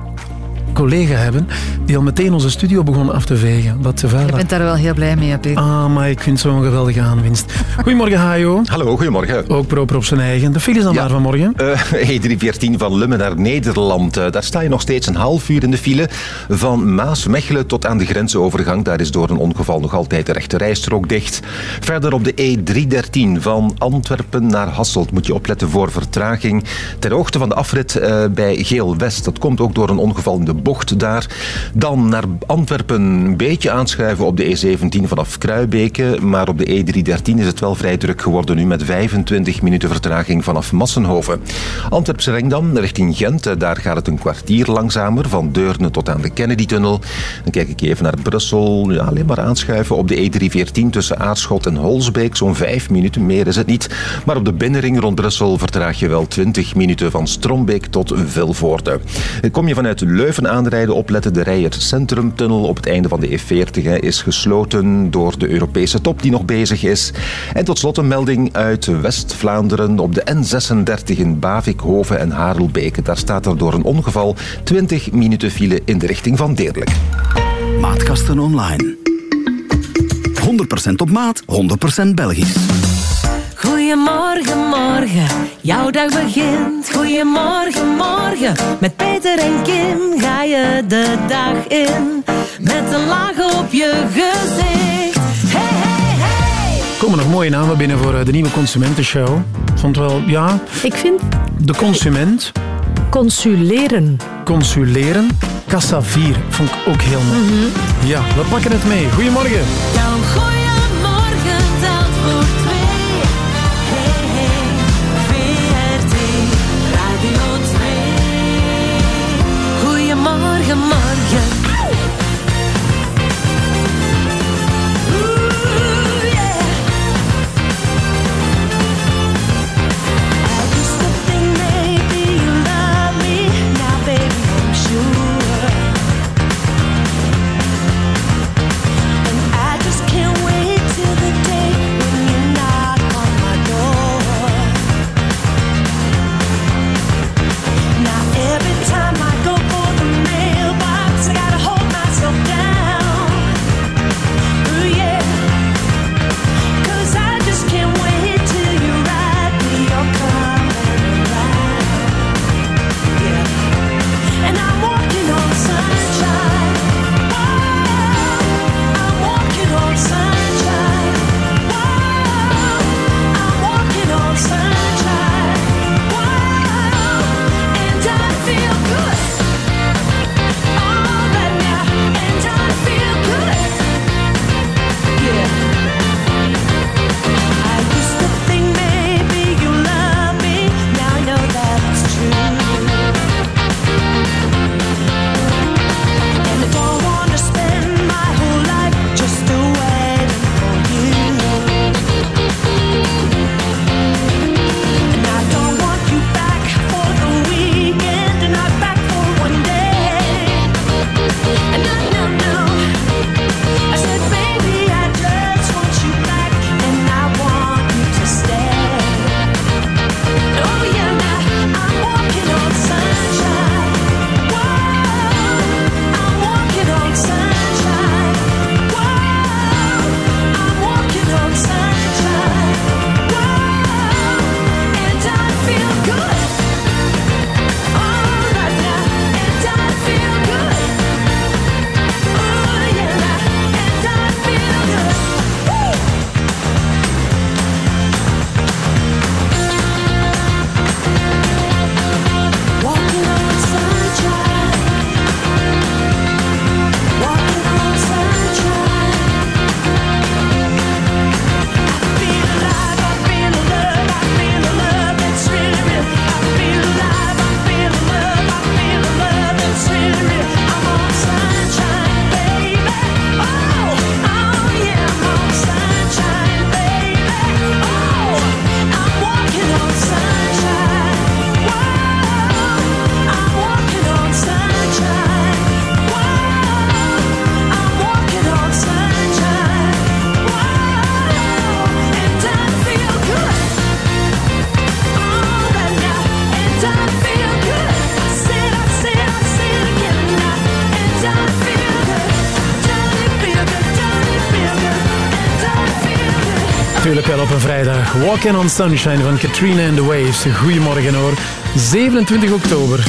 collega hebben die al meteen onze studio begon af te vegen. Dat vuil Je bent daar wel heel blij mee, Peter. Ah, maar ik vind het zo'n geweldige aanwinst. Goedemorgen, Hajo. Hallo, goedemorgen. Ook proper op zijn eigen. De files dan maar vanmorgen? Eh, E314 van Lummen naar Nederland. Eh, daar sta je nog steeds een half uur in de file. Van Maasmechelen tot aan de grensovergang. Daar is door een ongeval nog altijd de rechte rijstrook dicht. Verder op de E313 van Antwerpen naar Hasselt moet je opletten voor vertraging. Ter hoogte van de afrit eh, bij Geel-West. Dat komt ook door een ongeval in de bocht daar. Dan naar Antwerpen een beetje aanschuiven op de E17 vanaf Kruibeke. Maar op de E313 is het wel vrij druk geworden nu met 25 minuten vertraging vanaf Massenhoven. Antwerpse ring dan richting Gent. Eh, Daar gaat het een kwartier langzamer van Deurne tot aan de Kennedy-tunnel. Dan kijk ik even naar Brussel. Ja, alleen maar aanschuiven op de E314 tussen Aarschot en Holsbeek. Zo'n 5 minuten, meer is het niet. Maar op de binnenring rond Brussel vertraag je wel 20 minuten van Strombeek tot Vilvoorde. Kom je vanuit Leuven aanrijden, opletten de Rijer Centrumtunnel op het einde van de E40 hè, is gesloten door de Europese top die nog bezig is. En tot slot een melding uit West-Vlaanderen op de N36 in Bavikhoven en Harelbeke. Daar staat er door een ongeval 20 minuten file in de richting van Deerlijk. Maatkasten online. 100% op maat, 100% Belgisch. Goedemorgen, morgen, jouw dag begint. Goedemorgen, morgen, met Peter en Kim ga je de dag in. Met een laag op je gezicht. Hey, hey, hey! Komen nog mooie namen binnen voor eh, de nieuwe Consumentenshow. Vond wel, ja... Ik vind... De consument. Consuleren. Consuleren. Kassa 4 vond ik ook heel mooi. Ja, we pakken het mee. Goedemorgen. Jouw goeiemorgen. you wel op een vrijdag. Walking on Sunshine van Katrina and the Waves. Goedemorgen hoor. 27 oktober.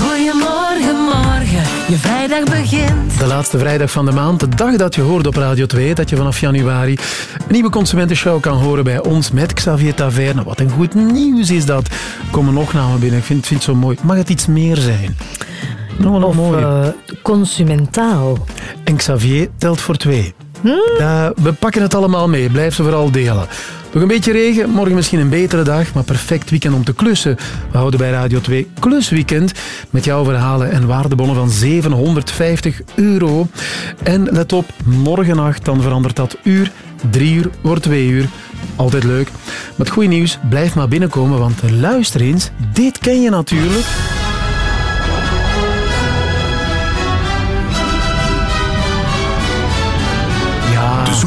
Goedemorgen, morgen, je vrijdag begint. De laatste vrijdag van de maand. De dag dat je hoort op Radio 2. Dat je vanaf januari een nieuwe consumentenshow kan horen bij ons met Xavier Taverne. Wat een goed nieuws is dat. Komen nog namen binnen. Ik vind, vind het zo mooi. Mag het iets meer zijn? Nog wel mooi. eh, consumentaal. En Xavier telt voor twee. Ja, we pakken het allemaal mee. Blijf ze vooral delen. Nog een beetje regen, morgen misschien een betere dag, maar perfect weekend om te klussen. We houden bij Radio 2 Klusweekend met jouw verhalen en waardebonnen van 750 euro. En let op, morgennacht dan verandert dat uur. Drie uur wordt twee uur. Altijd leuk. Met goed nieuws, blijf maar binnenkomen, want luister eens, dit ken je natuurlijk.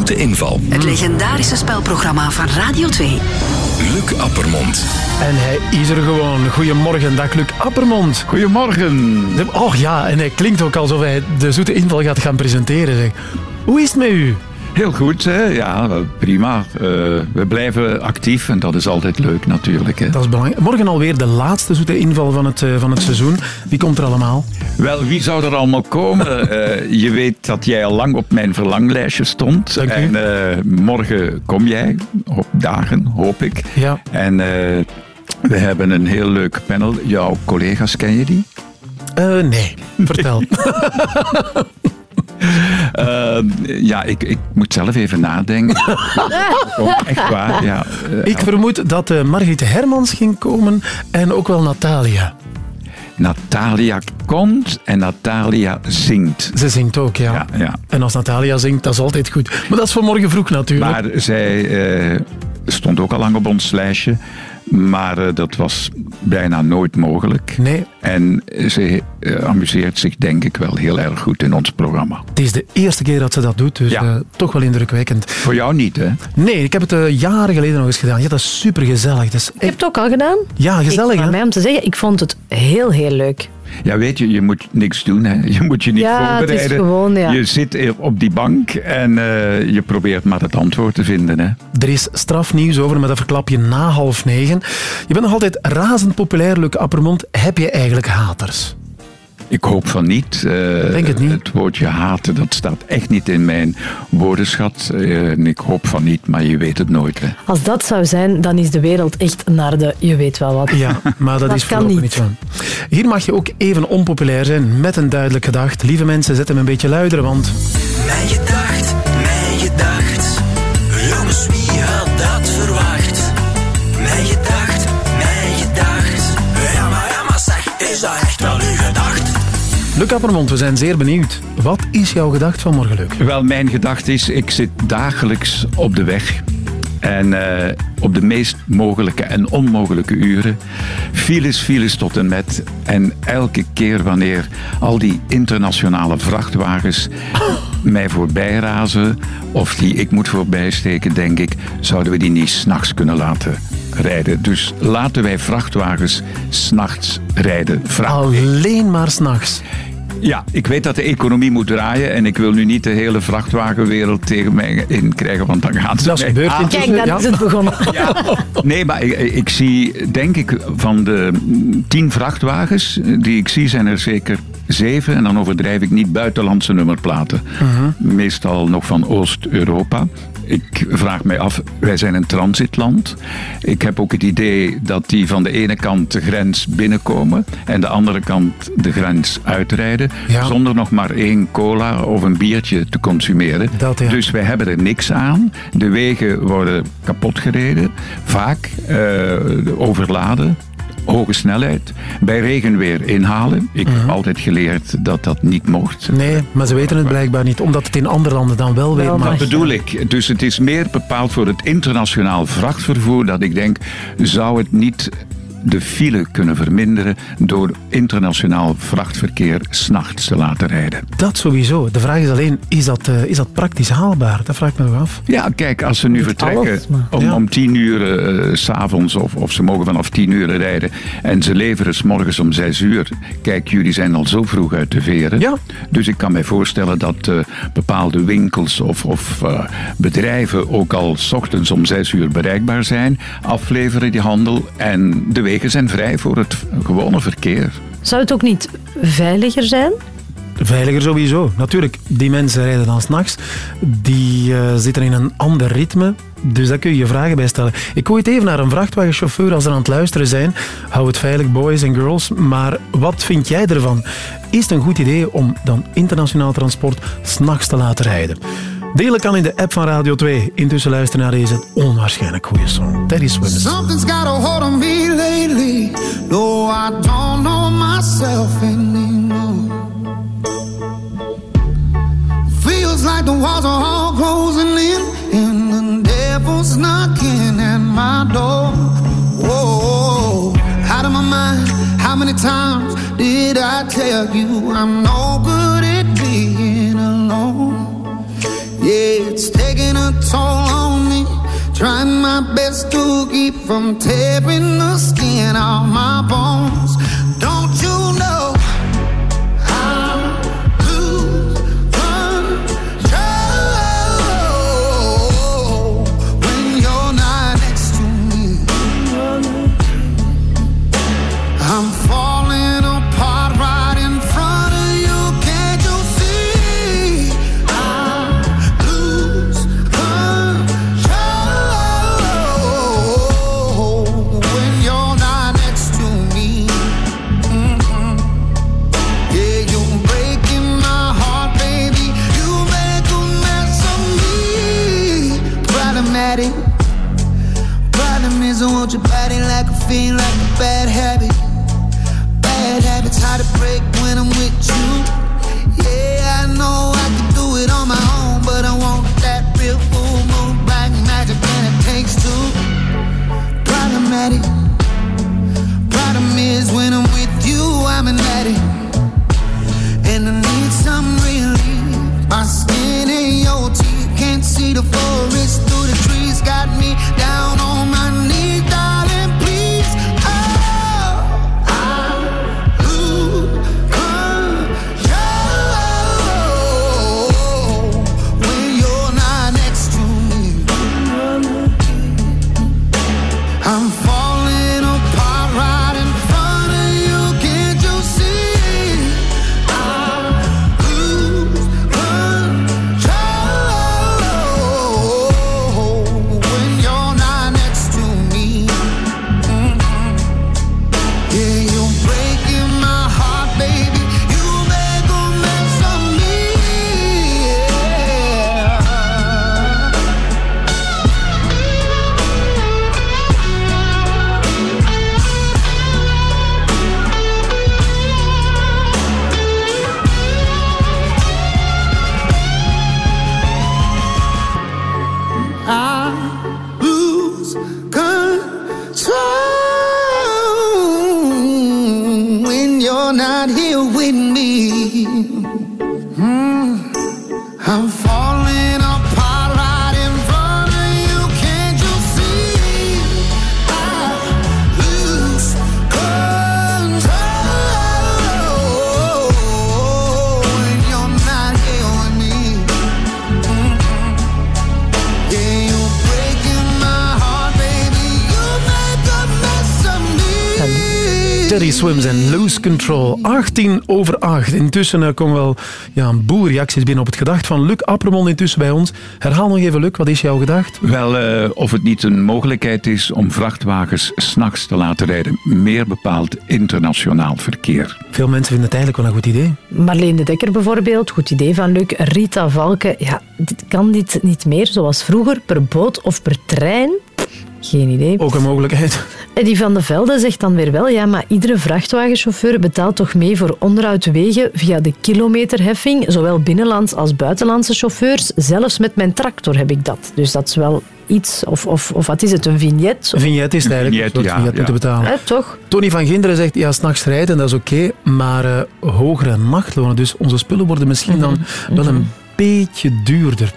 Zoete Inval. Het legendarische spelprogramma van Radio 2. Luc Appermond. En hij is er gewoon. Goedemorgen, dag Luc Appermond. Goedemorgen. Oh ja, en hij klinkt ook alsof hij de zoete inval gaat gaan presenteren. Zeg. Hoe is het met u? Heel goed, hè? ja, prima. Eh, we blijven actief en dat is altijd leuk natuurlijk. Hè? Dat is belangrijk. Morgen alweer de laatste zoete inval van het, eh, van het seizoen. Wie komt er allemaal? Wel, wie zou er allemaal komen? Eh, je weet dat jij al lang op mijn verlanglijstje stond. En eh, morgen kom jij, op dagen, hoop ik. Ja. En eh, we hebben een heel leuk panel. Jouw collega's, ken je die? Nee, vertel. Ja, ik, ik moet zelf even nadenken. oh, echt waar, ja. Ik vermoed dat eh, Margriet Hermans ging komen en ook wel Natalia. Natalia komt en Natalia zingt. Ze zingt ook, ja. ja. En als Natalia zingt, dat is altijd goed. Maar dat is voor morgen vroeg natuurlijk. Maar zij eh, stond ook al lang op ons lijstje. Maar eh, dat was bijna nooit mogelijk. Nee. En ze eh, amuseert zich denk ik wel heel erg goed in ons programma. Het is de eerste keer dat ze dat doet, dus eh, toch wel indrukwekkend. Voor jou niet, hè? Nee, ik heb het eh, jaren geleden nog eens gedaan. Ja, dat is super gezellig. Dat is Je hebt het ook al gedaan? Ja, gezellig, ik, hè? Mij om te zeggen, ik vond het heel, heel leuk. Ja, weet je, je moet niks doen. Hè. Je moet je niet Ja, het is voorbereiden. gewoon, ja. Je zit op die bank en eh, je probeert maar het antwoord te vinden. Hè. Er is strafnieuws over, maar dat verklap je na half negen. Je bent nog altijd razend populair, Luc Appermond. Heb je eigenlijk haters? Ik hoop van niet. Eh, Denk het niet. Het woordje haten, dat staat echt niet in mijn woordenschat. Eh, en ik hoop van niet, maar je weet het nooit. Hè. Als dat zou zijn, dan is de wereld echt naar de je weet wel wat. Ja, maar dat, is voorlopig niet. niet zo. Hier mag je ook even onpopulair zijn met een duidelijk gedacht. Lieve mensen, zet hem een beetje luider, want... Mij gedacht, mij gedacht. Luc Appermond, we zijn zeer benieuwd. Wat is jouw gedacht van morgen? Wel, mijn gedachte is, ik zit dagelijks op de weg. En eh, op de meest mogelijke en onmogelijke uren. Files, files tot en met. En elke keer wanneer al die internationale vrachtwagens mij voorbij razen. of die ik moet voorbijsteken, denk ik, zouden we die niet s'nachts kunnen laten rijden. Dus laten wij vrachtwagens s'nachts rijden. Alleen maar s'nachts. Ja, ik weet dat de economie moet draaien en ik wil nu niet de hele vrachtwagenwereld tegen mij in krijgen, want dan gaan ze Dat is gebeurd Kijk, dat is het begonnen. Nee, maar ik, ik zie, denk ik, van de tien vrachtwagens die ik zie, zijn er zeker zeven, en dan overdrijf ik niet, buitenlandse nummerplaten. Meestal nog van Oost-Europa. Ik vraag mij af, wij zijn een transitland. Ik heb ook het idee dat die van de ene kant de grens binnenkomen en de andere kant de grens uitrijden, zonder nog maar één cola of een biertje te consumeren. Dus wij hebben er niks aan. De wegen worden kapot gereden, vaak eh, overladen. Hoge snelheid. Bij regenweer inhalen. Ik heb altijd geleerd dat dat niet mocht. Nee, maar ze weten het blijkbaar niet, omdat het in andere landen dan wel weer mag. Dat bedoel ik. Dus het is meer bepaald voor het internationaal vrachtvervoer dat ik denk, zou het niet de file kunnen verminderen door internationaal vrachtverkeer s'nachts te laten rijden. Dat sowieso. De vraag is alleen, is dat, eh, is dat praktisch haalbaar? Dat vraag ik me nog af. Ja, kijk, als ze nu vertrekken alles, maar- om, Ja. om tien uur eh, s s'avonds, of, of ze mogen vanaf tien uur rijden, en ze leveren s morgens om zes uur. Kijk, jullie zijn al zo vroeg uit de veren. Ja. Dus ik kan mij voorstellen dat eh, bepaalde winkels of, of eh, bedrijven ook al s ochtends om zes uur bereikbaar zijn, afleveren die handel en de wegen zijn vrij voor het gewone verkeer. Zou het ook niet veiliger zijn? Veiliger sowieso. Natuurlijk, die mensen rijden dan s'nachts. Die eh, zitten in een ander ritme. Dus daar kun je je vragen bij stellen. Ik gooi het even naar een vrachtwagenchauffeur als ze aan het luisteren zijn. Hou het veilig, boys en girls. Maar wat vind jij ervan? Is het een goed idee om dan internationaal transport s'nachts te laten rijden? Delen kan in de app van Radio 2. Intussen luisteren naar deze onwaarschijnlijk goede song. Teddy Swims. Something's got a hold on me lately. No, I don't know myself anymore. Feels like the walls are all closing in, and the devil's knocking at my door. Whoa, out of my mind. How many times did I tell you I'm no good at being? Yeah, it's taking a toll on me. Trying my best to keep from tearing the skin off my bones. My skin and your teeth can't see the forest through the trees. Got me down Swims en Lose Control. 18 over 8. Intussen eh, komen wel ja, een boel reacties binnen op het gedacht van Luc Apremon intussen bij ons. Herhaal nog even, Luc, wat is jouw gedacht? Wel, eh, of het niet een mogelijkheid is om vrachtwagens s'nachts te laten rijden. Meer bepaald internationaal verkeer. Veel mensen vinden het eigenlijk wel een goed idee. Marleen de Dekker bijvoorbeeld, goed idee van Luc. Rita Valken, ja, dit- kan dit niet meer zoals vroeger per boot of per trein? Geen idee. Ook een mogelijkheid. Eddie van de Velde zegt dan weer wel, ja, maar iedere vrachtwagenchauffeur betaalt toch mee voor onderhoudwegen via de kilometerheffing, zowel binnenlands als buitenlandse chauffeurs. Zelfs met mijn tractor heb ik dat. Dus dat is wel iets, of, of, of wat is het, een vignet? Een vignet is het eigenlijk. Vignet, een soort ja, vignet ja. moeten betalen. Hè, toch? Tony van Ginderen zegt, ja, s'nachts rijden, dat is oké, maar eh, hogere nachtlonen. Dus onze spullen worden misschien dan wel een beetje duurder.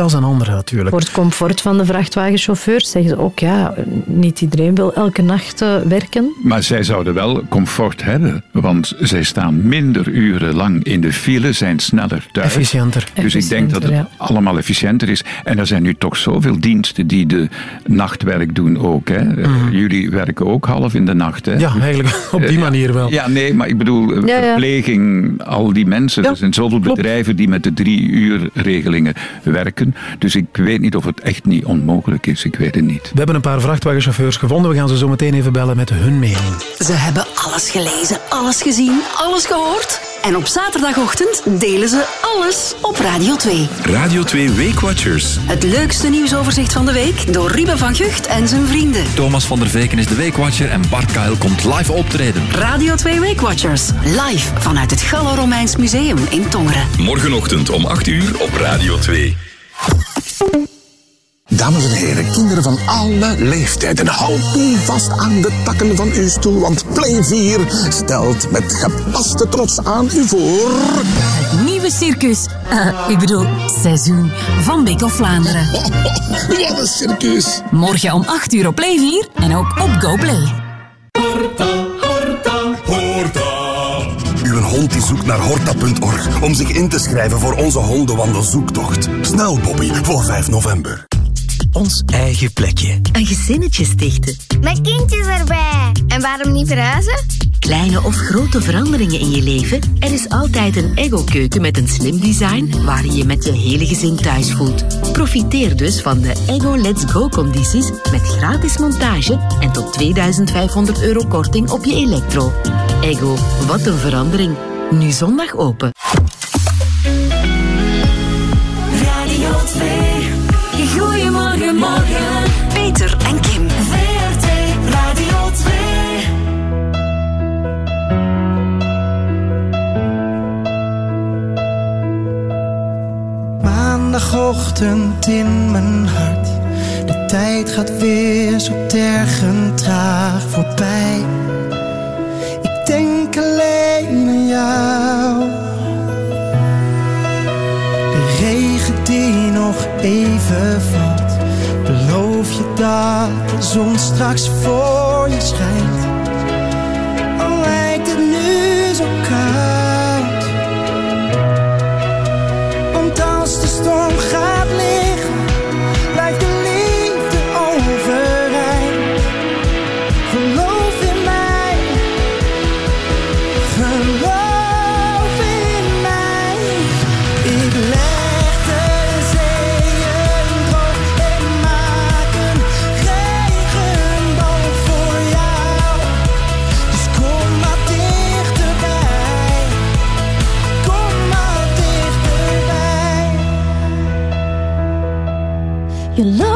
Dat is een andere natuurlijk. Voor het comfort van de vrachtwagenchauffeurs zeggen ze ook, ja, niet iedereen wil elke nacht eh, werken. Maar zij zouden wel comfort hebben, want zij staan minder uren lang in de file, zijn sneller thuis. Efficiënter. Dus ik denk dat het allemaal efficiënter is. En er zijn nu toch zoveel diensten die de nachtwerk doen ook. Hè. Eh, Jullie werken ook half in de nacht. Hè. Mhm. Ja, eigenlijk op die manier wel. Ja, nee, maar ik bedoel, eh, Ja, ja. verpleging, al die mensen. er zijn zoveel bedrijven die met de drie uur regelingen werken. Dus ik weet niet of het echt niet onmogelijk is. Ik weet het niet. We hebben een paar vrachtwagenchauffeurs gevonden. We gaan ze zo meteen even bellen met hun mening. Ze hebben alles gelezen, alles gezien, alles gehoord. En op zaterdagochtend delen ze alles op Radio 2. Radio 2 Weekwatchers. Het leukste nieuwsoverzicht van de week door Ruben van Gucht en zijn vrienden. Thomas van der Veken is de Weekwatcher en Bart Kuil komt live optreden. Radio 2 Weekwatchers, live vanuit het Gallo-Romeins Museum in Tongeren. Morgenochtend om 8 uur op Radio 2. Dames en heren, kinderen van alle leeftijden, houd u vast aan de takken van uw stoel, want Play 4 stelt met gepaste trots aan u voor... Het nieuwe circus, eh, ik bedoel seizoen van Big of Vlaanderen. Wat een circus! Morgen om 8 uur op Play 4 en ook op GoPlay. Uw hond die zoekt naar horta.org om zich in te schrijven voor onze hondenwandelzoektocht. Snel, Bobby, voor 5 november. Ons eigen plekje. Een gezinnetje stichten. Met kindjes erbij. En waarom niet verhuizen? Kleine of grote veranderingen in je leven? Er is altijd een Ego-keuken met een slim design waar je je met je hele gezin thuis voelt. Profiteer dus van de Ego Let's Go-condities met gratis montage en tot 2500 euro korting op je elektro. Ego, wat een verandering. Nu zondag open. Radio 2. Goedemorgen, morgen. Peter en Kim. VRT Radio 2. Maandagochtend in mijn hart. De tijd gaat weer zo tergend traag voorbij. Ik denk alleen aan jou. De regen die nog even dat de zon straks voor je schijnt. Je loopt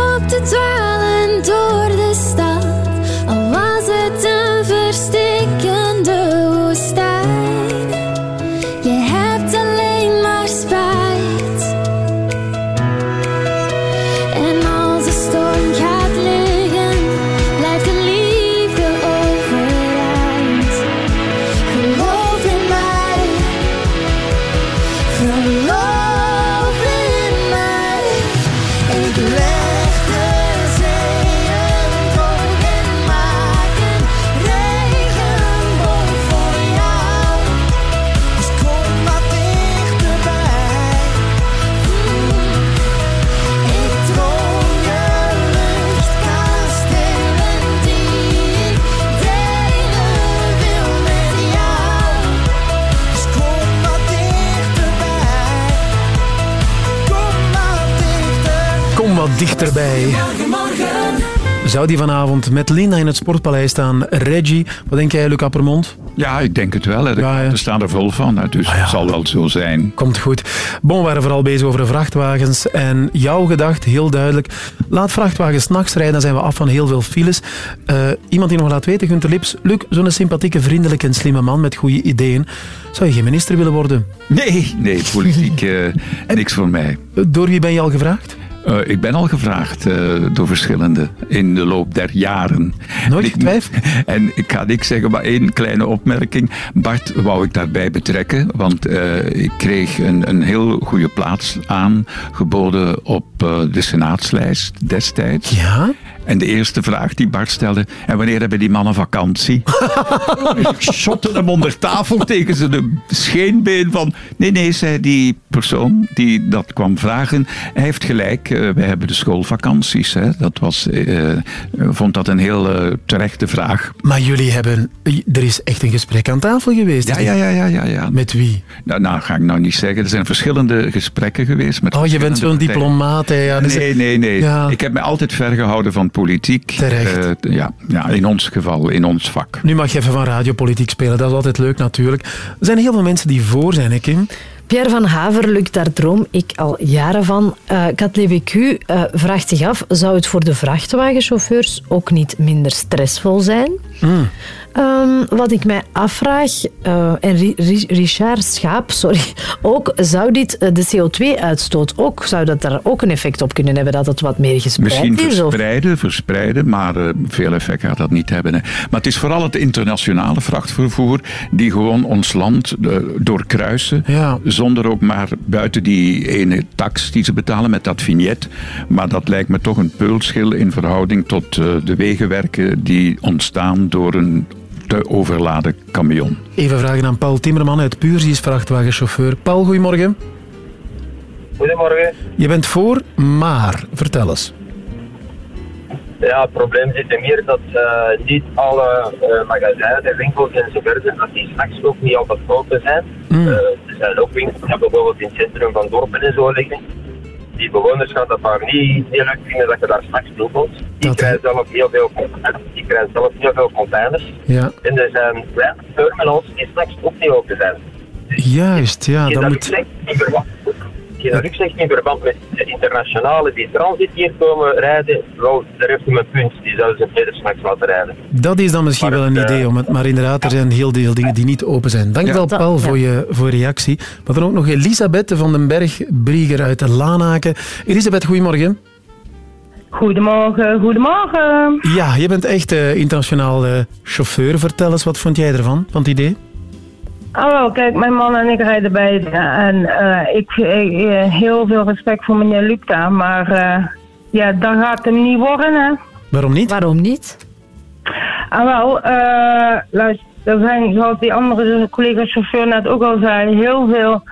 Zou die vanavond met Linda in het Sportpaleis staan? Reggie, wat denk jij, Luc Appermond? Ja, ik denk het wel. hè. Kranten staan er vol van, hè, dus het zal wel zo zijn. Komt goed. Bon, we waren vooral bezig over de vrachtwagens. En jouw gedacht, heel duidelijk. Laat vrachtwagens nachts rijden, dan zijn we af van heel veel files. Eh, iemand die nog laat weten, Gunter Lips. Luc, zo'n sympathieke, vriendelijke en slimme man met goede ideeën. Zou je geen minister willen worden? Nee, nee, politiek eh, niks voor mij. Door wie ben je al gevraagd? Eh, ik ben al gevraagd eh, door verschillende in de loop der jaren. Nooit getwijfeld? En ik ga niks zeggen, maar één kleine opmerking. Bart wou ik daarbij betrekken, want eh, ik kreeg een, een heel goede plaats aangeboden op de senaatslijst destijds. Ja? En de eerste vraag die Bart stelde, en wanneer hebben die mannen vakantie? ik shotte hem onder tafel tegen zijn scheenbeen van... Nee, nee, zei die persoon die dat kwam vragen. Hij heeft gelijk, eh, wij hebben de schoolvakanties. Hè. Dat was, eh, eh, vond dat een heel terechte vraag. Maar jullie hebben... Er is echt een gesprek aan tafel geweest. Ja, ja, ja, ja, ja, ja. Met wie? Nou, nou, ga ik nou niet zeggen. Er zijn verschillende gesprekken geweest. Met Oh, je bent zo'n diplomaat. Hè. Ja, dus- Nee, nee, nee. Ja. Ik heb me altijd vergehouden van politiek. Terecht. Eh, ja, ja, in ons geval, in ons vak. Nu mag je even van radiopolitiek spelen. Dat is altijd leuk natuurlijk. Er zijn heel veel mensen die voor zijn, hè, Kim? Pierre van Haver, Luc, daar droom ik al jaren van. Eh Kat eh, vraagt zich af, zou het voor de vrachtwagenchauffeurs ook niet minder stressvol zijn? Hmm. Ehm, wat ik mij afvraag, eh, en Ri- Ri- Richard Schaap, sorry, ook, zou dit eh, de CO2-uitstoot ook, zou dat daar ook een effect op kunnen hebben, dat het wat meer gespreid Misschien is? Of? verspreiden, verspreiden, maar eh, veel effect gaat dat niet hebben. Hè. Maar het is vooral het internationale vrachtvervoer die gewoon ons land doorkruisen, zonder ook maar buiten die ene tax die ze betalen met dat vignet. Maar dat lijkt me toch een peulschil in verhouding tot eh, de wegenwerken die ontstaan door een te overladen camion. Even vragen aan Paul Timmerman uit Puurs, die is vrachtwagenchauffeur. Paul, goedemorgen. Goedemorgen. Je bent voor, maar vertel eens. Ja, het probleem zit er meer dat eh, niet alle eh, magazijnen en winkels enzovoort, dat die s'nachts ook niet altijd open zijn. Mm. Eh, er zijn ook winkels die bijvoorbeeld in het centrum van dorpen en zo liggen. Die bewoners gaan dat daar niet, niet leuk vinden dat je daar toe komt. Die krijgen zelf heel veel, die krijgen zelf heel veel containers. Ja. En er zijn terminals die s'nachts ook niet open zijn. Juist, ja. Geen Dat dat moet... zegt in verband met de internationale die transit hier komen rijden. Wel, daar heeft hij een punt. Die zouden ze verder s'nachts laten rijden. Dat is dan misschien wel een idee, om het, maar inderdaad, er zijn heel veel dingen die niet open zijn. Dankjewel, Ja. Paul, Ja. voor je voor reactie. Maar dan ook nog Elisabeth van den Berg, Brieger uit de Laanaken. Elisabeth, goedemorgen. Goedemorgen, goedemorgen. Ja, je bent echt eh, internationaal eh, chauffeur. Vertel eens, wat vond jij ervan, van het idee? Ah, wel, kijk, mijn man en ik rijden beide. En eh, ik ik, eh, heel veel respect voor meneer Lupta, maar eh, ja, dat gaat hem niet worden, hè. Waarom niet? Waarom niet? Ah, wel, eh luister, er zijn, zoals die andere collega-chauffeur net ook al zei, heel veel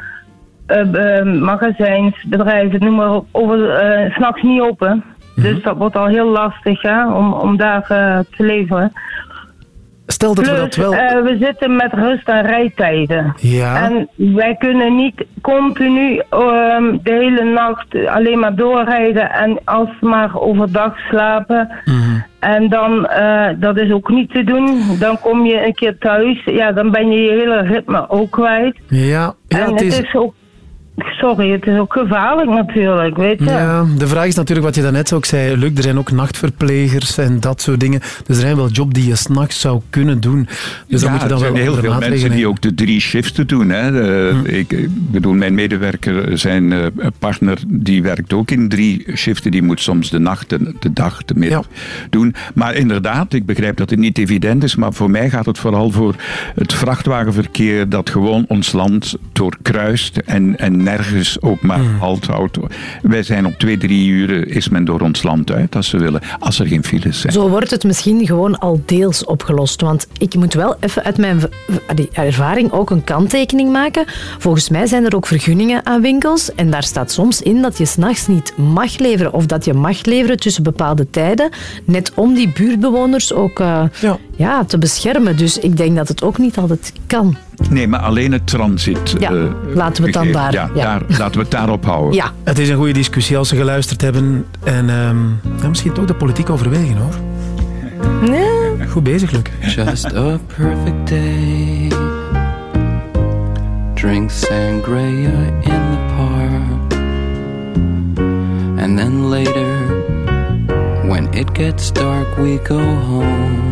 eh, eh, magazijns, bedrijven, noem maar op, over, eh, s'nachts niet open. Dus dat wordt al heel lastig hè, om, om daar te leveren. Stel dat we dat wel... eh, we zitten met rust- en rijtijden. Ja. En wij kunnen niet continu ehm, de hele nacht alleen maar doorrijden en alsmaar overdag slapen. Mhm. En dan, eh, dat is ook niet te doen. Dan kom je een keer thuis, ja, dan ben je je hele ritme ook kwijt. Ja, ja en het is... ook, sorry, het is ook gevaarlijk natuurlijk, weet je. Ja, de vraag is natuurlijk wat je daarnet ook zei, Luc, er zijn ook nachtverplegers en dat soort dingen. Dus er zijn wel jobs die je s'nachts zou kunnen doen. Dus dan ja, moet je dan er wel zijn heel andere veel mensen die ook de drie shiften doen. Hè. Eh, Hm. ik, ik bedoel, mijn medewerker, zijn eh, partner, die werkt ook in drie shiften. Die moet soms de nacht, de, de dag, de middag doen. Maar inderdaad, ik begrijp dat het niet evident is, maar voor mij gaat het vooral voor het vrachtwagenverkeer dat gewoon ons land doorkruist en, en nergens ook maar halt houdt. Wij zijn op twee, drie uur is men door ons land uit als ze willen, als er geen files zijn. Zo wordt het misschien gewoon al deels opgelost. Want ik moet wel even uit mijn ervaring ook een kanttekening maken. Volgens mij zijn er ook vergunningen aan winkels. En daar staat soms in dat je s'nachts niet mag leveren. Of dat je mag leveren tussen bepaalde tijden. Net om die buurtbewoners ook eh, ja, te beschermen. Dus ik denk dat het ook niet altijd kan. Nee, maar alleen het transit. Ja, eh, laten we het dan daar- Ja, ja. daar. Laten we het daarop houden. Ja. Het is een goede discussie als ze geluisterd hebben. En ehm, ja, misschien toch de politiek overwegen hoor. Nee. Goed bezig, Luc. Just a perfect day. Drink sangria in the park. And then later, when it gets dark, we go home.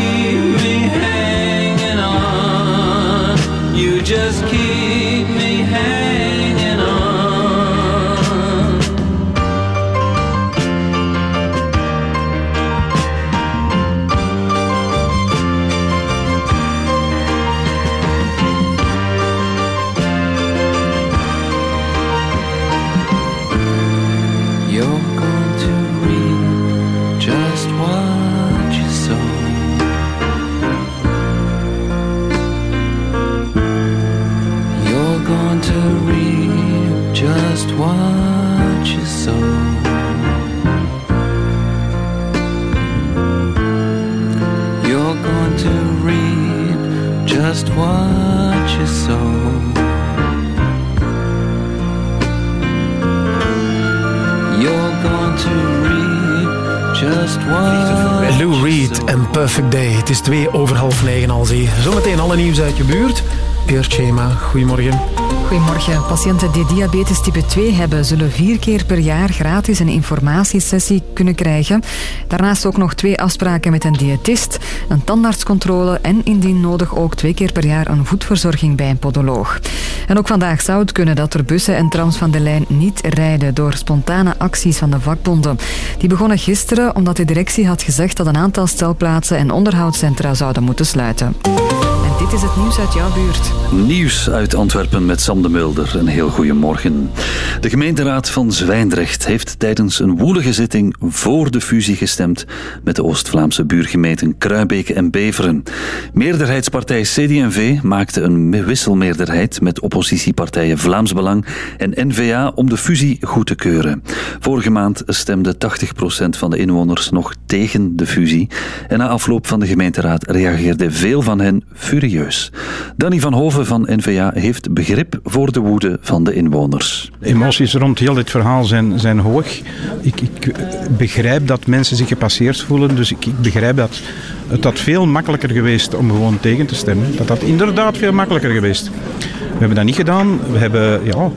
Perfect. Het is twee over half negen al zie. Zometeen alle nieuws uit je buurt. Eerst Schema, goedemorgen. Goedemorgen. Patiënten die diabetes type 2 hebben, zullen vier keer per jaar gratis een informatiesessie kunnen krijgen. Daarnaast ook nog twee afspraken met een diëtist, een tandartscontrole en indien nodig ook twee keer per jaar een voetverzorging bij een podoloog. En ook vandaag zou het kunnen dat er bussen en trams van de lijn niet rijden door spontane acties van de vakbonden. Die begonnen gisteren omdat de directie had gezegd dat een aantal stelplaatsen en onderhoudscentra zouden moeten sluiten. Dit is het nieuws uit jouw buurt. Nieuws uit Antwerpen met Sam de Mulder. Een heel goede morgen. De gemeenteraad van Zwijndrecht heeft tijdens een woelige zitting voor de fusie gestemd met de Oost-Vlaamse buurgemeenten Kruibeke en Beveren. Meerderheidspartij CD&V maakte een wisselmeerderheid met oppositiepartijen Vlaams Belang en N-VA om de fusie goed te keuren. Vorige maand stemde 80% van de inwoners nog tegen de fusie en na afloop van de gemeenteraad reageerden veel van hen Danny van Hoven van N-VA heeft begrip voor de woede van de inwoners. Emoties rond heel dit verhaal zijn, zijn hoog. Ik, ik eh, begrijp dat mensen zich gepasseerd voelen, dus ik, ik begrijp dat het veel makkelijker geweest om gewoon tegen te stemmen. Dat had inderdaad veel makkelijker geweest. We hebben dat niet gedaan. We hebben ja,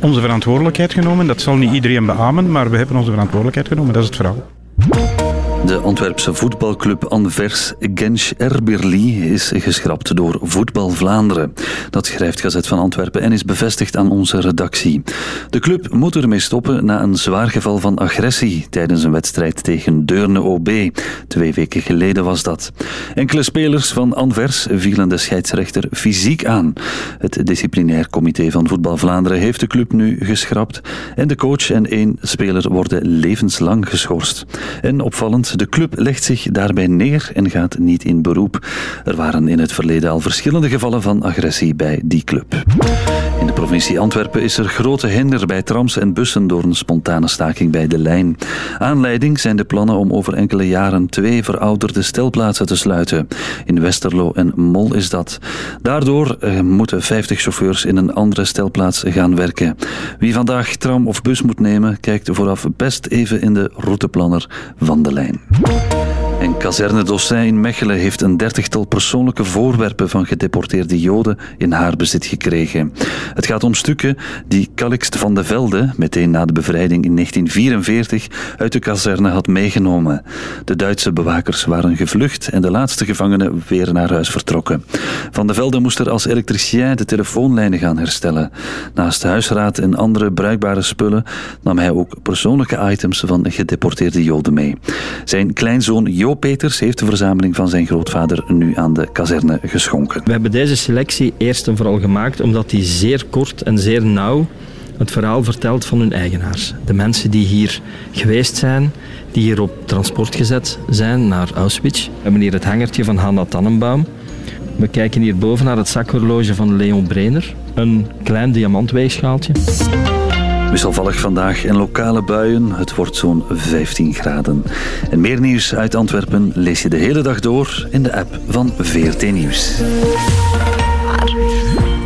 onze verantwoordelijkheid genomen. Dat zal niet iedereen beamen, maar we hebben onze verantwoordelijkheid genomen. Dat is het verhaal. De Antwerpse voetbalclub Anvers Genç Erbirli is geschrapt door Voetbal Vlaanderen. Dat schrijft Gazet van Antwerpen en is bevestigd aan onze redactie. De club moet ermee stoppen na een zwaar geval van agressie tijdens een wedstrijd tegen Deurne OB. Twee weken geleden was dat. Enkele spelers van Anvers vielen de scheidsrechter fysiek aan. Het disciplinair comité van Voetbal Vlaanderen heeft de club nu geschrapt en de coach en één speler worden levenslang geschorst. En opvallend, de club legt zich daarbij neer en gaat niet in beroep. Er waren in het verleden al verschillende gevallen van agressie bij die club. In de provincie Antwerpen is er grote hinder bij trams en bussen door een spontane staking bij de lijn. Aanleiding zijn de plannen om over enkele jaren twee verouderde stelplaatsen te sluiten. In Westerlo en Mol is dat. Daardoor eh, moeten 50 chauffeurs in een andere stelplaats gaan werken. Wie vandaag tram of bus moet nemen, kijkt vooraf best even in de routeplanner van de lijn. En kazerne Dossin in Mechelen heeft een dertigtal persoonlijke voorwerpen van gedeporteerde Joden in haar bezit gekregen. Het gaat om stukken die Calixte van de Velde, meteen na de bevrijding in 1944, uit de kazerne had meegenomen. De Duitse bewakers waren gevlucht en de laatste gevangenen weer naar huis vertrokken. Van de Velde moest er als elektricien de telefoonlijnen gaan herstellen. Naast huisraad en andere bruikbare spullen nam hij ook persoonlijke items van gedeporteerde Joden mee. Zijn kleinzoon Jo Peters heeft de verzameling van zijn grootvader nu aan de kazerne geschonken. We hebben deze selectie eerst en vooral gemaakt omdat die zeer kort en zeer nauw het verhaal vertelt van hun eigenaars. De mensen die hier geweest zijn, die hier op transport gezet zijn naar Auschwitz. We hebben hier het hangertje van Hanna Tannenbaum. We kijken hierboven naar het zakhorloge van Leon Brener. Een klein diamantweegschaaltje. Wisselvallig vandaag en lokale buien. Het wordt zo'n 15 graden. En meer nieuws uit Antwerpen lees je de hele dag door in de app van VRT Nieuws.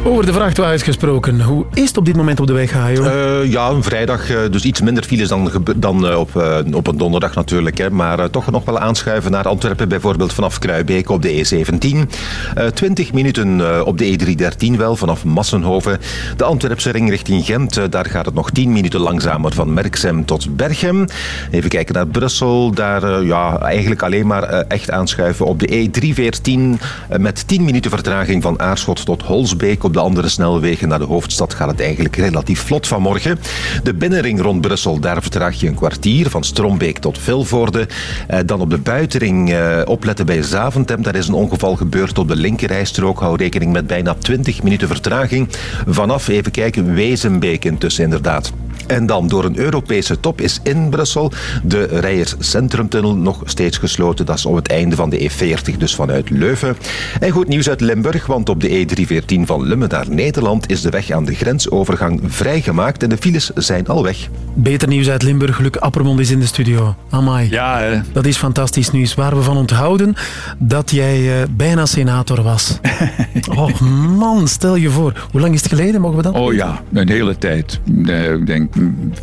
Over de vrachtwagens gesproken. Hoe is het op dit moment op de weg, Hajo? Eh, ja, een vrijdag, eh, dus iets minder files dan, dan eh, op, op een donderdag natuurlijk. Hè. Maar toch nog wel aanschuiven naar Antwerpen, bijvoorbeeld vanaf Kruibeke op de E17. Eh 20 minuten op de E313 wel, vanaf Massenhoven. De Antwerpse ring richting Gent, daar gaat het nog 10 minuten langzamer van Merksem tot Berchem. Even kijken naar Brussel, daar ja, eigenlijk alleen maar echt aanschuiven op de E314 eh, met 10 minuten vertraging van Aarschot tot Holsbeek. De andere snelwegen naar de hoofdstad gaat het eigenlijk relatief vlot vanmorgen. De binnenring rond Brussel, daar vertraag je een kwartier van Strombeek tot Vilvoorde. Eh, dan op de buitenring eh, opletten bij Zaventem. Daar is een ongeval gebeurd op de linkerrijstrook. Hou rekening met bijna 20 minuten vertraging. Vanaf, even kijken, Wezenbeek intussen inderdaad. En dan door een Europese top is in Brussel de Rijers Centrumtunnel nog steeds gesloten. Dat is op het einde van de E40, dus vanuit Leuven. En goed nieuws uit Limburg, want op de E314 van Lummen naar Nederland is de weg aan de grensovergang vrijgemaakt en de files zijn al weg. Beter nieuws uit Limburg. Luc Appermond is in de studio. Amai. Ja, Dat is fantastisch nieuws. Waar we van onthouden dat jij eh, bijna senator was. oh man, stel je voor. Hoe lang is het geleden, mogen we dat? Oh ja, een hele tijd. Eh, Ik denk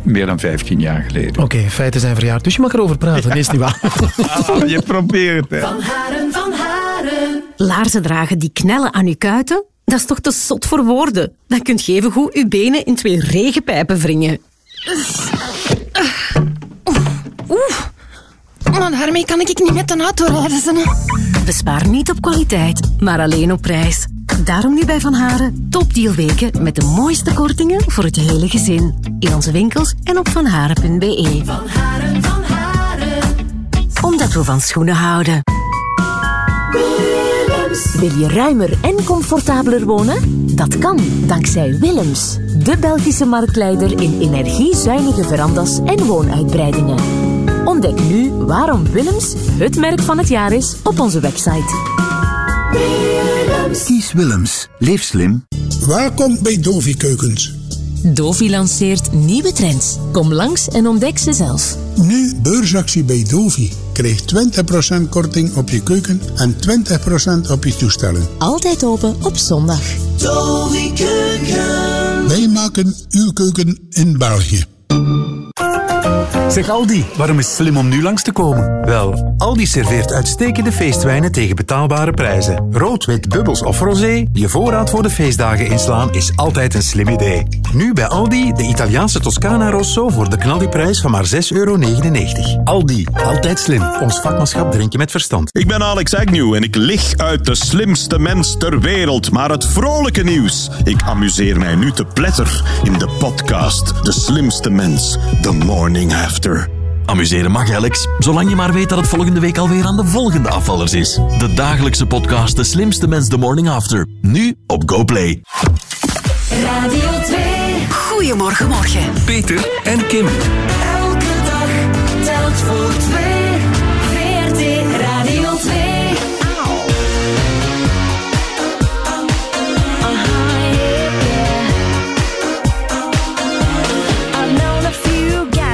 meer dan 15 jaar geleden. Oké, feiten zijn verjaard. Dus je mag erover praten. Nee, is niet waar. je probeert het. Van Haren, van Haren. Laarzen dragen die knellen aan uw kuiten? Dat is toch te zot voor woorden? Dan kunt je even goed uw benen in twee regenpijpen wringen. Oeh, maar daarmee kan ik niet met een auto rijden. Bespaar niet op kwaliteit, maar alleen op prijs. Daarom nu bij Van Haren topdealweken met de mooiste kortingen voor het hele gezin. In onze winkels en op vanharen.be. Van Haren, van Haren. Omdat we van schoenen houden. Wil je ruimer en comfortabeler wonen? Dat kan dankzij Willems, de Belgische marktleider in energiezuinige verandas en woonuitbreidingen. Ontdek nu waarom Willems het merk van het jaar is op onze website. Kies Willems. Leef slim. Welkom bij Dovi Keukens. Dovi lanceert nieuwe trends. Kom langs en ontdek ze zelf. Nu beursactie bij Dovi. Krijg 20% korting op je keuken en 20% op je toestellen. Altijd open op zondag. Dovi Keuken. Wij maken uw keuken in België. Zeg Aldi, waarom is het slim om nu langs te komen? Wel, Aldi serveert uitstekende feestwijnen tegen betaalbare prijzen. Rood, wit, bubbels of rosé, je voorraad voor de feestdagen inslaan is altijd een slim idee. Nu bij Aldi de Italiaanse Toscana Rosso voor de knaldiprijs van maar 6,99 euro. Aldi, altijd slim. Ons vakmanschap drink je met verstand. Ik ben Alex Agnew en ik lig uit de slimste mens ter wereld. Maar het vrolijke nieuws. Ik amuseer mij nu te pletter in de podcast De Slimste Mens, The Morning After. Amuseren mag, Alex, zolang je maar weet dat het volgende week alweer aan de volgende afvallers is. De dagelijkse podcast De Slimste Mens The Morning After. Nu op GoPlay. Radio 2. Goedemorgen, morgen. Peter en Kim. Elke dag telt voor twee.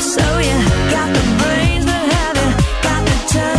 So you got the brains, but have you got the touch?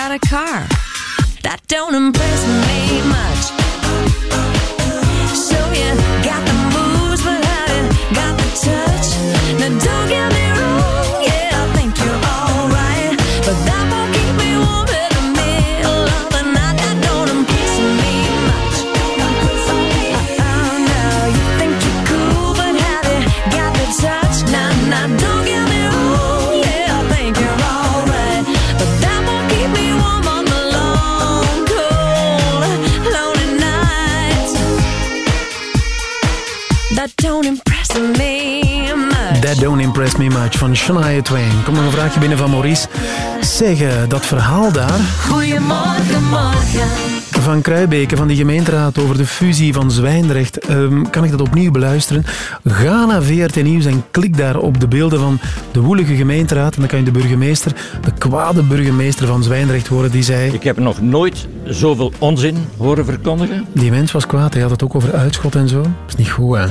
got a car. That don't impress vraagje binnen van Maurice. Zeg, dat verhaal daar Goedemorgen, morgen. van Kruibeke, van die gemeenteraad over de fusie van Zwijndrecht, ehm, kan ik dat opnieuw beluisteren? Ga naar VRT Nieuws en klik daar op de beelden van de woelige gemeenteraad en dan kan je de burgemeester, de kwade burgemeester van Zwijndrecht horen, die zei... Ik heb nog nooit zoveel onzin horen verkondigen. Die mens was kwaad, hij had het ook over uitschot en zo. Dat is niet goed, hè?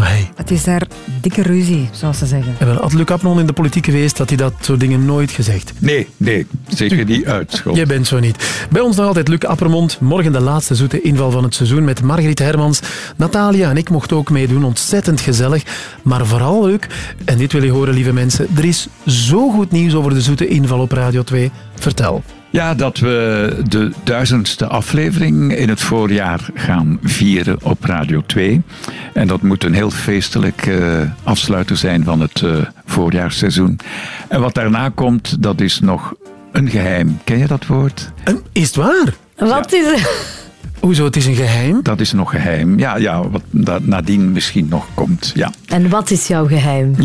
Maar hey. Het is daar dikke ruzie, zoals ze zeggen. En wel, had Luc Apnon in de politiek geweest, had hij dat soort dingen nooit gezegd. Nee, nee, zeker niet uitschot. Jij bent zo niet. Bij ons nog altijd Luc Appermond. Morgen de laatste zoete inval van het seizoen met Margriet Hermans. Natalia en ik mochten ook meedoen. Ontzettend gezellig. Maar vooral leuk, en dit wil je horen, lieve mensen, er is zo goed nieuws over de zoete inval op Radio 2. Vertel. Ja, dat we de duizendste aflevering in het voorjaar gaan vieren op Radio 2. En dat moet een heel feestelijk eh, afsluiter zijn van het eh voorjaarsseizoen. En wat daarna komt, dat is nog een geheim. Ken je dat woord? Is het waar? Wat is het? Hoezo, het is een geheim? Dat is nog geheim. Ja, ja wat nadien misschien nog komt. Ja. En wat is jouw geheim?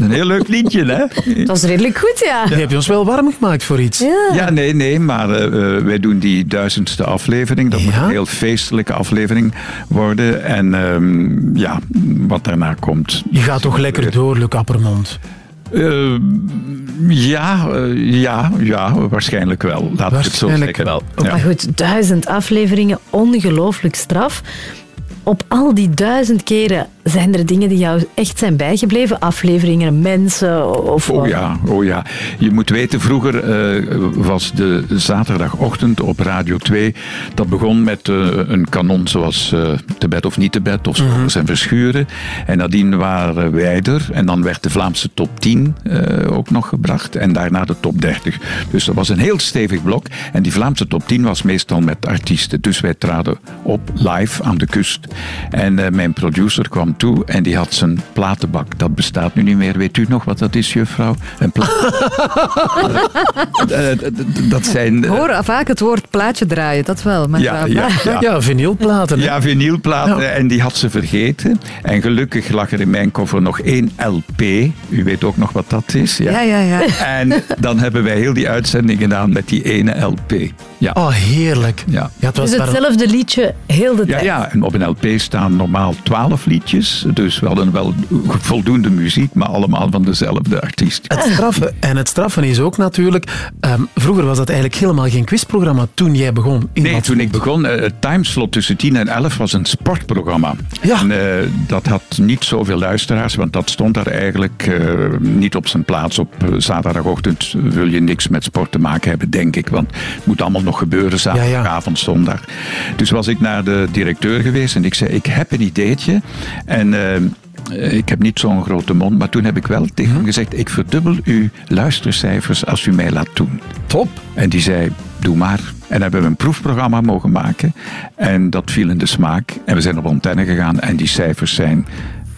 Een heel leuk liedje, hè? Dat was redelijk goed, ja. Die heb je ons wel warm gemaakt voor iets. Ja. Ja, nee, nee, maar eh, eh, wij doen die duizendste aflevering. Dat moet een heel feestelijke aflevering worden. En ehm, ja, wat daarna komt. Je gaat toch lekker door, Luc Appermond? Eh, ja, eh, ja, ja, waarschijnlijk wel. Laat ik het zo Waarschijnlijk zeggen. wel. Ja. Maar goed, duizend afleveringen, ongelooflijk straf. Op al die duizend keren zijn er dingen die jou echt zijn bijgebleven? Afleveringen, mensen of Oh wat? ja, oh ja. Je moet weten, vroeger eh, was de zaterdagochtend op Radio 2. Dat begon met eh, een kanon zoals eh, Te bed of niet te bed, of Schoters en Verschuren. En nadien waren wij er. En dan werd de Vlaamse top 10 eh, ook nog gebracht. En daarna de top 30. Dus dat was een heel stevig blok. En die Vlaamse top 10 was meestal met artiesten. Dus wij traden op live aan de kust. En mijn producer kwam toe en die had zijn platenbak. Dat bestaat nu niet meer. Weet u nog wat dat is, juffrouw? Een Eh, dat zijn... Ik eh, hoor vaak het woord plaatje draaien, dat wel. Maar Ja, ja, plaatje- ja. vinylplaten. Ja, vinylplaten. En die had ze vergeten. En gelukkig lag er in mijn koffer nog één LP. U weet ook nog wat dat is. Ja, ja, ja. En dan hebben wij heel die uitzending gedaan met die ene LP. Ja. Oh, heerlijk. Ja. Ja, het was Dus hetzelfde liedje heel de Ja, tijd. ja, en op een LP staan normaal twaalf liedjes. Dus we hadden wel voldoende muziek, maar allemaal van dezelfde artiest. Het straffen. En het straffen is ook natuurlijk... ehm, vroeger was dat eigenlijk helemaal geen quizprogramma toen jij begon. In Nee, toen ik begon, eh, het timeslot tussen 10 en 11 was een sportprogramma. Ja. En eh, dat had niet zoveel luisteraars, want dat stond daar eigenlijk eh, niet op zijn plaats. Op zaterdagochtend wil je niks met sport te maken hebben, denk ik. Want het moet allemaal nog gebeuren, zaterdagavond, zondag. Dus was ik naar de directeur geweest en ik zei, ik heb een ideetje. En... eh, ik heb niet zo'n grote mond, maar toen heb ik wel tegen hem gezegd: Ik verdubbel uw luistercijfers als u mij laat doen. Top. En die zei: Doe maar. En hebben we een proefprogramma mogen maken. En dat viel in de smaak. En we zijn op antenne gegaan en die cijfers zijn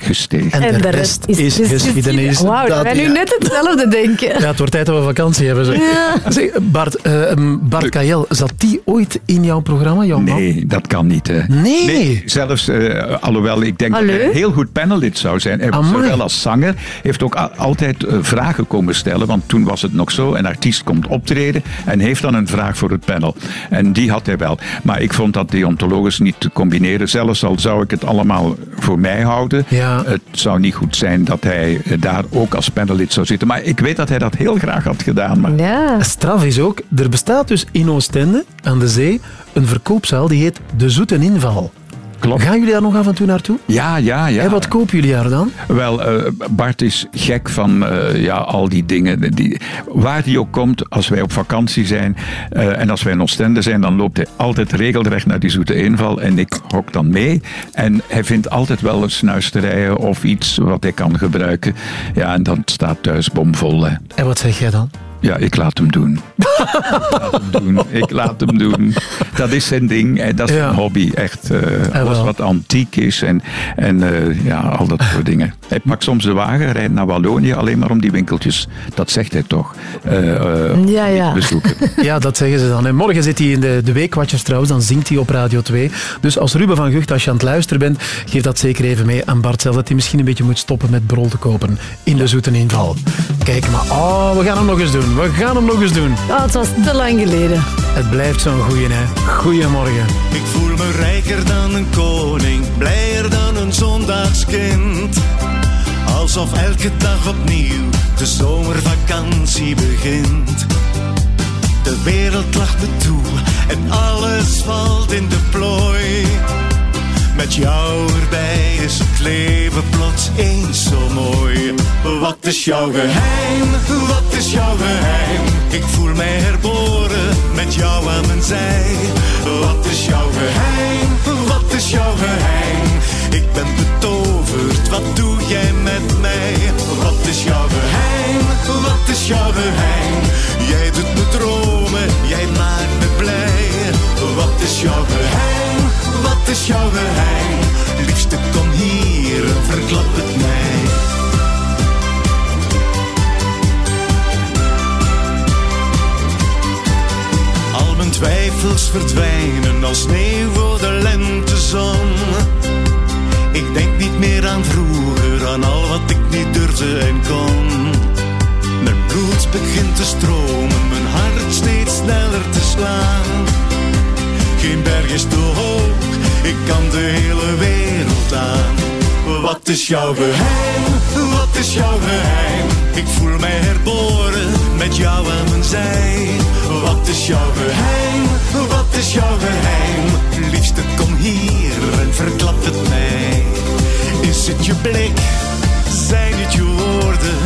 gestegen. En de rest is geschiedenis. Wauw, Dat- wij nu ja. net hetzelfde denken. Ja, het wordt tijd dat we vakantie hebben. Zeg. Ja. Zeg, Bart, eh, ehm, Bart Kajel, zat die ooit in jouw programma, jouw man? Nee, dat kan niet. Hè. Nee. zelfs, eh, alhoewel ik denk dat hij een heel goed panellid zou zijn. Hij was zowel als zanger. heeft ook altijd eh, vragen komen stellen. Want toen was het nog zo. Een artiest komt optreden en heeft dan een vraag voor het panel. En die had hij wel. Maar ik vond dat deontologisch niet te combineren. Zelfs al zou ik het allemaal voor mij houden. Het zou niet goed zijn dat hij eh, daar ook als panellid zou zitten. Maar ik weet dat hij dat heel graag had gedaan. Maar Ja. Straf is ook, er bestaat dus in Oostende, aan de zee, een verkoopzaal die heet De Zoete Inval. Klopt. Gaan jullie daar nog af en toe naartoe? Ja, ja, ja. En wat kopen jullie daar dan? Wel, eh, Bart is gek van eh, ja, al die dingen. Die, waar hij ook komt, als wij op vakantie zijn eh, en als wij in Oostende zijn, dan loopt hij altijd regelrecht naar die zoete inval en ik hok dan mee. En hij vindt altijd wel een snuisterijen of iets wat hij kan gebruiken. Ja, en dan staat thuis bomvol. Hè. En wat zeg jij dan? Ja, ik laat hem doen. ik laat hem doen. Ik laat hem doen. Dat is zijn ding. En dat is een hobby. Echt. eh, alles wat antiek is en, en eh, ja, al dat soort dingen. Hij pakt soms de wagen, rijdt naar Wallonië alleen maar om die winkeltjes. Dat zegt hij toch. eh, eh, Ja, ja. bezoeken. Ja, dat zeggen ze dan. En morgen zit hij in de, de Weekwatchers trouwens, dan zingt hij op Radio 2. Dus als Ruben van Gucht, als je aan het luisteren bent, geef dat zeker even mee aan Bart zelf, dat hij misschien een beetje moet stoppen met brol te kopen in de zoete inval. Kijk maar, oh, we gaan hem nog eens doen. We gaan hem nog eens doen. Oh, het was te lang geleden. Het blijft zo'n goeie, hè. Goedemorgen. Ik voel me rijker dan een koning, blijer dan een zondagskind. Alsof elke dag opnieuw de zomervakantie begint. De wereld lacht me toe en alles valt in de plooi. Met jou erbij is het leven plots eens zo mooi. Wat is jouw geheim? Wat is jouw geheim? Ik voel mij herboren met jou aan mijn zij. Wat is jouw geheim? Wat is jouw geheim? Ik ben betoverd, wat doe jij met mij? Wat is jouw geheim? Wat is jouw geheim? Jij doet me dromen, jij maakt me blij. Wat is jouw geheim? Wat is jouw geheim? Liefste, kom hier en verklap het mij. Al mijn twijfels verdwijnen als sneeuw voor de lentezon. Ik denk niet meer aan vroeger, aan al wat ik niet durfde en kon. Mijn bloed begint te stromen, mijn hart steeds sneller te slaan geen berg is te hoog, ik kan de hele wereld aan. Wat is jouw geheim? Wat is jouw geheim? Ik voel mij herboren met jou aan mijn zij. Wat is jouw geheim? Wat is jouw geheim? Liefste, kom hier en verklap het mij. Is het je blik? Zijn het je woorden?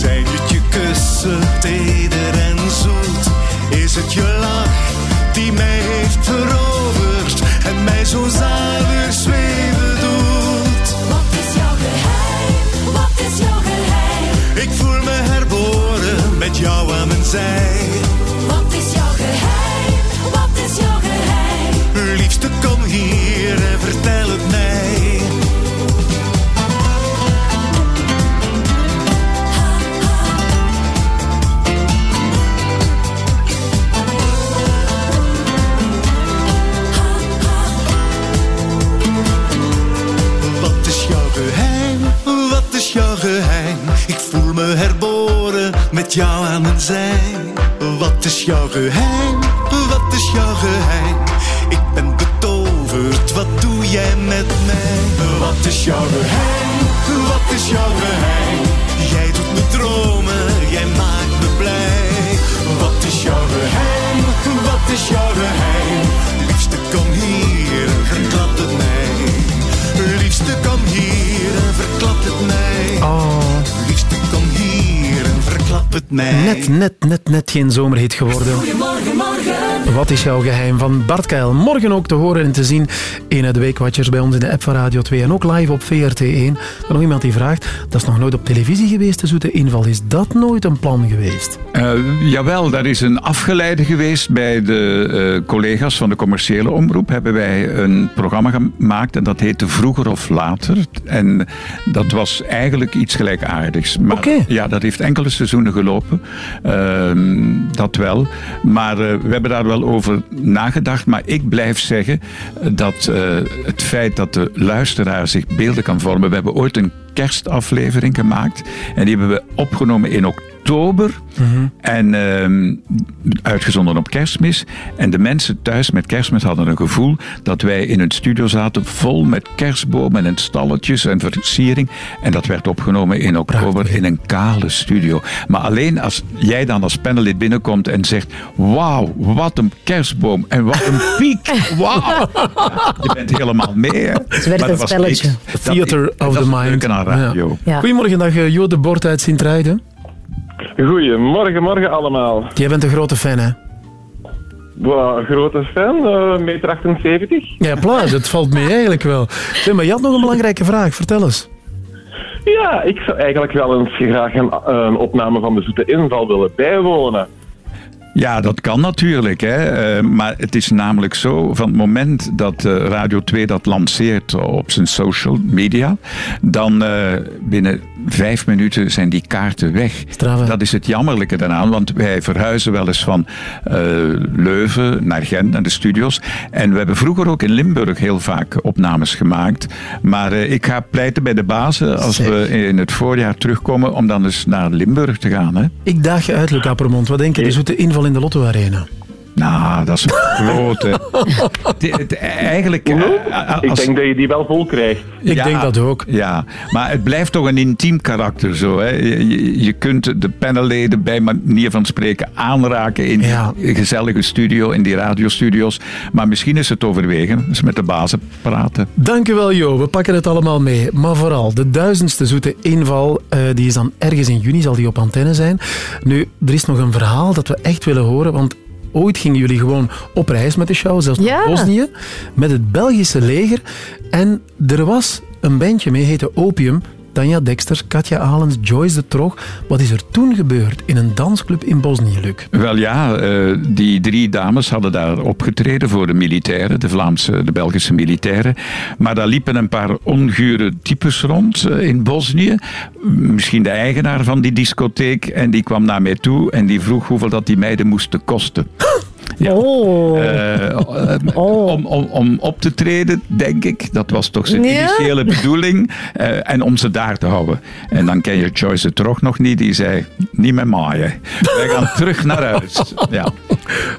Zijn het je kussen, teder en zoet? Is het je lach die mij veroverd en mij zo zalig zweven doet? Wat is jouw geheim? Wat is jouw geheim? Ik voel me herboren met jou aan mijn zij. Herboren met jou aan mijn zij. Wat is jouw geheim? Wat is jouw geheim? Ik ben betoverd, wat doe jij met mij? Wat is jouw geheim? Wat is jouw geheim? Jij doet me dromen, jij maakt me blij. Wat is jouw geheim? Wat is jouw geheim? Het mij. Net, net, net, net geen zomerhit geworden. Goedemorgen, morgen. Wat is jouw geheim van Bart Keil? Morgen ook te horen en te zien in de Weekwatchers bij ons in de app van Radio 2 en ook live op VRT1. Er nog iemand die vraagt, dat is nog nooit op televisie geweest, de zoete inval. Is dat nooit een plan geweest? Eh, jawel, daar is een afgeleide geweest bij de eh, collega's van de commerciële omroep. Hebben wij een programma gemaakt en dat heette Vroeger of Later. En dat was eigenlijk iets gelijkaardigs. Maar, Ja, dat heeft enkele seizoenen gelopen. Ehm, dat wel. Maar eh, we hebben daar wel over nagedacht. Maar ik blijf zeggen dat eh, het feit dat de luisteraar zich beelden kan vormen. We hebben ooit een kerstaflevering gemaakt. En die hebben we opgenomen in oktober. En ehm, uitgezonden op kerstmis. En de mensen thuis met kerstmis hadden een gevoel dat wij in een studio zaten vol met kerstbomen en stalletjes en versiering. En dat werd opgenomen in oktober in een kale studio. Maar alleen als jij dan als panelid binnenkomt en zegt: Wauw, wat een kerstboom en wat een piek. Wauw. Je bent helemaal mee. Hè. Het werd Maar een dat was spelletje. Theater of the mind. Radio. Ja. Goedemorgen, dag eh, Jo de Bord uit Sint-Truiden. Goedemorgen, morgen allemaal. Jij bent een grote fan, hè? Wow, grote fan, eh meter 78. Ja, plaats, het valt mee eigenlijk wel. Zeg, maar je had nog een belangrijke vraag, vertel eens. Ja, ik zou eigenlijk wel eens graag een, een opname van de Zoete Inval willen bijwonen. Ja, dat kan natuurlijk. Hè. Eh, maar het is namelijk zo, van het moment dat eh, Radio 2 dat lanceert op zijn social media, dan eh, binnen vijf minuten zijn die kaarten weg. Dat is het jammerlijke daaraan, want wij verhuizen wel eens van Leuven naar Gent, naar de studios. En we hebben vroeger ook in Limburg heel vaak opnames gemaakt. Maar ik ga pleiten bij de bazen als we in het voorjaar terugkomen om dan eens naar Limburg te gaan. Hè. Ik daag je uit, Luc Appermond. Wat denk je, de zoete inval in de Lotto Arena? Nou, dat is groot. het- Eigenlijk. eh, Ik als- denk dat je die wel vol krijgt. Ik denk dat ook. Ja, maar het blijft toch een intiem karakter zo. Hè? Je, kunt de panelleden bij manier van spreken aanraken in die gezellige studio, in die radiostudio's. Maar misschien is het overwegen, eens met de bazen praten. Dankjewel Jo, we pakken het allemaal mee. Maar vooral, de duizendste zoete inval, eh, die is dan ergens in juni, zal die op antenne zijn. Nu, er is nog een verhaal dat we echt willen horen, want ooit gingen jullie gewoon op reis met de show, zelfs naar Bosnië, met het Belgische leger. En er was een bandje mee, heette Opium, Tanja Dexter, Katja Alens, Joyce de Trog. Wat is er toen gebeurd in een dansclub in Bosnië, Luc? Wel ja, eh, die drie dames hadden daar opgetreden voor de militairen, de Vlaamse, de Belgische militairen. Maar daar liepen een paar ongure types rond eh, in Bosnië. Misschien de eigenaar van die discotheek. En die kwam naar mij toe en die vroeg hoeveel dat die meiden moesten kosten. Ja. Eh, eh, om, om, om op te treden, denk ik. Dat was toch zijn Ja? initiële bedoeling. Eh, en om ze daar te houden. En dan ken je Joyce toch nog niet. Die zei, niet met maaien. Wij gaan terug naar huis. Ja.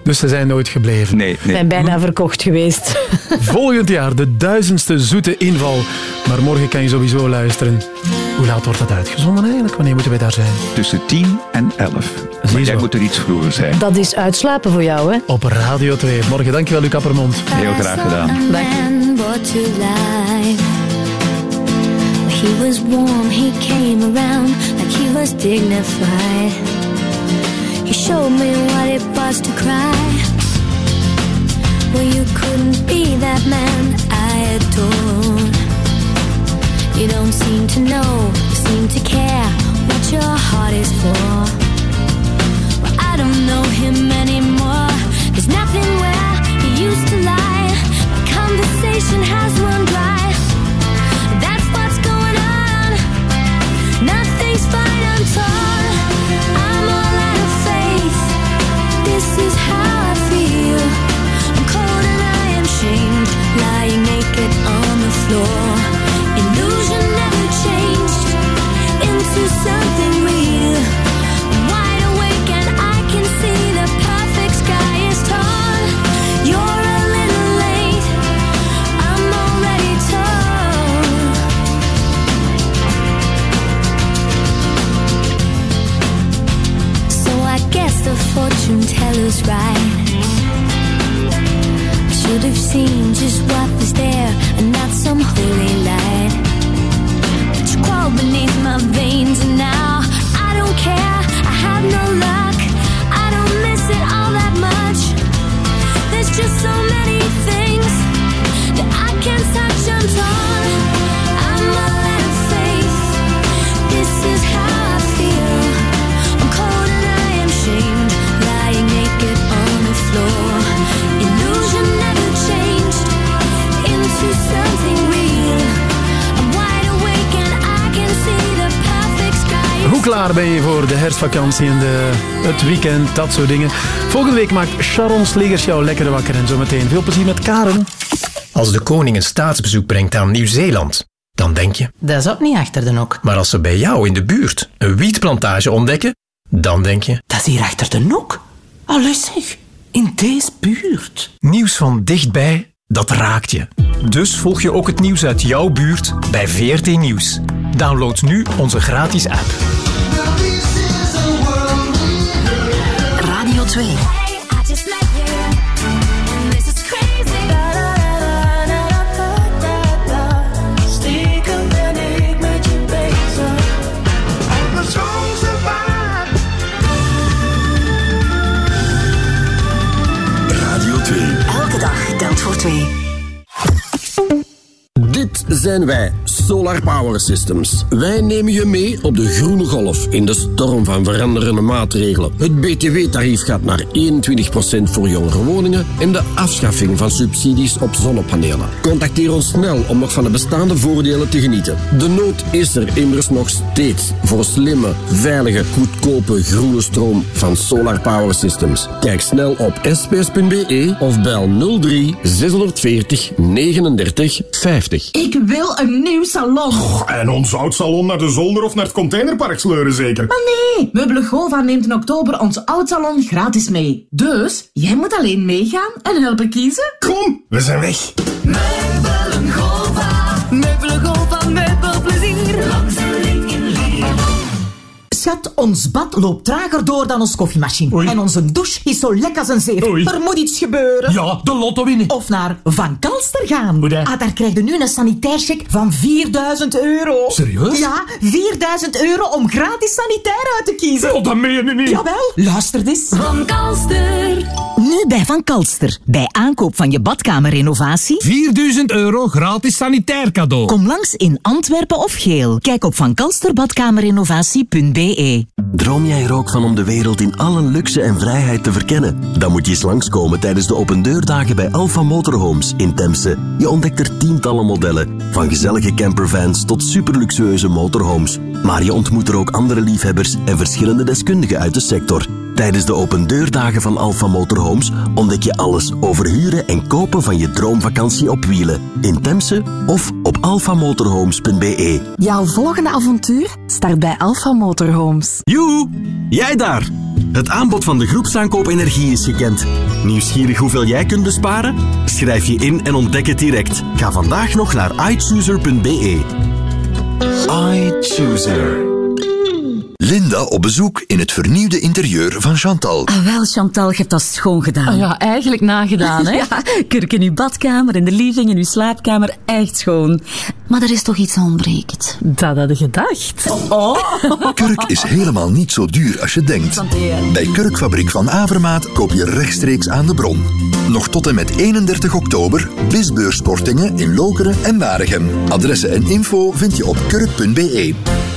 Dus ze zijn nooit gebleven. Nee, nee. zijn bijna verkocht geweest. Volgend jaar de duizendste zoete inval. Maar morgen kan je sowieso luisteren. Hoe laat wordt dat uitgezonden eigenlijk? Wanneer moeten wij daar zijn? Tussen 10 en 11. Maar jij moet er iets vroeger zijn. Dat is uitslapen voor jou, hè? Op Radio 2. Morgen, dankjewel, Luc Appermond. Heel graag gedaan. life. He was warm, he came around like he was dignified. He showed me what it was to cry. Well, you couldn't be that man I adored. You don't seem to know, seem to care what your heart is for. Well, I don't know him anymore. There's nothing where he used to lie. My conversation has run just what was there and not some holy light. But you crawl beneath veins and now I don't care. I have no luck. I don't miss it all that much. There's just so klaar ben je voor de herfstvakantie en de, het weekend, dat soort dingen? Volgende week maakt Sharon Slegers jou lekker wakker. En zometeen veel plezier met Karen. Als de koning een staatsbezoek brengt aan Nieuw-Zeeland, dan denk je... Dat is ook niet achter de nok. Maar als ze bij jou in de buurt een wietplantage ontdekken, dan denk je... Dat is hier achter de nok. Allee zeg, in deze buurt. Nieuws van dichtbij, dat raakt je. Dus volg je ook het nieuws uit jouw buurt bij VRT Nieuws. Download nu onze gratis app. Radio 2. Elke dag telt voor twee. Dit zijn wij, Solar Power Systems. Wij nemen je mee op de groene golf in de storm van veranderende maatregelen. Het BTW-tarief gaat naar 21% voor jongere woningen en de afschaffing van subsidies op zonnepanelen. Contacteer ons snel om nog van de bestaande voordelen te genieten. De nood is er immers nog steeds voor slimme, veilige, goedkope groene stroom van Solar Power Systems. Kijk snel op sps.be of bel 03 640 39 50. Ik wil een nieuw salon. En ons oud salon naar de zolder of naar het containerpark sleuren zeker? Maar nee, Meubelen Gova neemt in oktober ons oud salon gratis mee. Dus, jij moet alleen meegaan en helpen kiezen. Kom, we zijn weg. Schat, ons bad loopt trager door dan ons koffiemachine. En onze douche is zo lek als een zeef. Er moet iets gebeuren. Ja, de lotto winnen. Of naar Van Kalster gaan. Ah, daar krijg je nu een sanitaircheck van 4000 euro. Serieus? Ja, 4000 euro om gratis sanitair uit te kiezen. Oh, dat meen je niet. Jawel, luister eens. Van Kalster. Nu bij Van Kalster. Bij aankoop van je badkamerrenovatie 4000 euro gratis sanitair cadeau. Kom langs in Antwerpen of Geel. Kijk op vankalsterbadkamerrenovatie.be. Droom jij er ook van om de wereld in alle luxe en vrijheid te verkennen? Dan moet je eens langskomen tijdens de opendeurdagen bij Alpha Motorhomes in Temse. Je ontdekt er tientallen modellen, van gezellige campervans tot superluxueuze motorhomes. Maar je ontmoet er ook andere liefhebbers en verschillende deskundigen uit de sector. Tijdens de opendeurdagen van Alpha Motorhomes ontdek je alles over huren en kopen van je droomvakantie op wielen. In Temse of op alphamotorhomes.be. Jouw volgende avontuur start bij Alpha Motorhomes. Joe, jij daar! Het aanbod van de groepsaankoop energie is gekend. Nieuwsgierig hoeveel jij kunt besparen? Schrijf je in en ontdek het direct. Ga vandaag nog naar iChooser.be. iChooser. Linda op bezoek in het vernieuwde interieur van Chantal. Ah, wel, Chantal, je hebt dat schoon gedaan. Ah ja, eigenlijk nagedaan, hè? ja, kurk in uw badkamer, in de living, in uw slaapkamer, echt schoon. Maar er is toch iets ontbreekt. Dat had je gedacht. Oh. Kurk is helemaal niet zo duur als je denkt. Bij Kurkfabriek van Avermaat koop je rechtstreeks aan de bron. Nog tot en met 31 oktober visbeurskortingen in Lokeren en Waregem. Adressen en info vind je op kurk.be.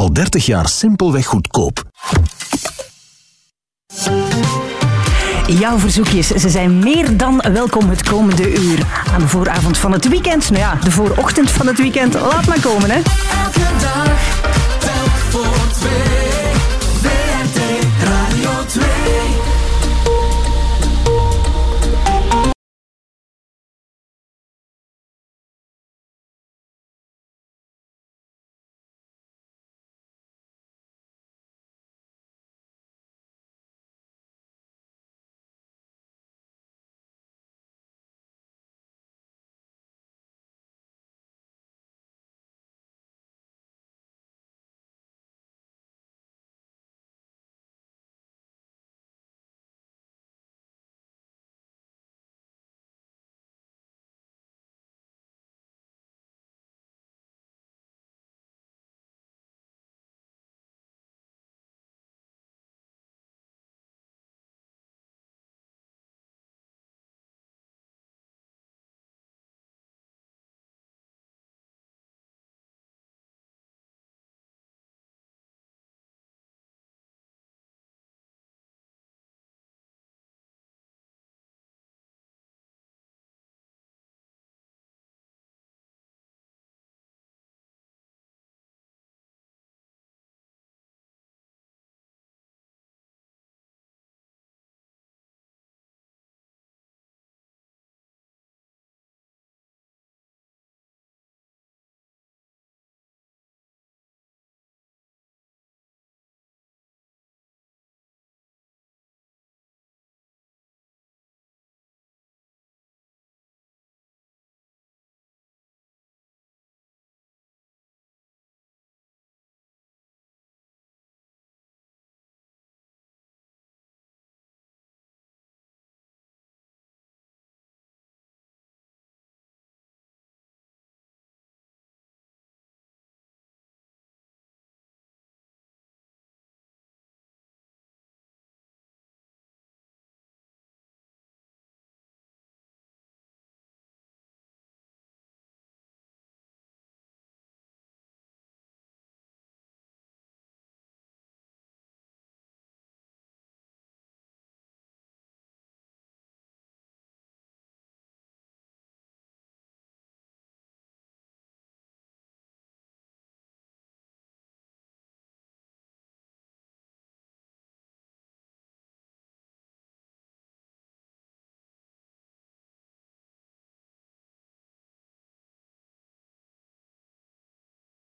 Al 30 jaar simpelweg goedkoop. Jouw verzoekjes, ze zijn meer dan welkom het komende uur. Aan de vooravond van het weekend, nou ja, de voorochtend van het weekend, laat maar komen hè. Elke dag, telk voor twee.